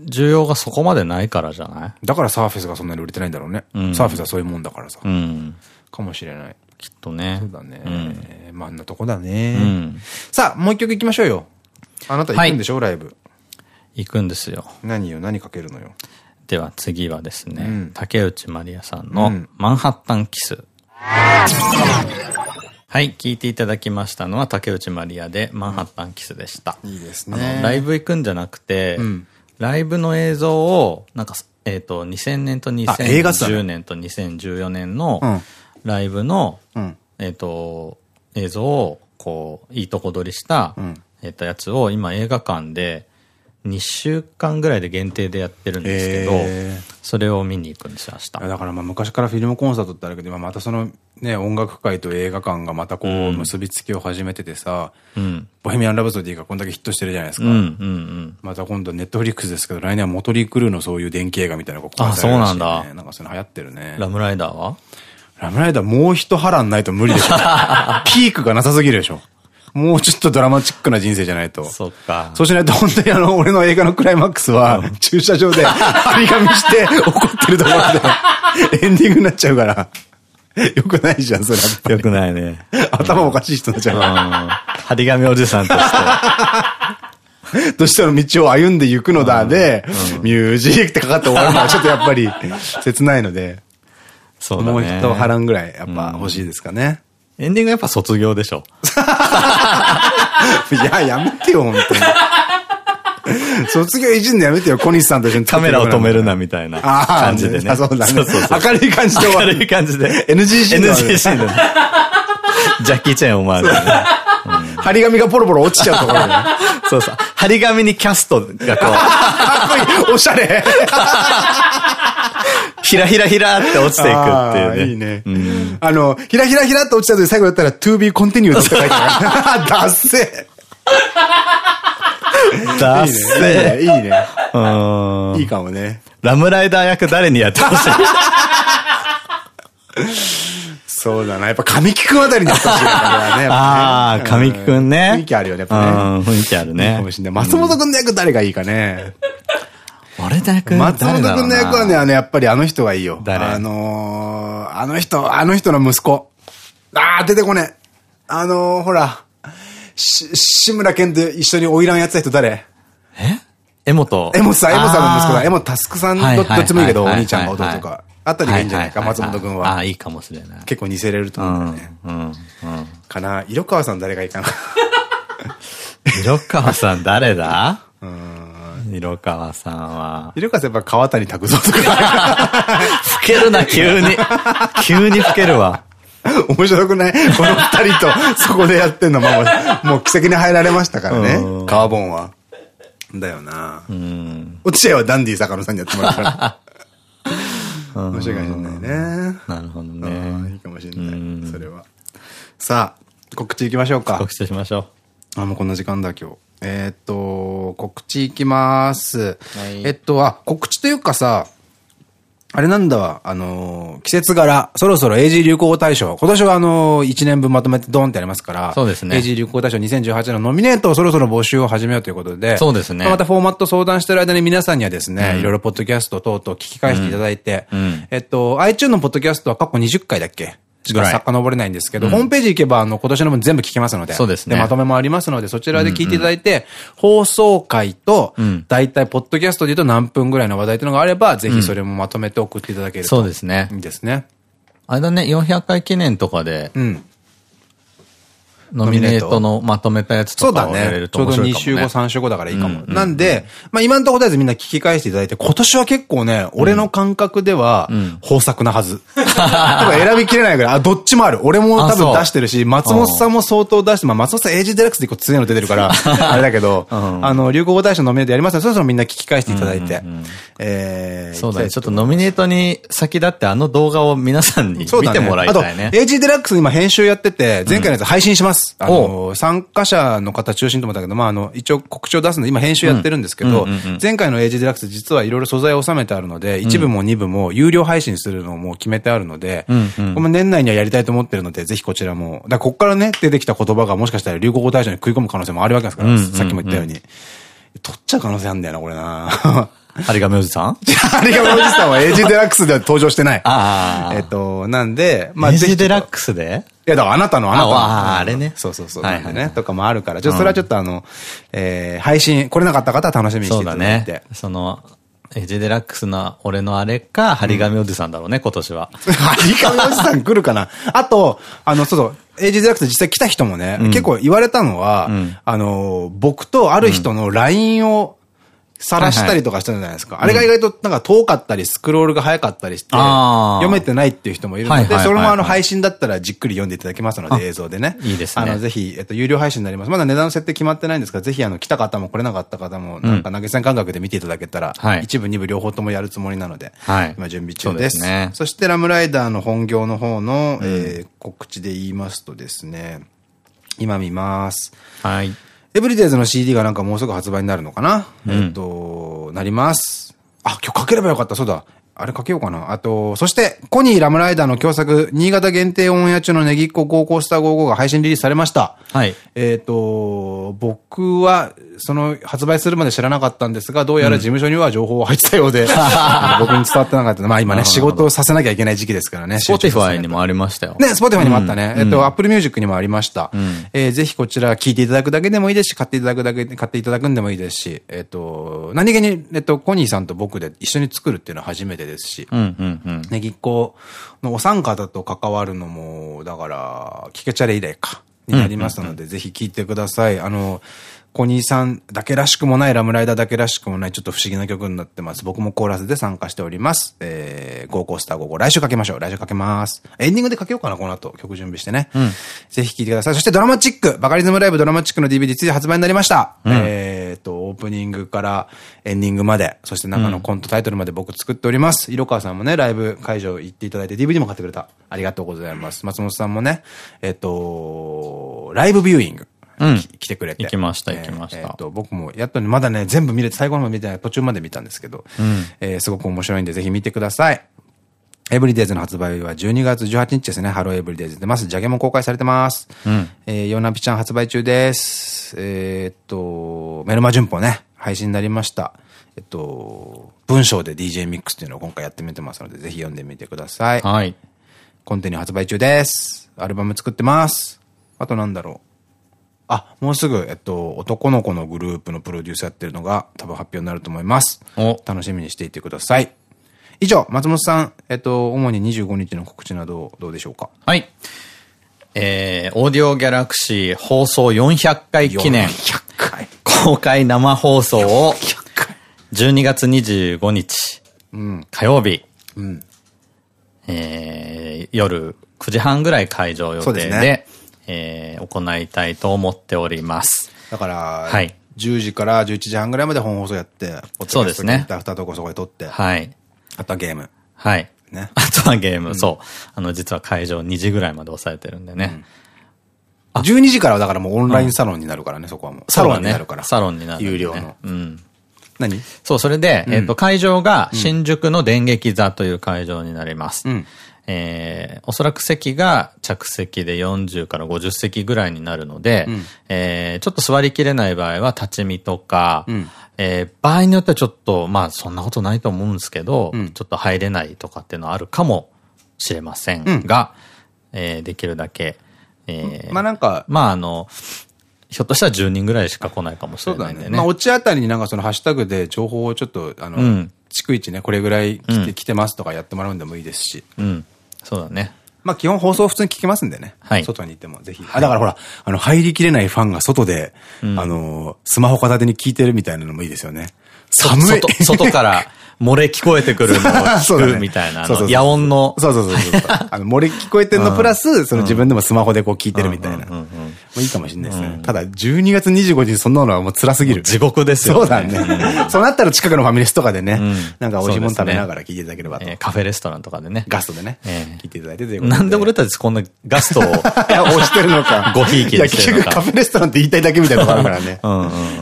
[SPEAKER 1] 需要がそこまでないからじゃない？
[SPEAKER 2] だからサーフェスがそんなに売れてないんだろうね。うん、サーフェスはそういうもんだからさ。うん、かもしれない。
[SPEAKER 1] きっとね。
[SPEAKER 2] そうだね。うん、まあ、あんなとこだね。うん、さあ、もう一曲行きましょうよ。あなた行くんでしょ、はい、ライブ。
[SPEAKER 1] 行くんですよ。
[SPEAKER 2] 何よ、何かけるのよ？
[SPEAKER 1] では次はですね、うん、竹内まりやさんのマンハッタンキス。うん、はい、聞いていただきましたのは竹内まりやでマンハッタンキスでした。
[SPEAKER 2] いいですね。
[SPEAKER 1] ライブ行くんじゃなくて、うん、ライブの映像を、なんか、えっ、ー、と、2000年と2010年と2014年のライブの、えっと、映像を、こう、いいとこ取りした、えっと、やつを今映画館で、2週間ぐらいで限定でやってるんですけど、それを見に行くんですよ、明日。
[SPEAKER 2] だからまあ昔からフィルムコンサートってあるけど、またそのね、音楽界と映画館がまたこう結びつきを始めててさ、うん、ボヘミアン・ラブソディがこんだけヒットしてるじゃないですか。また今度ネットフリックスですけど、来年はモトリー・クルーのそういう電気映画みたいなのが
[SPEAKER 1] 公開されるらしい、ね、あ、そうなんだ。
[SPEAKER 2] なんかその流行ってるね。
[SPEAKER 1] ラムライダーは？
[SPEAKER 2] ラムライダーもう一波乱ないと無理でしょ。ピークがなさすぎるでしょ。もうちょっとドラマチックな人生じゃないと。
[SPEAKER 1] そっか。
[SPEAKER 2] そうしないと本当にあの、俺の映画のクライマックスは、駐車場で張り紙して怒ってるところで、エンディングになっちゃうから。よくないじゃん、そ
[SPEAKER 1] れ。よくないね。
[SPEAKER 2] 頭おかしい人になっちゃう。
[SPEAKER 1] 張り紙おじさんとして。
[SPEAKER 2] としての道を歩んでいくのだで、ミュージックってかかって終わるのはちょっとやっぱり切ないので、そうもう一波乱ぐらいやっぱ欲しいですかね。
[SPEAKER 1] エンディングやっぱ卒業でしょ。
[SPEAKER 2] いや、やめてよ、本当に。卒業いじんのやめてよ、小西さんと一緒に
[SPEAKER 1] カメラを止めるな、みたいな感じでね。
[SPEAKER 2] あ、そうだね。明るい感じで。
[SPEAKER 1] 明るい感じで。
[SPEAKER 2] NGC
[SPEAKER 1] で。NGC で。ジャッキー・チェン思われる。
[SPEAKER 2] 張り紙がポロポロ落ちちゃうところで。
[SPEAKER 1] そうそう。張り紙にキャストがこう。
[SPEAKER 2] かっこいいおしゃれ
[SPEAKER 1] ひらひらひらって落ちていくっていうね。
[SPEAKER 2] いいね。あの、ひらひらひらって落ちた後で最後だったら to be continued って書いてある。ダッセ
[SPEAKER 1] ダッセ
[SPEAKER 2] いいね。いいね。
[SPEAKER 1] うん
[SPEAKER 2] いいかもね。
[SPEAKER 1] ラムライダー役誰にやってほしい？
[SPEAKER 2] そうだな。やっぱ神木くんあたりにやってほしいからね。
[SPEAKER 1] ああ、神木くんね。
[SPEAKER 2] 雰囲気あるよね、やっ
[SPEAKER 1] う
[SPEAKER 2] ぱね。
[SPEAKER 1] ん、雰囲気あるね
[SPEAKER 2] か。もしれない。松本くんの役誰がいいかね。
[SPEAKER 1] 俺の役
[SPEAKER 2] 松本くんの役はね、あの、やっぱりあの人がいいよ。
[SPEAKER 1] 誰？
[SPEAKER 2] あのー、あの人、あの人の息子。あー、出てこねえ。あのー、ほら、し、志村けんと一緒に花魁やってた人誰？
[SPEAKER 1] え？江本。
[SPEAKER 2] 江本さん、江本さんの息子だ。江本佑さんどっちもいいけど、お兄ちゃんが弟とか。あたりがいいんじゃないか、松本くん
[SPEAKER 1] ああ、
[SPEAKER 2] は。
[SPEAKER 1] いいかもしれない。
[SPEAKER 2] 結構似せれると
[SPEAKER 1] うん、
[SPEAKER 2] 思うんだよね。
[SPEAKER 1] うん、うん。
[SPEAKER 2] かな。色川さん誰がいいかな。
[SPEAKER 1] 色川さん誰だ？色川さんは。
[SPEAKER 2] 色川さんやっぱ川谷拓三とか。
[SPEAKER 1] 老けるな、急に。急に老けるわ。
[SPEAKER 2] 面白くない？この二人とそこでやってんの、まあ、もう奇跡に入られましたからね
[SPEAKER 1] う。ん
[SPEAKER 2] カーボンは。だよな。
[SPEAKER 1] うん。
[SPEAKER 2] 落合はダンディ坂野さんにやってもらうから。面白いかもしれないね。
[SPEAKER 1] なるほど
[SPEAKER 2] うん
[SPEAKER 1] ね。
[SPEAKER 2] いいかもしれ
[SPEAKER 1] う
[SPEAKER 2] ない。
[SPEAKER 1] ん
[SPEAKER 2] それは。さあ、告知行きましょうか
[SPEAKER 1] 告。知しましょ
[SPEAKER 2] あ、もうこんな時間だ、今日。えーっと、告知行きます。
[SPEAKER 1] はい
[SPEAKER 2] えっと、あ、告知というかさ、あれなんだわ、あのー季節柄、そろそろ AG 流行語大賞。今年はあのー、1年分まとめてドンってありますから。
[SPEAKER 1] そうですね
[SPEAKER 2] AG 流行語大賞2018のノミネートをそろそろ募集を始めようということで。
[SPEAKER 1] そうですね
[SPEAKER 2] またフォーマット相談してる間に皆さんにはですね、
[SPEAKER 1] うん
[SPEAKER 2] いろいろポッドキャスト等々聞き返していただいて、
[SPEAKER 1] うんうん
[SPEAKER 2] えっと、iTune のポッドキャストは過去20回だっけしか遡れないんですけど、ホームページ行けば、あの、今年の分全部聞けますので。
[SPEAKER 1] そうですね
[SPEAKER 2] まとめもありますので、そちらで聞いていただいて、放送回と
[SPEAKER 1] うん、
[SPEAKER 2] だいたいポッドキャストで言うと何分ぐらいの話題というのがあれば、ぜひそれもまとめて送っていただけると。
[SPEAKER 1] そうですね
[SPEAKER 2] いいですね。
[SPEAKER 1] あれだね、400回記念とかで、
[SPEAKER 2] うん。
[SPEAKER 1] ノミネートのまとめたやつ
[SPEAKER 2] そうだ
[SPEAKER 1] とかをやれ
[SPEAKER 2] ね。
[SPEAKER 1] る
[SPEAKER 2] ちょうど2
[SPEAKER 1] と面白いかもね。
[SPEAKER 2] 週後、3週後だからいいかも。
[SPEAKER 1] うん
[SPEAKER 2] なんで、まあ今のところとりあえずみんな聞き返していただいて、今年は結構ね、俺の感覚では
[SPEAKER 1] ん、
[SPEAKER 2] 豊作なはず。多分選びきれないぐらい、あ、どっちもある。俺も多分出してるし、松本さんも相当出して、まあ松本さんエイジデラックスで一個強いの出てるから、あれだけど、
[SPEAKER 1] ん
[SPEAKER 2] あの、流行語大賞ノミネートやりますので、そろそろみんな聞き返していただいて。えー
[SPEAKER 1] そうだね。ちょっとノミネートに先立ってあの動画を皆さんに
[SPEAKER 2] そうだね
[SPEAKER 1] 見てもらいたいね
[SPEAKER 2] あ。と、AG デラックス今編集やってて、前回のやつ配信します。あの、参加者の方中心と思ったけど、まあ、あの、一応告知を出すので、今編集やってるんですけど前回の AG デラックス実はいろいろ素材を収めてあるので、一部も二部も有料配信するのをもう決めてあるので、これも年内にはやりたいと思ってるので、ぜひこちらも、だこっからね、出てきた言葉がもしかしたら流行語大賞に食い込む可能性もあるわけですから、さっきも言ったように。取っちゃう可能性あるんだよな、これな。
[SPEAKER 1] ハリガメおじさん？
[SPEAKER 2] あれがおじさんは AG デラックスでは登場してない。
[SPEAKER 1] ああ。
[SPEAKER 2] えっと、なんで、ま
[SPEAKER 1] まあ、
[SPEAKER 2] ぜひちょっと
[SPEAKER 1] デラックスで？
[SPEAKER 2] いや、だからあなたの、あなたの。
[SPEAKER 1] あああれね
[SPEAKER 2] そうそうそう。
[SPEAKER 1] はい
[SPEAKER 2] ね、とかもあるから、ちょっとそれはちょっとあの、えー、配信、来れなかった方は楽しみにして
[SPEAKER 1] そ
[SPEAKER 2] いうた
[SPEAKER 1] だ
[SPEAKER 2] だいて。
[SPEAKER 1] ね。その、エジデラックスな俺のあれか、ハリガメおじさんだろうね、今年は。
[SPEAKER 2] ハリカメおじさん来るかなあと、あの、そうそう、エイジデラックス実際来た人もね、結構言われたのは、
[SPEAKER 1] ん
[SPEAKER 2] あの、僕とある人の LINE を、晒したりとかしたじゃないですか。あれが意外となんか遠かったり、スクロールが早かったりして、読めてないっていう人もいるので、それもあの配信だったらじっくり読んでいただけますので、映像でね。
[SPEAKER 1] いいですね
[SPEAKER 2] あの、ぜひ、えっと、有料配信になります。まだ値段の設定決まってないんですが、ぜひあの、来た方も来れなかった方も、なんか投げ銭感覚で見ていただけたら、
[SPEAKER 1] はい
[SPEAKER 2] 一部、二部両方ともやるつもりなので、
[SPEAKER 1] はい
[SPEAKER 2] 今準備中で。
[SPEAKER 1] です
[SPEAKER 2] そして、ラムライダーの本業の方の、えー告知で言いますとですね、今見ます。
[SPEAKER 1] はい。
[SPEAKER 2] エブリデイズの CD がなんかもうすぐ発売になるのかな、えっと、なります。あ、今日かければよかった、そうだ。あれかけようかな。あと、そして、コニーラムライダーの共作、新潟限定オンエア中のネギっ子ゴーコースター55が配信リリースされました。
[SPEAKER 1] はい。
[SPEAKER 2] えっと、僕は、その発売するまで知らなかったんですが、どうやら事務所には情報が入ってたようで、僕に伝わってなかった。まあ今ね、仕事をさせなきゃいけない時期ですからね。
[SPEAKER 1] スポティファイに
[SPEAKER 2] も
[SPEAKER 1] もありましたよ。
[SPEAKER 2] ね、スポティファイにもあったね。えっと、アップルミュージックにもありました。えーぜひこちら聞いていただくだけでもいいですし、買っていただくだけ、買っていただくんでもいいですし、えっと、何気に、えっと、コニーさんと僕で一緒に作るっていうのは初めてですし、
[SPEAKER 1] うんうんうん。
[SPEAKER 2] Negicco のお三方と関わるのも、だから、聞けちゃれ以来か。になりますので、ぜひ聞いてください。あの、コニーさんだけらしくもない、ラムライダーだけらしくもない、ちょっと不思議な曲になってます。僕もコーラスで参加しております。えー、ゴーコースター午後、来週かけましょう。来週かけます。エンディングでかけようかな、この後。曲準備してね。
[SPEAKER 1] うん
[SPEAKER 2] ぜひ聴いてください。そしてドラマチック、バカリズムライブドラマチックの DVD ついに発売になりました。えっと、オープニングからエンディングまで、そして中のコントタイトルまで僕作っております。色川さんもね、ライブ会場行っていただいて DVD も買ってくれた。ありがとうございます。松本さんもね、えっと、ライブビューイング。
[SPEAKER 1] うん
[SPEAKER 2] き来てくれて。
[SPEAKER 1] 行きました
[SPEAKER 2] えー
[SPEAKER 1] 行きました
[SPEAKER 2] えーっと、僕も、やっとね、まだね、全部見れて、最後のまで見てない、途中まで見たんですけど、えーすごく面白いんで、ぜひ見てください。エブリデイズの発売は12月18日ですね。ハローエブリデイズ出ます。ジャケも公開されてます。
[SPEAKER 1] ん
[SPEAKER 2] えーヨナピちゃん発売中です。えーっと、メルマ旬報ね、配信になりました。えっと、文章で DJ ミックスっていうのを今回やってみてますので、ぜひ読んでみてください。
[SPEAKER 1] はい。
[SPEAKER 2] コンテニュー発売中です。アルバム作ってます。あとなんだろう。あ、もうすぐ、えっと、男の子のグループのプロデュースやってるのが多分発表になると思います。
[SPEAKER 1] お
[SPEAKER 2] 楽しみにしていてください。以上、松本さん、えっと、主に25日の告知などどうでしょうか？
[SPEAKER 1] はい。えー、オーディオギャラクシー放送400回記念
[SPEAKER 2] 100回。
[SPEAKER 1] 公開生放送を12月25日
[SPEAKER 2] うん。
[SPEAKER 1] 火曜日、
[SPEAKER 2] うん。
[SPEAKER 1] えー、夜9時半ぐらい会場予定で、
[SPEAKER 2] ね
[SPEAKER 1] えー行いたいと思っております。
[SPEAKER 2] だから、
[SPEAKER 1] はい
[SPEAKER 2] 10時から11時半ぐらいまで本放送やって、
[SPEAKER 1] そうですね
[SPEAKER 2] アフタートークをそこで撮って、
[SPEAKER 1] はい。
[SPEAKER 2] あとはゲーム。
[SPEAKER 1] はい。
[SPEAKER 2] ね。
[SPEAKER 1] あとはゲーム、そう。あの、実は会場2時ぐらいまで抑えてるんでね。
[SPEAKER 2] 12時からはだからもうオンラインサロンになるからね、そこはもう。サロンになるから。
[SPEAKER 1] サロンになる。
[SPEAKER 2] 有料の。
[SPEAKER 1] うん。
[SPEAKER 2] 何？
[SPEAKER 1] そう、それで、えっと、会場が新宿の電撃座という会場になります。
[SPEAKER 2] うん
[SPEAKER 1] えーおそらく席が着席で40から50席ぐらいになるので、えーちょっと座りきれない場合は立ち見とか、
[SPEAKER 2] ん
[SPEAKER 1] えー場合によってはちょっと、まあそんなことないと思うんですけど、
[SPEAKER 2] ん
[SPEAKER 1] ちょっと入れないとかっていうのはあるかもしれませんが、えーできるだけ、えー
[SPEAKER 2] まあなんか、
[SPEAKER 1] まああの、ひょっとしたら10人ぐらいしか来ないかもし。れないんでね。
[SPEAKER 2] まあ、落ちあたりになんかそのハッシュタグで情報をちょっと、あの、
[SPEAKER 1] うん
[SPEAKER 2] 逐一ね、これぐらい来て,、
[SPEAKER 1] うん
[SPEAKER 2] 来てますとかやってもらうんでもいいですし。
[SPEAKER 1] うん。そうだね。
[SPEAKER 2] まあ基本放送普通に聞けますんでね。
[SPEAKER 1] はい
[SPEAKER 2] 外にいてもぜひ。あ、だからほら、あの、入りきれないファンが外で、あの、スマホ片手に聞いてるみたいなのもいいですよね。寒い。
[SPEAKER 1] 外、外から漏れ聞こえてくるのを聞く みたいな、あ
[SPEAKER 2] そうそう
[SPEAKER 1] 野音の。
[SPEAKER 2] そうそうそうそう。あの、漏れ聞こえてんのプラス、その自分でもスマホでこう聞いてるみたいな。もういいかもしれないですね。ただ、12月25日にそんなのはもう辛すぎる。
[SPEAKER 1] 地獄ですよ、
[SPEAKER 2] そうだね。そうなったら近くのファミレスとかでね
[SPEAKER 1] ん、
[SPEAKER 2] なんか美味しいもの食べながら聞いていただければと
[SPEAKER 1] え。ーカフェレストランとかでね。
[SPEAKER 2] ガストでね。
[SPEAKER 1] ええ
[SPEAKER 2] 聞いていただいて。
[SPEAKER 1] なんで俺たちこんなガストを。
[SPEAKER 2] 押してるのか。
[SPEAKER 1] ごひいき
[SPEAKER 2] いや、
[SPEAKER 1] にしてるのか
[SPEAKER 2] 結局カフェレストランって言いたいだけみたいなとこあるからね。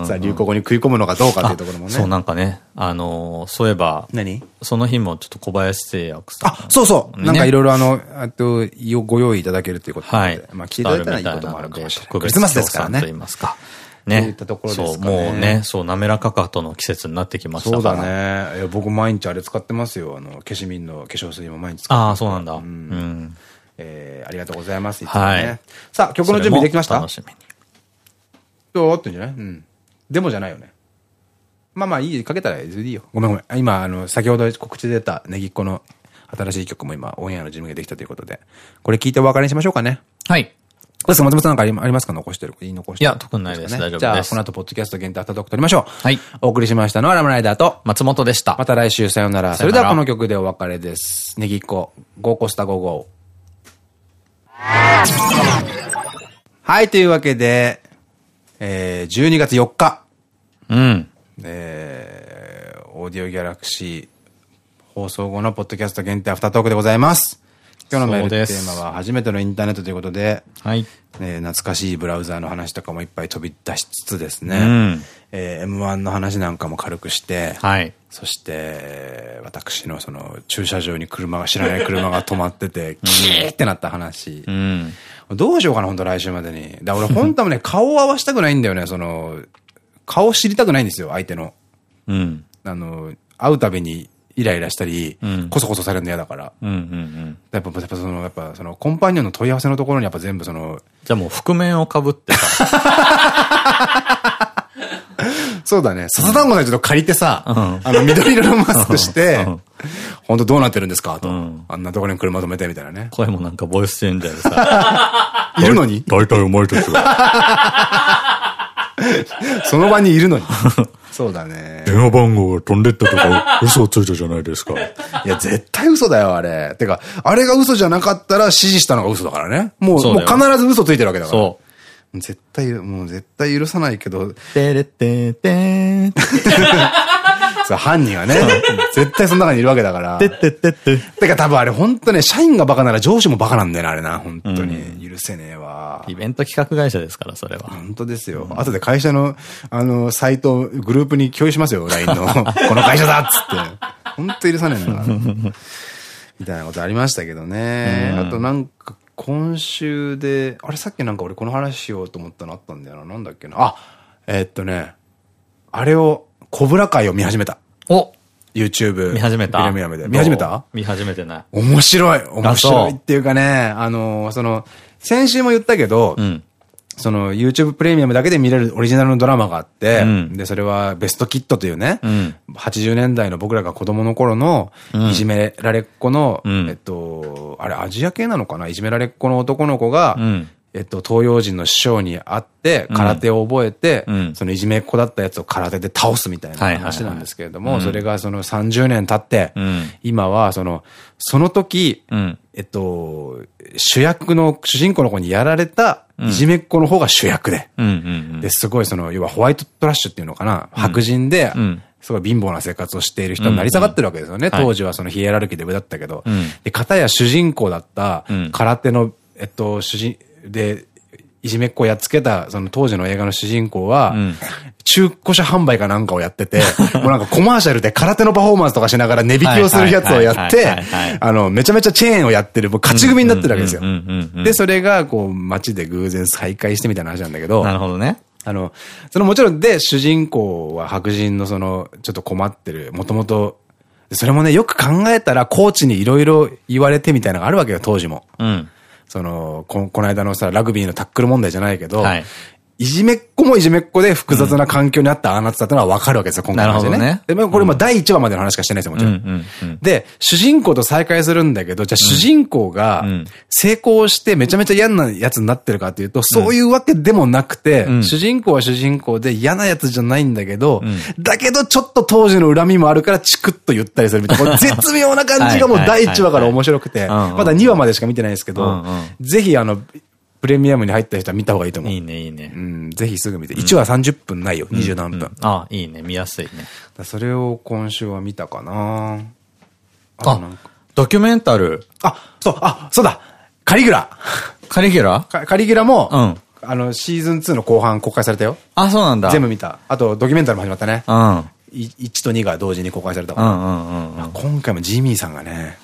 [SPEAKER 2] さあ、流行語に食い込むのかどうかっていうところもね。
[SPEAKER 1] そう、なんかね、あのーそういえば、
[SPEAKER 2] 何？
[SPEAKER 1] その日もちょっと小林製薬さん。
[SPEAKER 2] あ、そうそう。
[SPEAKER 1] ね
[SPEAKER 2] なんかいろいろあの、あと、ご用意いただけるということで。
[SPEAKER 1] はい。
[SPEAKER 2] まあ、来ていただいたらいいこともあるかもしれない。クリスマスですから
[SPEAKER 1] 協賛と言い
[SPEAKER 2] ね。
[SPEAKER 1] ますか。
[SPEAKER 2] そういっ
[SPEAKER 1] ね
[SPEAKER 2] たとこ。ろで
[SPEAKER 1] そう、
[SPEAKER 2] すかね
[SPEAKER 1] もうね、そう、滑らかかとの季節になってきましたから。
[SPEAKER 2] そうだね。いや僕毎日あれ使ってますよ。あの、消しミンの化粧水も毎日使って。
[SPEAKER 1] ああ、そうなんだ。うん。
[SPEAKER 2] えーありがとうございます。
[SPEAKER 1] はい
[SPEAKER 2] さあ、曲の準備できました？
[SPEAKER 1] 楽しみに。
[SPEAKER 2] どうってんじゃない？うん。でもじゃないよね。まあまあいい、かけたらいいよ。ごめんごめん。今、あの、先ほど告知で出たネギっ子の新しい曲も今、オンエアの準備ができたということで、これ聞いてお別れにしましょうかね。
[SPEAKER 1] はい。
[SPEAKER 2] どうですか松本さんなんかありますか？残してる？言い残してる
[SPEAKER 1] いや特にないです
[SPEAKER 2] か
[SPEAKER 1] 大丈夫です
[SPEAKER 2] じゃあ、この後、ポッドキャスト限定アフタートーク撮りましょう。
[SPEAKER 1] はい。
[SPEAKER 2] お送りしましたのはラムライダーと、
[SPEAKER 1] 松本でした。
[SPEAKER 2] また来週さよならそれではこの曲でお別れです。 Negicco、ゴーコスタゴーゴー。はい、というわけで、えー、12月4日、
[SPEAKER 1] うん。
[SPEAKER 2] えー、オーディオギャラクシー放送後のポッドキャスト限定アフタートークでございます。今日のメールテーマは初めてのインターネットということで、
[SPEAKER 1] はい。
[SPEAKER 2] えー懐かしいブラウザーの話とかもいっぱい飛び出しつつですね、
[SPEAKER 1] うん
[SPEAKER 2] えー M1 の話なんかも軽くして、
[SPEAKER 1] はい。
[SPEAKER 2] そして、私のその駐車場に車が、知らない車が止まってて、キーってなった話
[SPEAKER 1] う。ん。
[SPEAKER 2] どうしようかな、本当来週までに。だから俺本当はね、顔を合わしたくないんだよね、その、顔知りたくないんですよ、相手の。
[SPEAKER 1] うん。
[SPEAKER 2] あの、会うたびにイライラしたり、
[SPEAKER 1] うん
[SPEAKER 2] コソコソされるの嫌だから。
[SPEAKER 1] うん。うん。うん。
[SPEAKER 2] やっぱ、やっぱその、やっぱその、コンパニオンの問い合わせのところにやっぱ全部その、
[SPEAKER 1] じゃあもう覆面をかぶってさ。
[SPEAKER 2] そうだね。笹団子さんちょっと借りてさ、
[SPEAKER 1] うん
[SPEAKER 2] あの、緑色のマスクして
[SPEAKER 1] うん、
[SPEAKER 2] 本当どうなってるんですか？と
[SPEAKER 1] うん。
[SPEAKER 2] あんなところに車止めてみたいなね。
[SPEAKER 1] 声もなんかボイスチェンジャーでさ。
[SPEAKER 2] いるのに？
[SPEAKER 1] 大体お前たちは。
[SPEAKER 2] その場にいるのに。そうだね。
[SPEAKER 1] 電話番号が飛んでったとか嘘をついたじゃないですか。
[SPEAKER 2] いや、絶対嘘だよ、あれ。てか、あれが嘘じゃなかったら指示したのが嘘だからね。もう、もう必ず嘘ついてるわけだから。そう。絶対、もう絶対許さないけど。
[SPEAKER 1] てれっててー
[SPEAKER 2] そう、犯人はね、絶対その中にいるわけだから。てってってって。てか多分あれ本当ね、社員がバカなら上司もバカなんだよな、あれな。本当に。許せねえわ。
[SPEAKER 1] イベント企画会社ですから、それは。
[SPEAKER 2] 本当ですよ。後で会社の、あの、サイト、グループに共有しますよ、LINE の。この会社だっつって。本当許さねえんだから。みたいなことありましたけどね。あとなんか、今週で、あれさっきなんか俺この話しようと思ったのあったんだよな。なんだっけな。あ、えー、っとね、あれを、コブラ会を見始めた。
[SPEAKER 1] お。
[SPEAKER 2] YouTube。
[SPEAKER 1] 見始めた？
[SPEAKER 2] プレミアムで。見始めた？
[SPEAKER 1] 見始めてない。
[SPEAKER 2] 面白い。面白いっていうかね、あの、その、先週も言ったけど、うん、その YouTube プレミアムだけで見れるオリジナルのドラマがあって、うん、で、それはベストキットというね、うん、80年代の僕らが子供の頃のいじめられっ子の、えっと、あれアジア系なのかな？いじめられっ子の男の子が、えっと、東洋人の師匠に会って、空手を覚えて、うん、そのいじめっ子だったやつを空手で倒すみたいな話なんですけれども、それがその30年経って、うん、今はその、その時、うん、えっと、主役の主人公の子にやられたいじめっ子の方が主役で、で、すごいその、要はホワイトトラッシュっていうのかな、白人で、すごい貧乏な生活をしている人になり下がってるわけですよね。当時はそのヒエラルキーで上だったけど。で、片や主人公だった空手の、えっと、主人、で、いじめっ子をやっつけた、その当時の映画の主人公は、中古車販売かなんかをやってて、もうなんかコマーシャルで空手のパフォーマンスとかしながら値引きをするやつをやって、あの、めちゃめちゃチェーンをやってる、もう勝ち組になってるわけですよ。で、それが、こう、街で偶然再会してみたいな話なんだけど、
[SPEAKER 1] なるほどね。
[SPEAKER 2] あの、そのもちろんで、主人公は白人のその、ちょっと困ってる、もともと、それもね、よく考えたら、コーチにいろいろ言われてみたいなのがあるわけよ、当時も。うん。その、ここの間のさ、ラグビーのタックル問題じゃないけど、はい、いじめっ子もいじめっ子で複雑な環境にあったああなたってのは分かるわけですよ、今回の話でね。ねでもこれも第1話までの話しかしてないですよ、もちろん。で、主人公と再会するんだけど、じゃあ主人公が成功してめちゃめちゃ嫌なやつになってるかっていうと、そういうわけでもなくて、主人公は主人公で嫌なやつじゃないんだけど、だけどちょっと当時の恨みもあるからチクッと言ったりするみたいな、絶妙な感じがもう第1話から面白くて、まだ2話までしか見てないですけど、ぜひあの、プレミアムに入った人は見た方がいいと思う。
[SPEAKER 1] いいね、いいね。
[SPEAKER 2] うん、ぜひすぐ見て。1話30分ないよ、二十何分。
[SPEAKER 1] あ、いいね、見やすいね。
[SPEAKER 2] それを今週は見たかな
[SPEAKER 1] あ、ドキュメンタル。
[SPEAKER 2] あ、そう、あ、そうだカリギュラ
[SPEAKER 1] カリギュラ？
[SPEAKER 2] カリギュラも、うん。あの、シーズン2の後半公開されたよ。
[SPEAKER 1] あ、そうなんだ。
[SPEAKER 2] 全部見た。あと、ドキュメンタルも始まったね。うん。1と2が同時に公開されたから。今回もジミーさんがね、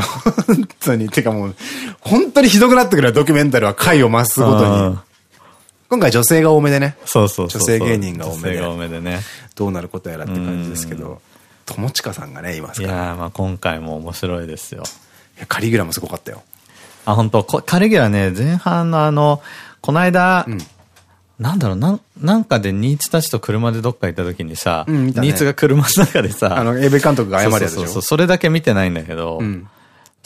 [SPEAKER 2] 本当に。てかもう、本当にひどくなってくるドキュメンタルは回を増すごとに。今回女性が多めでね。
[SPEAKER 1] そうそう
[SPEAKER 2] 女性芸人が多め
[SPEAKER 1] で。女性が多めでね。
[SPEAKER 2] どうなることやらって感じですけど、友近さんがね、います
[SPEAKER 1] から。いやまあ今回も面白いですよ。
[SPEAKER 2] カリギュラもすごかったよ。
[SPEAKER 1] あ、本当カリギュラね、前半のあの、この間、うんなんだろう、なん、なんかでニーツたちと車でどっか行った時にさ、うん、ね、ニーツが車の中でさ、
[SPEAKER 2] あの、AV 監督が謝るやつでしょそうそう
[SPEAKER 1] それだけ見てないんだけど、うん、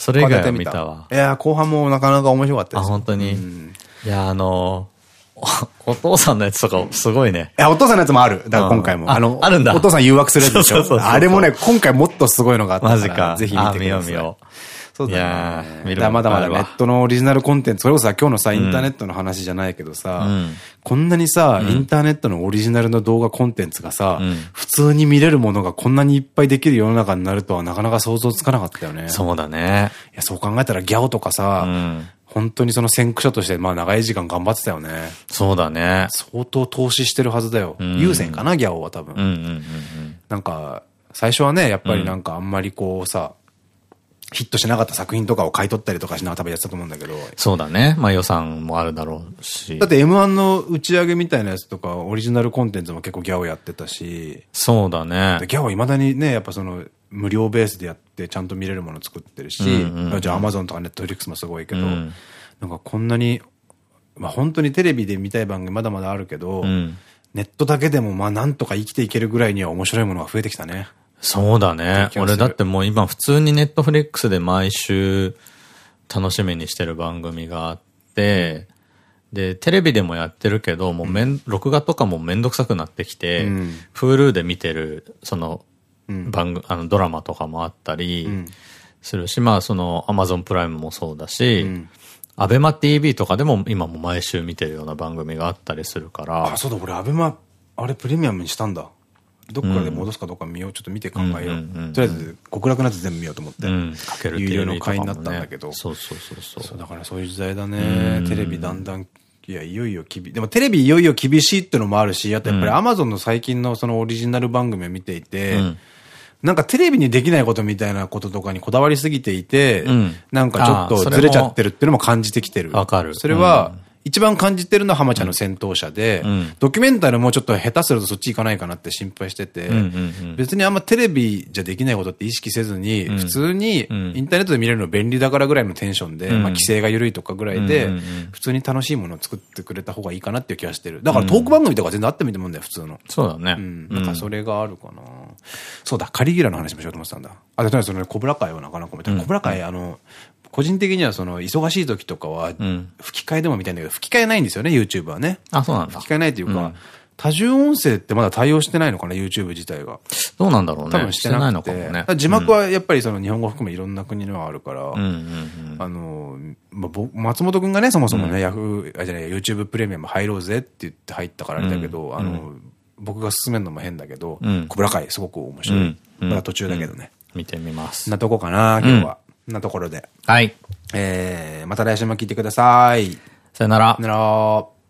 [SPEAKER 1] それ以外は見たわ。
[SPEAKER 2] いや後半もなかなか面白かったです。
[SPEAKER 1] あ、本当に、うん、いや、あのー、お父さんのやつとかすごいね。
[SPEAKER 2] いや、お父さんのやつもある。だから今回も。
[SPEAKER 1] あの、あるんだ。
[SPEAKER 2] お父さん誘惑するやつでしょ。あれもね、今回もっとすごいのがあったから。マジか。ぜひ見てください。見よう見よう。そうだね。いやまだまだネットのオリジナルコンテンツ、それこそさ、今日のさ、インターネットの話じゃないけどさ、こんなにさ、インターネットのオリジナルの動画コンテンツがさ、普通に見れるものがこんなにいっぱいできる世の中になるとはなかなか想像つかなかったよね。
[SPEAKER 1] そうだね。
[SPEAKER 2] いや、そう考えたらギャオとかさ、本当にその先駆者として、まあ長い時間頑張ってたよね。
[SPEAKER 1] そうだね。
[SPEAKER 2] 相当投資してるはずだよ。優先かな、ギャオは多分。なんか、最初はね、やっぱりなんかあんまりこうさ、ヒットしなかった作品とかを買い取ったりとかしながら多分やってたと思うんだけど。
[SPEAKER 1] そうだね。まあ予算もあるだろうし。
[SPEAKER 2] だって M1 の打ち上げみたいなやつとか、オリジナルコンテンツも結構ギャオやってたし。
[SPEAKER 1] そうだね。
[SPEAKER 2] ギャオ未だにね、やっぱその、無料ベースでやってちゃんと見れるもの作ってるし、じゃあ Amazon とか Netflix もすごいけど、うん、なんかこんなに、まあ本当にテレビで見たい番組まだまだあるけど、うん、ネットだけでもまあなんとか生きていけるぐらいには面白いものが増えてきたね。
[SPEAKER 1] そうだね。俺だってもう今普通にネットフレックスで毎週楽しみにしてる番組があって、で、テレビでもやってるけど、もうめん、録画とかもめんどくさくなってきて、フールで見てる、その、番組、あの、ドラマとかもあったりするし、まあ、その、アマゾンプライムもそうだし、アベマ TV とかでも今も毎週見てるような番組があったりするから。
[SPEAKER 2] あ、そうだ、俺アベマ、あれプレミアムにしたんだ。どっかで戻すかどうか見よう。ちょっと見て考えよう。とりあえず、極楽なやつ全部見ようと思って。うん、
[SPEAKER 1] かける
[SPEAKER 2] 有料の会員になったんだけど。
[SPEAKER 1] そうそうそう
[SPEAKER 2] そう。だからそういう時代だね。テレビだんだんいや、いよいよ厳しい。でもテレビいよいよ厳しいってのもあるし、あとやっぱりアマゾンの最近のそのオリジナル番組を見ていて、うん、なんかテレビにできないことみたいなこととかにこだわりすぎていて、うん、なんかちょっとずれちゃってるっていうのも感じてきてる。
[SPEAKER 1] わかる。
[SPEAKER 2] それは、うん一番感じてるのは浜ちゃんの戦闘車で、うん、ドキュメンタルもちょっと下手するとそっち行かないかなって心配してて、別にあんまテレビじゃできないことって意識せずに、普通にインターネットで見れるの便利だからぐらいのテンションで、まあ規制が緩いとかぐらいで、普通に楽しいものを作ってくれた方がいいかなっていう気がしてる。だからトーク番組とか全然あってもいいと思うんだよ、普通の。
[SPEAKER 1] そうだね。う
[SPEAKER 2] ん。なんかそれがあるかな。そうだ、カリギュラの話もしようと思ってたんだ。あ、で、そのコブラ会はなかなか見た。コブラ会、あの、個人的にはその忙しい時とかは、吹き替えでも見たいんだけど、吹き替えないんですよね、YouTube はね。
[SPEAKER 1] あ、そうなんだ。
[SPEAKER 2] 吹き替えないというか、多重音声ってまだ対応してないのかな、YouTube 自体が。
[SPEAKER 1] どうなんだろうね。
[SPEAKER 2] 多分してないのかもね。字幕はやっぱりその日本語含めいろんな国のはあるから、あの、まあ、松本くんがね、そもそもね、ヤフー、あ、じゃない、YouTube プレミアム入ろうぜって言って入ったからあれだけど、あの、僕が勧めるのも変だけど、小倉会すごく面白い。まだ途中だけどね。
[SPEAKER 1] 見てみます。
[SPEAKER 2] なとこかな、今日は。なところで。
[SPEAKER 1] はい。
[SPEAKER 2] えー、また来週も聞いてください。
[SPEAKER 1] さよなら。
[SPEAKER 2] さよなら。